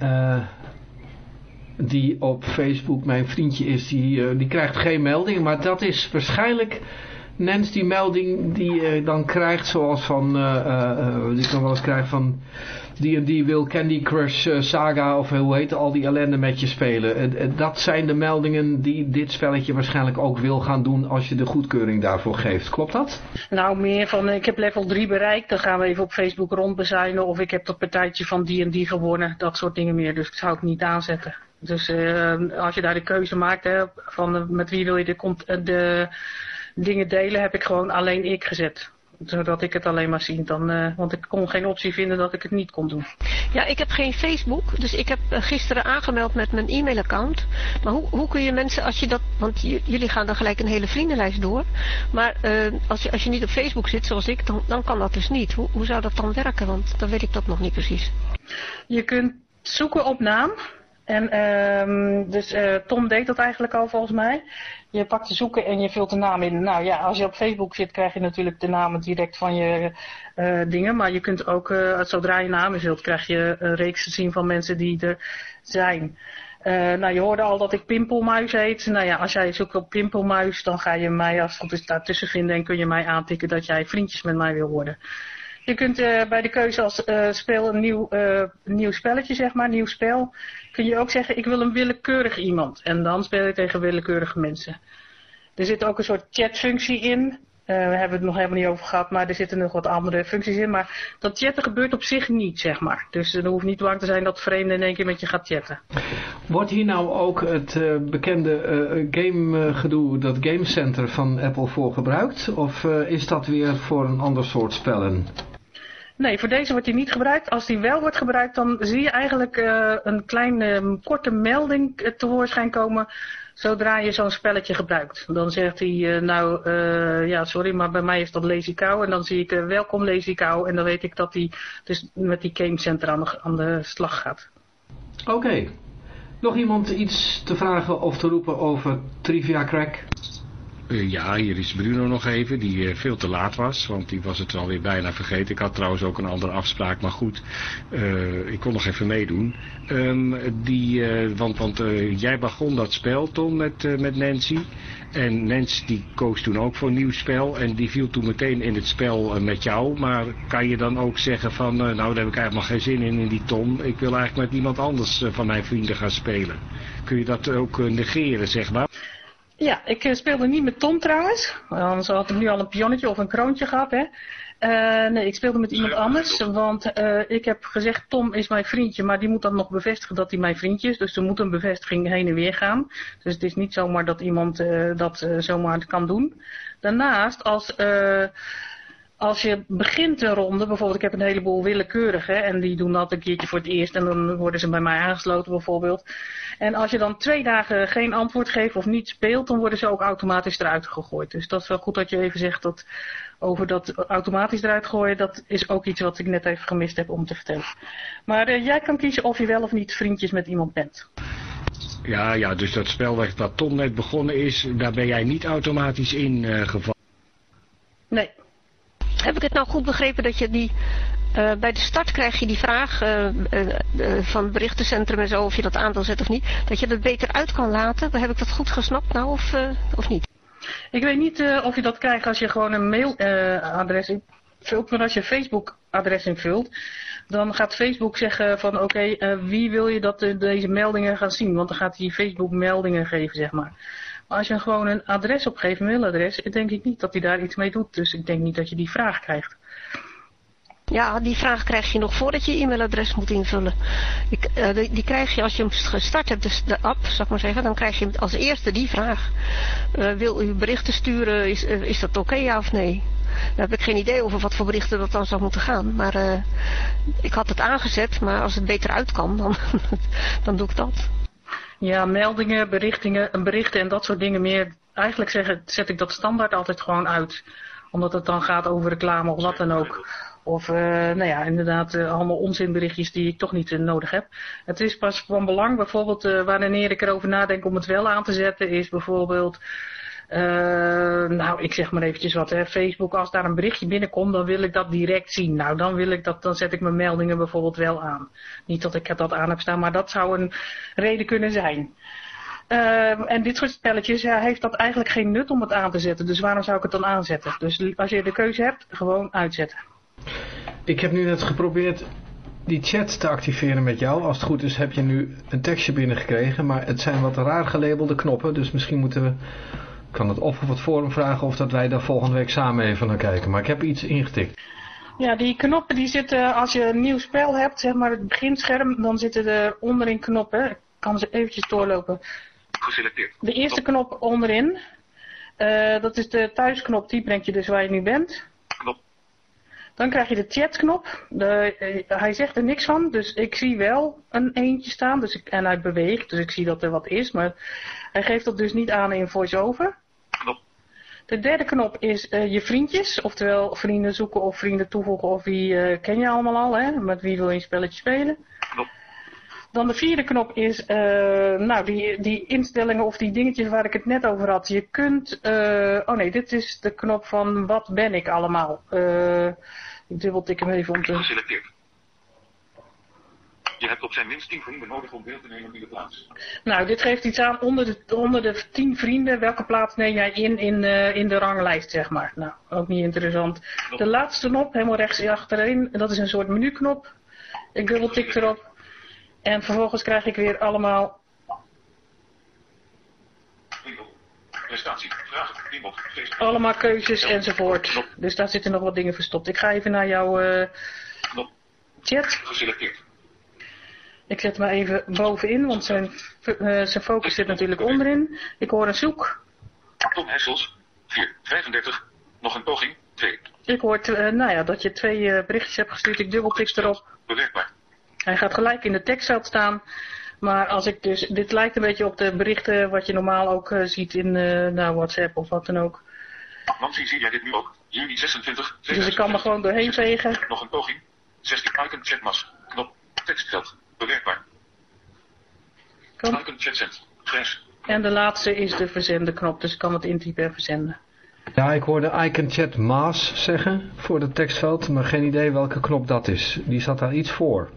die op Facebook mijn vriendje is, die, die krijgt geen melding. Maar dat is waarschijnlijk Nens die melding die je dan krijgt, zoals van, die kan wel eens krijgen van die en die wil Candy Crush Saga of hoe heet al die ellende met je spelen. dat zijn de meldingen die dit spelletje waarschijnlijk ook wil gaan doen als je de goedkeuring daarvoor geeft. Klopt dat? Nou, meer van ik heb level 3 bereikt, dan gaan we even op Facebook rondbezuinen of ik heb dat partijtje van die en die gewonnen, dat soort dingen meer. Dus ik zou het niet aanzetten. Dus als je daar de keuze maakt hè, van met wie wil je de, de dingen delen heb ik gewoon alleen ik gezet zodat ik het alleen maar zie. Dan, uh, want ik kon geen optie vinden dat ik het niet kon doen. Ja, ik heb geen Facebook. Dus ik heb uh, gisteren aangemeld met mijn e-mailaccount. Maar hoe, hoe kun je mensen, als je dat... Want jullie gaan dan gelijk een hele vriendenlijst door. Maar uh, als, je, als je niet op Facebook zit, zoals ik, dan, dan kan dat dus niet. Hoe, hoe zou dat dan werken? Want dan weet ik dat nog niet precies. Je kunt zoeken op naam. En um, dus Tom deed dat eigenlijk al volgens mij. Je pakt de zoeken en je vult de naam in. Nou ja, als je op Facebook zit krijg je natuurlijk de namen direct van je uh, dingen. Maar je kunt ook, uh, zodra je namen vult, krijg je een reeks te zien van mensen die er zijn. Uh, nou, je hoorde al dat ik Pimpelmuis heet. Nou ja, als jij zoekt op Pimpelmuis, dan ga je mij als het is daartussen vinden en kun je mij aantikken dat jij vriendjes met mij wil worden. Je kunt bij de keuze als speel een nieuw, nieuw spelletje, zeg maar, nieuw spel, kun je ook zeggen ik wil een willekeurig iemand. En dan speel je tegen willekeurige mensen. Er zit ook een soort chatfunctie in. we hebben het nog helemaal niet over gehad, maar er zitten nog wat andere functies in. Maar dat chatten gebeurt op zich niet, zeg maar. Dus er hoeft niet bang te zijn dat vreemden in één keer met je gaat chatten. Wordt hier nou ook het bekende gamegedoe, dat Game Center van Apple voor gebruikt? Of is dat weer voor een ander soort spellen? Nee, voor deze wordt die niet gebruikt. Als die wel wordt gebruikt, dan zie je eigenlijk uh, een kleine uh, korte melding uh, tevoorschijn komen zodra je zo'n spelletje gebruikt. Dan zegt hij, nou, ja, sorry, maar bij mij is dat Lazy Cow. En dan zie ik, welkom Lazy Cow. En dan weet ik dat hij dus met die Game Center aan de, aan de slag gaat. Oké. Nog iemand iets te vragen of te roepen over Trivia Crack? Uh, ja, hier is Bruno nog even, die uh, veel te laat was, want die was het alweer bijna vergeten. Ik had trouwens ook een andere afspraak, maar goed, uh, ik kon nog even meedoen. Um, die, want want jij begon dat spel, Tom, met, met Nancy. En Nancy die koos toen ook voor een nieuw spel en die viel toen meteen in het spel met jou. Maar kan je dan ook zeggen van, nou daar heb ik eigenlijk geen zin in, in die Tom. Ik wil eigenlijk met iemand anders van mijn vrienden gaan spelen. Kun je dat ook negeren, zeg maar? Ja, ik uh, speelde niet met Tom trouwens. Anders had ik nu al een pionnetje of een kroontje gehad. Hè. Uh, nee, ik speelde met iemand anders. Want uh, ik heb gezegd, Tom is mijn vriendje. Maar die moet dan nog bevestigen dat hij mijn vriendje is. Dus er moet een bevestiging heen en weer gaan. Dus het is niet zomaar dat iemand dat zomaar kan doen. Daarnaast, als als je begint een ronde, bijvoorbeeld ik heb een heleboel willekeurigen en die doen dat een keertje voor het eerst en dan worden ze bij mij aangesloten bijvoorbeeld. En als je dan twee dagen geen antwoord geeft of niet speelt, dan worden ze ook automatisch eruit gegooid. Dus dat is wel goed dat je even zegt dat over dat automatisch eruit gooien, dat is ook iets wat ik net even gemist heb om te vertellen. Maar uh, jij kan kiezen of je wel of niet vriendjes met iemand bent. Ja, ja, dus dat spel dat Tom net begonnen is, daar ben jij niet automatisch in uh, gevallen? Nee. Heb ik het nou goed begrepen dat je die... Uh, bij de start krijg je die vraag uh, van het berichtencentrum en zo, of je dat aan zetten of niet. Dat je dat beter uit kan laten. Heb ik dat goed gesnapt nou of, of niet? Ik weet niet of je dat krijgt als je gewoon een mailadres invult. Maar als je Facebook adres invult, dan gaat Facebook zeggen van oké, wie wil je dat deze meldingen gaan zien? Want dan gaat hij Facebook meldingen geven, zeg maar. Als je gewoon een adres opgeeft, een mailadres, denk ik niet dat hij daar iets mee doet. Dus ik denk niet dat je die vraag krijgt. Ja, die vraag krijg je nog voordat je e-mailadres moet invullen. Die, uh, die, die, krijg je als je hem gestart hebt, dus de app, zal ik maar zeggen, dan krijg je als eerste die vraag. Uh, wil u berichten sturen, is, uh, is dat oké, ja of nee? Dan heb ik geen idee over wat voor berichten dat dan zou moeten gaan. Maar ik had het aangezet, maar als het beter uit kan, dan, dan doe ik dat. Ja, meldingen, berichtingen, berichten en dat soort dingen meer. Eigenlijk zeg, zet ik dat standaard altijd gewoon uit. Omdat het dan gaat over reclame of wat dan ook. Of uh, nou ja, inderdaad uh, allemaal onzinberichtjes die ik toch niet uh, nodig heb. Het is pas van belang, bijvoorbeeld wanneer ik erover nadenk om het wel aan te zetten, is bijvoorbeeld, nou ik zeg maar eventjes wat, hè, Facebook, als daar een berichtje binnenkomt, dan wil ik dat direct zien. Nou, dan wil ik dat, dan zet ik mijn meldingen bijvoorbeeld wel aan. Niet dat ik dat aan heb staan, maar dat zou een reden kunnen zijn. Uh, en dit soort spelletjes ja, heeft dat eigenlijk geen nut om het aan te zetten. Dus waarom zou ik het dan aanzetten? Dus als je de keuze hebt, gewoon uitzetten. Ik heb nu net geprobeerd die chat te activeren met jou. Als het goed is heb je nu een tekstje binnengekregen. Maar het zijn wat raar gelabelde knoppen. Dus misschien moeten we... Ik kan het of op het forum vragen of dat wij daar volgende week samen even naar kijken. Maar ik heb iets ingetikt. Ja, die knoppen die zitten, als je een nieuw spel hebt, zeg maar het beginscherm, dan zitten er onderin knoppen. Ik kan ze eventjes doorlopen. Geselecteerd. De eerste knop onderin, uh, dat is de thuisknop, die brengt je dus waar je nu bent. Dan krijg je de chatknop. De, uh, hij zegt er niks van, dus ik zie wel een eentje staan. Dus ik, en hij beweegt, dus ik zie dat er wat is. Maar hij geeft dat dus niet aan in voice-over. Knop. De derde knop is uh, je vriendjes. Oftewel vrienden zoeken of vrienden toevoegen of wie ken je allemaal al. Hè? Met wie wil je een spelletje spelen. Knop. Dan de vierde knop is, uh, nou, die, die instellingen of die dingetjes waar ik het net over had. Je kunt, uh, oh nee, dit is de knop van wat ben ik allemaal. Uh, ik dubbeltik hem even om te... Geselecteerd. Je hebt op zijn minst 10 vrienden nodig om deel te nemen in de plaats. Nou, dit geeft iets aan onder de, onder de 10 vrienden. Welke plaats neem jij in, in, uh, in de ranglijst, zeg maar. Nou, ook niet interessant. De laatste knop, helemaal rechts achterin, dat is een soort menuknop. Ik dubbeltik erop. En vervolgens krijg ik weer allemaal... Allemaal keuzes enzovoort. Dus daar zitten nog wat dingen verstopt. Ik ga even naar jouw uh, chat. Ik zet hem even bovenin, want zijn, uh, zijn focus zit natuurlijk onderin. Ik hoor een zoek. Tom Hessels, 4, 35. Nog een poging, 2. Ik hoor, uh, nou ja, dat je twee berichtjes hebt gestuurd. Ik dubbeltik erop. Bewerkbaar. Hij gaat gelijk in de tekstveld staan. Maar als ik dus, dit lijkt een beetje op de berichten wat je normaal ook uh, ziet in uh, nou, WhatsApp of wat dan ook. Nancy, zie jij dit nu ook? Juni 26. Dus ik kan er gewoon doorheen vegen. Nog een poging. 16 icon chatmas. Knop. Tekstveld. Bewerkbaar. Kom. Icon chatcent. Grijs. En de laatste is de verzenden knop, dus ik kan het intypen en verzenden. Ja, ik hoorde icon chat maas zeggen voor het tekstveld, maar geen idee welke knop dat is. Die zat daar iets voor.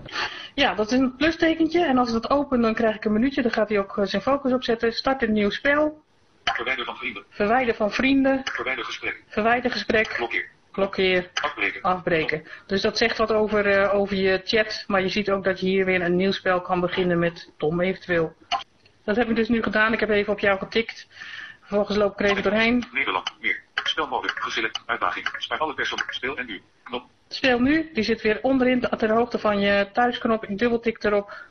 Ja, dat is een plustekentje. En als ik dat open, dan krijg ik een minuutje. Dan gaat hij ook zijn focus opzetten. Start een nieuw spel. Verwijder van vrienden. Verwijder van vrienden. Verwijder gesprek. Verwijder gesprek. Blokkeer. Blokkeer. Afbreken. Afbreken. Dus dat zegt wat over, uh, over je chat. Maar je ziet ook dat je hier weer een nieuw spel kan beginnen met Tom eventueel. Dat heb ik dus nu gedaan. Ik heb even op jou getikt. Vervolgens loop ik er even doorheen. Nederland. Meer. Spelmode. Geselect. Uitdaging. Spaar alle personen. Speel en nu. Knop. Speel nu, die zit weer onderin ter hoogte van je thuisknop. Ik dubbeltik erop.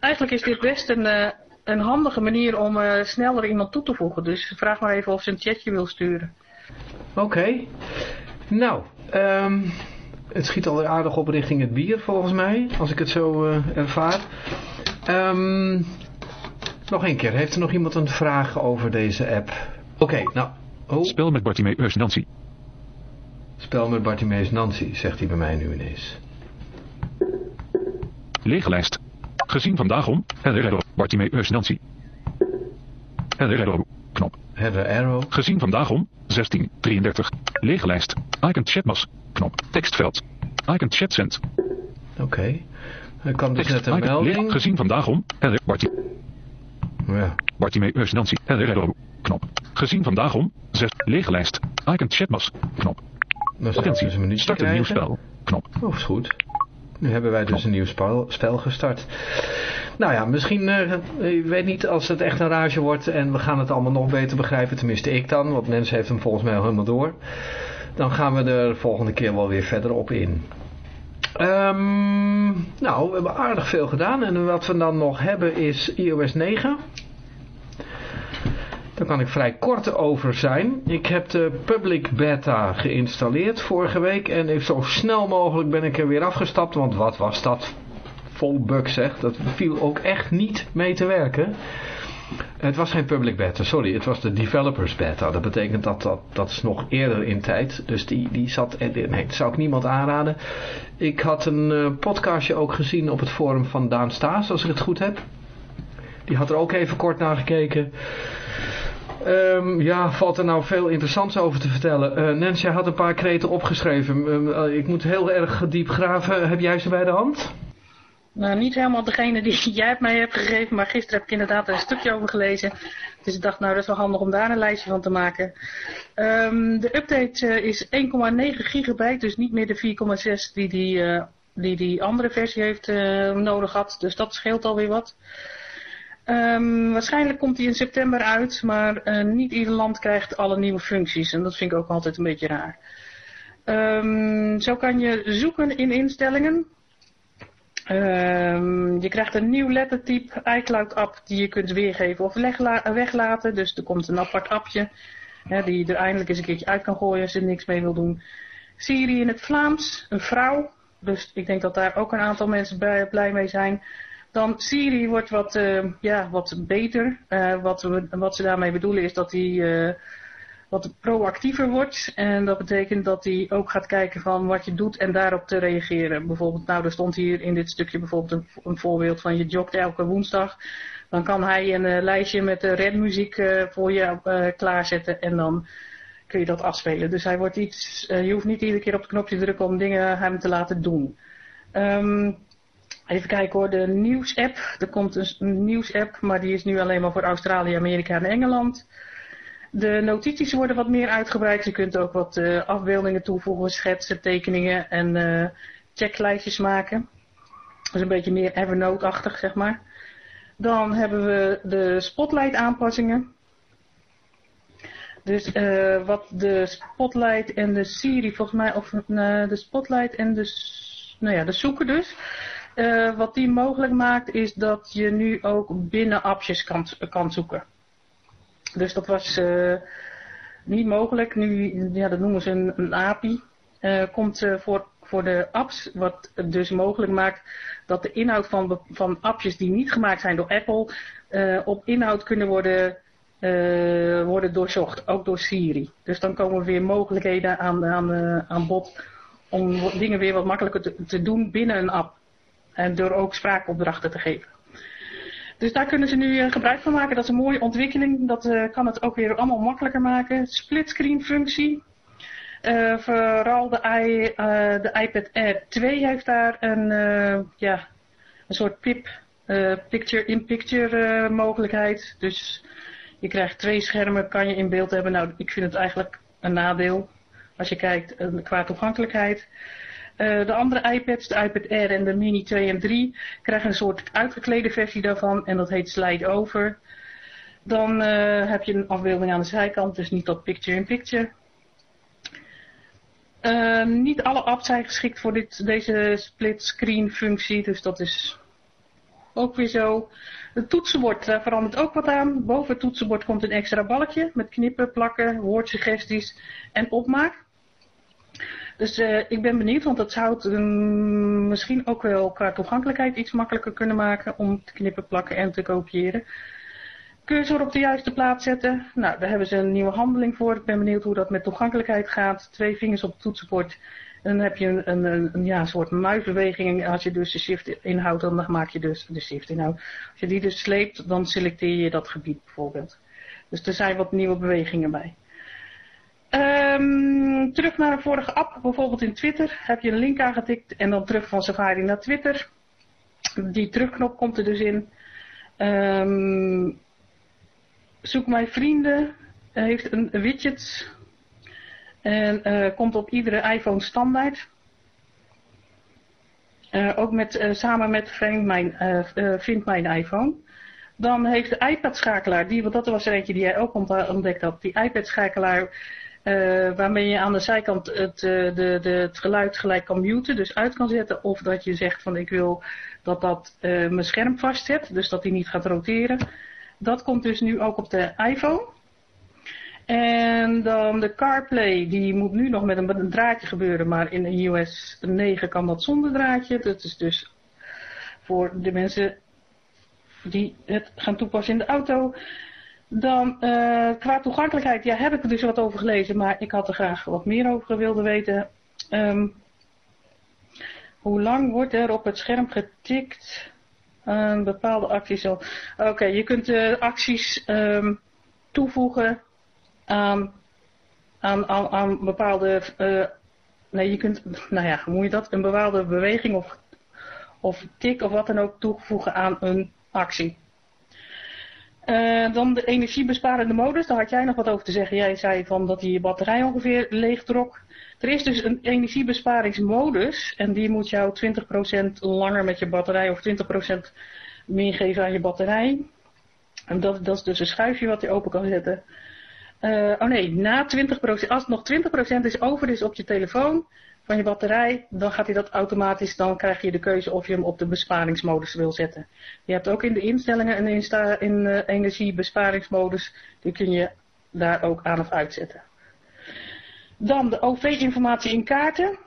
Eigenlijk is dit best een, uh, een handige manier om uh, sneller iemand toe te voegen. Dus vraag maar even of ze een chatje wil sturen. Oké. Okay. Nou, um, het schiet alweer aardig op richting het bier volgens mij. Als ik het zo uh, ervaar. Um, nog een keer. Heeft er nog iemand een vraag over deze app? Oké, okay, nou. Oh. Spel met Bartimeus Nancy. Spel met Bartimeus Nancy, zegt hij bij mij nu ineens. Lege lijst. Gezien vandaag om. Header Bartimeus Nancy. Header arrow. Knop. Header arrow. Gezien vandaag om. 1633. Lege lijst. Icon chatmas. Knop. Tekstveld. Icon chatcent. Oké. Okay. Ik kan dus net een melding. Gezien vandaag om. Header Barti. Ja. Bartimeus Nancy. Header arrow. Knop. Gezien vandaag om. 6. Lege lijst. Icon chatmas. Knop. Attentie, een start een nieuw spel. Knop. Oh, is goed. Nu hebben wij dus Knop. een nieuw spel, spel, gestart. Nou ja, misschien, uh, ik weet niet als het echt een rage wordt en we gaan het allemaal nog beter begrijpen. Tenminste ik dan, want mensen heeft hem volgens mij al helemaal door. dan gaan we er volgende keer wel weer verder op in. Um, nou, we hebben aardig veel gedaan. En wat we dan nog hebben is iOS 9. Daar kan ik vrij kort over zijn. Ik heb de public beta geïnstalleerd vorige week. En zo snel mogelijk ben ik er weer afgestapt. Want wat was dat vol bugs zeg. Dat viel ook echt niet mee te werken. Het was geen public beta, sorry. Het was de developers beta. Dat betekent dat dat, dat is nog eerder in tijd. Dus die, die zat... Nee, dat zou ik niemand aanraden. Ik had een uh, podcastje ook gezien op het forum van Daan Staes, als ik het goed heb. Die had er ook even kort naar gekeken. Um, ja, valt er nou veel interessants over te vertellen. Uh, Nancy had een paar kreten opgeschreven. Uh, ik moet heel erg diep graven. Heb jij ze bij de hand? Nou, niet helemaal degene die jij mij hebt gegeven, maar gisteren heb ik inderdaad een stukje over gelezen. Dus ik dacht, nou dat is wel handig om daar een lijstje van te maken. Um, de update uh, is 1,9 gigabyte, dus niet meer de 4,6 die, die, uh, die die andere versie heeft uh, nodig had. Dus dat scheelt alweer wat. Um, waarschijnlijk komt hij in september uit, maar niet ieder land krijgt alle nieuwe functies. En dat vind ik ook altijd een beetje raar. Um, zo kan je zoeken in instellingen. Um, je krijgt een nieuw lettertype iCloud app die je kunt weergeven of weglaten. Dus er komt een apart appje hè, die er eindelijk eens een keertje uit kan gooien als je er niks mee wil doen. Siri in het Vlaams, een vrouw. Dus ik denk dat daar ook een aantal mensen blij mee zijn. Dan Siri wordt wat, uh, ja, wat beter. Uh, wat, wat ze daarmee bedoelen is dat hij... Uh, wat proactiever wordt. En dat betekent dat hij ook gaat kijken van wat je doet en daarop te reageren. Bijvoorbeeld, nou er stond hier in dit stukje bijvoorbeeld een, voorbeeld van je jogt elke woensdag. Dan kan hij een uh, lijstje met de redmuziek uh, voor je uh, klaarzetten en dan kun je dat afspelen. Dus hij wordt iets, je hoeft niet iedere keer op het knopje te drukken om dingen hem te laten doen. Um, even kijken hoor, de nieuws-app. Er komt een nieuws-app, maar die is nu alleen maar voor Australië, Amerika en Engeland. De notities worden wat meer uitgebreid. Je kunt ook wat uh, afbeeldingen toevoegen, schetsen, tekeningen en uh, checklijstjes maken. Is een beetje meer Evernote-achtig, zeg maar. Dan hebben we de Spotlight aanpassingen. Dus uh, wat de Spotlight en de Siri, volgens mij, of de Spotlight en de, nou ja, de zoeker dus. wat die mogelijk maakt is dat je nu ook binnen appjes kan, kan zoeken. Dus dat was uh, niet mogelijk. Nu, ja, dat noemen ze een, een API. Uh, komt uh, voor, voor de apps, wat dus mogelijk maakt dat de inhoud van, van appjes die niet gemaakt zijn door Apple, op inhoud kunnen worden, worden doorzocht, ook door Siri. Dus dan komen weer mogelijkheden aan, aan, aan bod om dingen weer wat makkelijker te, te doen binnen een app. En door ook spraakopdrachten te geven. Dus daar kunnen ze nu eh, gebruik van maken. Dat is een mooie ontwikkeling. Dat uh, kan het ook weer allemaal makkelijker maken. Splitscreen functie. Uh, vooral de, de, iPad Air 2 heeft daar een, ja, een soort pip, picture-in-picture mogelijkheid. Dus je krijgt twee schermen, kan je in beeld hebben. Nou, ik vind het eigenlijk een nadeel. Als je kijkt qua toegankelijkheid. Uh, de andere iPads, de iPad Air en de Mini 2 en 3, krijgen een soort uitgeklede versie daarvan en dat heet Slide Over. Dan uh, heb je een afbeelding aan de zijkant, dus niet dat picture-in-picture. Uh, niet alle apps zijn geschikt voor dit, deze split screen functie, dus dat is ook weer zo. Het toetsenbord, daar verandert ook wat aan. Boven het toetsenbord komt een extra balkje met knippen, plakken, woordsuggesties en opmaak. Dus uh, ik ben benieuwd, want dat zou het um, misschien ook wel qua toegankelijkheid iets makkelijker kunnen maken om te knippen, plakken en te kopiëren. Cursor op de juiste plaats zetten. Nou, daar hebben ze een nieuwe handeling voor. Ik ben benieuwd hoe dat met toegankelijkheid gaat. Twee vingers op het toetsenbord. En dan heb je een, een, een, ja, soort muisbeweging. Als je dus de shift inhoudt, dan maak je dus de shift inhoud. Als je die dus sleept, dan selecteer je dat gebied bijvoorbeeld. Dus er zijn wat nieuwe bewegingen bij. Um, terug naar een vorige app, bijvoorbeeld in Twitter, heb je een link aangetikt en dan terug van Safari naar Twitter. Die terugknop komt er dus in. Um, zoek mijn vrienden heeft een widget en uh, komt op iedere iPhone standaard. Uh, ook met, uh, samen met Vind mijn, mijn iPhone. Dan heeft de iPad-schakelaar, die, want dat was er eentje die jij ook ontdekt had, die iPad-schakelaar waarmee je aan de zijkant het, de, de, het geluid gelijk kan muten, dus uit kan zetten. Of dat je zegt van ik wil dat dat mijn scherm vastzet, dus dat hij niet gaat roteren. Dat komt dus nu ook op de iPhone. En dan de CarPlay, die moet nu nog met een, draadje gebeuren, maar in iOS 9 kan dat zonder draadje. Dat is dus voor de mensen die het gaan toepassen in de auto. Dan uh, qua toegankelijkheid, ja, heb ik er dus wat over gelezen, maar ik had er graag wat meer over willen weten. Um, hoe lang wordt er op het scherm getikt? Een bepaalde acties Oké, je kunt uh, acties um, toevoegen aan, aan, aan, bepaalde... Uh, nee, je kunt, nou ja, moet je dat? Een bepaalde beweging of, of tik of wat dan ook toevoegen aan een actie. Uh, dan de energiebesparende modus, daar had jij nog wat over te zeggen. Jij zei van dat die je batterij ongeveer leeg trok. Er is dus een energiebesparingsmodus en die moet jou 20% langer met je batterij of 20% meer geven aan je batterij. En dat, dat is dus een schuifje wat je open kan zetten. Uh, oh nee, na 20%, als het nog 20% is over is op je telefoon van je batterij, dan gaat hij dat automatisch, dan krijg je de keuze of je hem op de besparingsmodus wil zetten. Je hebt ook in de instellingen een insta in uh, energiebesparingsmodus, die kun je daar ook aan of uitzetten. Dan de OV-informatie in kaarten.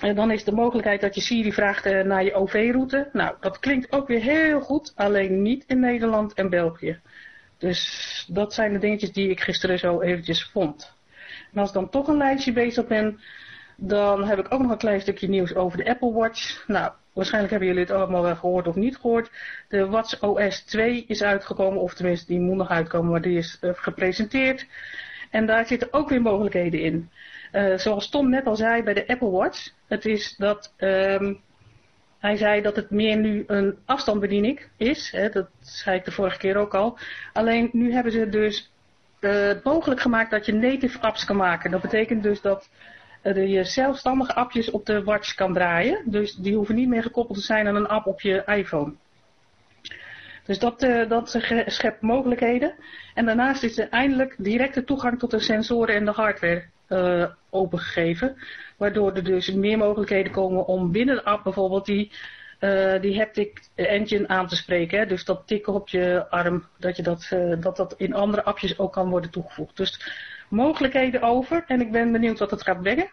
En dan is de mogelijkheid dat je Siri vraagt uh, naar je OV-route. Nou, dat klinkt ook weer heel goed, alleen niet in Nederland en België. Dus dat zijn de dingetjes die ik gisteren zo eventjes vond. En als ik dan toch een lijstje bezig ben, dan heb ik ook nog een klein stukje nieuws over de Apple Watch. Nou, waarschijnlijk hebben jullie het allemaal wel gehoord of niet gehoord. De Watch OS 2 is uitgekomen, of tenminste die moet nog uitkomen, maar die is uh, gepresenteerd. En daar zitten ook weer mogelijkheden in. Uh, zoals Tom net al zei bij de Apple Watch. Het is dat um, hij zei dat het meer nu een afstandsbediening is. Hè, dat zei ik de vorige keer ook al. Alleen nu hebben ze dus uh, mogelijk gemaakt dat je native apps kan maken. Dat betekent dus dat je zelfstandige appjes op de watch kan draaien. Dus die hoeven niet meer gekoppeld te zijn aan een app op je iPhone. Dus dat, uh, dat schept mogelijkheden. En daarnaast is er eindelijk directe toegang tot de sensoren en de hardware opengegeven. Waardoor er dus meer mogelijkheden komen om binnen de app bijvoorbeeld die, uh, die haptic engine aan te spreken. Dus dat tikken op je arm, dat, je dat, dat dat in andere appjes ook kan worden toegevoegd. Dus mogelijkheden over en ik ben benieuwd wat het gaat brengen.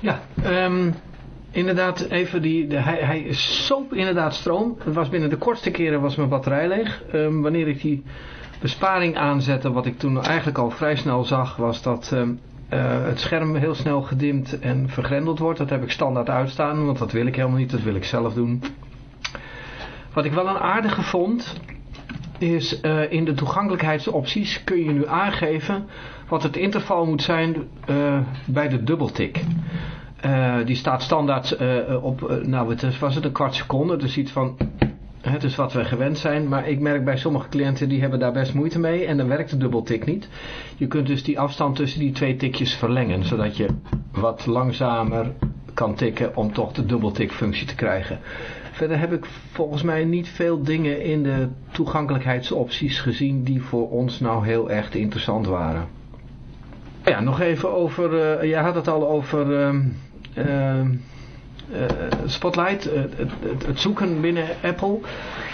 Ja, um, inderdaad even die, de, hij, hij soop inderdaad stroom. Het was binnen de kortste keren was mijn batterij leeg. Um, wanneer ik die besparing aanzette, wat ik toen eigenlijk al vrij snel zag, was dat um, uh, het scherm heel snel gedimd en vergrendeld wordt. Dat heb ik standaard uitstaan, want dat wil ik helemaal niet, dat wil ik zelf doen. Wat ik wel een aardige vond, is uh, in de toegankelijkheidsopties kun je nu aangeven wat het interval moet zijn uh, bij de dubbeltik. Uh, die staat standaard op, nou het was het een kwart seconde, dus iets van het is wat we gewend zijn, maar ik merk bij sommige cliënten die hebben daar best moeite mee en dan werkt de dubbeltik niet. Je kunt dus die afstand tussen die twee tikjes verlengen, zodat je wat langzamer kan tikken om toch de dubbeltikfunctie te krijgen. Verder heb ik volgens mij niet veel dingen in de toegankelijkheidsopties gezien die voor ons nou heel erg interessant waren. Ja, nog even over, uh, je had het al over... Uh, uh, uh, Spotlight, uh, het, het, het, zoeken binnen Apple,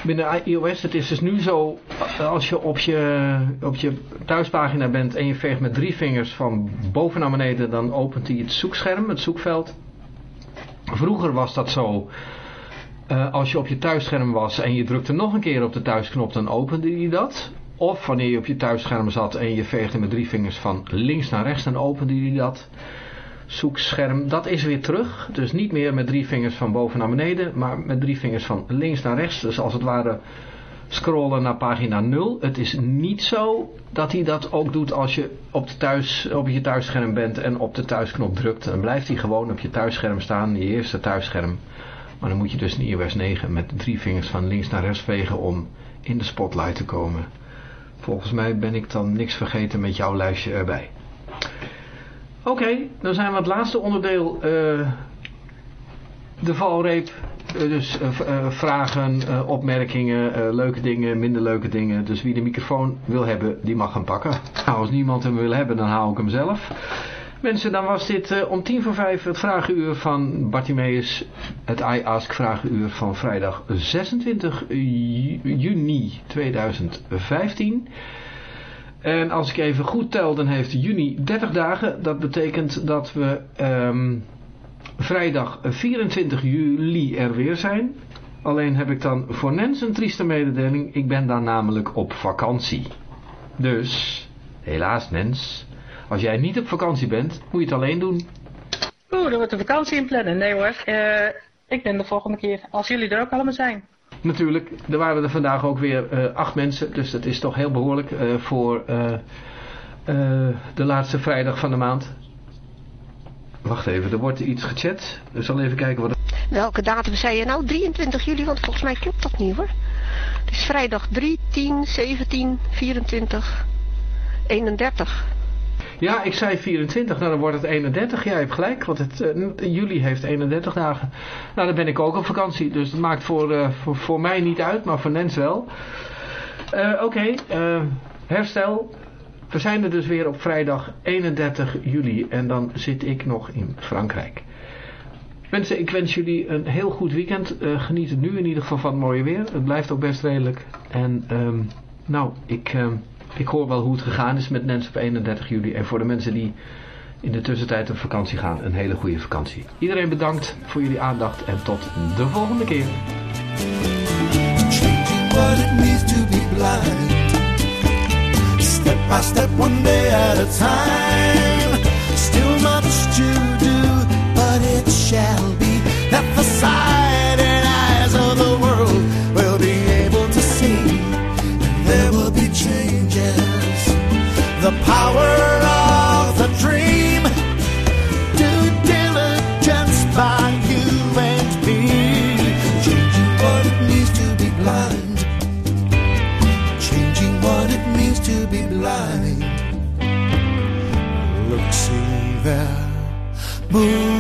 binnen iOS. Het is dus nu zo, als je op je, op je thuispagina bent en je veegt met drie vingers van boven naar beneden, dan opent hij het zoekscherm, het zoekveld. Vroeger was dat zo, uh, als je op je thuisscherm was en je drukte nog een keer op de thuisknop, dan opende hij dat. Of wanneer je op je thuisscherm zat en je veegde met drie vingers van links naar rechts, dan opende hij dat zoekscherm, dat is weer terug. Dus niet meer met drie vingers van boven naar beneden, maar met drie vingers van links naar rechts. Dus als het ware scrollen naar pagina 0. Het is niet zo dat hij dat ook doet als je op, de thuis, op je thuisscherm bent en op de thuisknop drukt. Dan blijft hij gewoon op je thuisscherm staan, je eerste thuisscherm. Maar dan moet je dus in iOS 9 met drie vingers van links naar rechts vegen om in de spotlight te komen. Volgens mij ben ik dan niks vergeten met jouw lijstje erbij. Oké, dan zijn we het laatste onderdeel, uh, de valreep Eh, dus eh, eh, vragen, eh, opmerkingen, eh, leuke dingen, minder leuke dingen. Dus wie de microfoon wil hebben, die mag hem pakken. Nou, als niemand hem wil hebben, dan hou ik hem zelf. Mensen, dan was dit eh, om tien voor vijf het vragenuur van Bartimeus. Het I Ask vragenuur van vrijdag 26 ju- juni 2015. En als ik even goed tel, dan heeft juni 30 dagen. Dat betekent dat we ehm, vrijdag 24 juli er weer zijn. Alleen heb ik dan voor Nens een trieste mededeling. Ik ben dan namelijk op vakantie. Dus, helaas Nens, als jij niet op vakantie bent, moet je het alleen doen. Oeh, dan wordt de vakantie inplannen. Nee hoor, eh, ik ben de volgende keer. Als jullie er ook allemaal zijn. Natuurlijk, er waren er vandaag ook weer eh, acht mensen. Dus dat is toch heel behoorlijk eh, voor de laatste vrijdag van de maand. Wacht even, er wordt iets gechat. Ik zal even kijken wat... Welke datum zei je nou? 23 juli, want volgens mij klopt dat niet hoor. Het is vrijdag 3, 10, 17, 24, 31. Ja, ik zei 24, nou dan wordt het 31. Jij hebt gelijk, want het, eh, juli heeft 31 dagen. Nou, dan ben ik ook op vakantie, dus dat maakt voor, eh, voor, voor mij niet uit, maar voor Nens wel. Eh, Oké, herstel. We zijn er dus weer op vrijdag 31 juli en dan zit ik nog in Frankrijk. Mensen, ik wens jullie een heel goed weekend. Geniet het nu in ieder geval van het mooie weer. Het blijft ook best redelijk. En ehm, nou, ik, ehm, ik hoor wel hoe het gegaan is met Nens op 31 juli. En voor de mensen die in de tussentijd op vakantie gaan, een hele goede vakantie. Iedereen bedankt voor jullie aandacht en tot de volgende keer. time. Still much to do, but it shall be power of the dream. Due diligence by you and me. Changing what it means to be blind. Changing what it means to be blind. Look, see there. Movement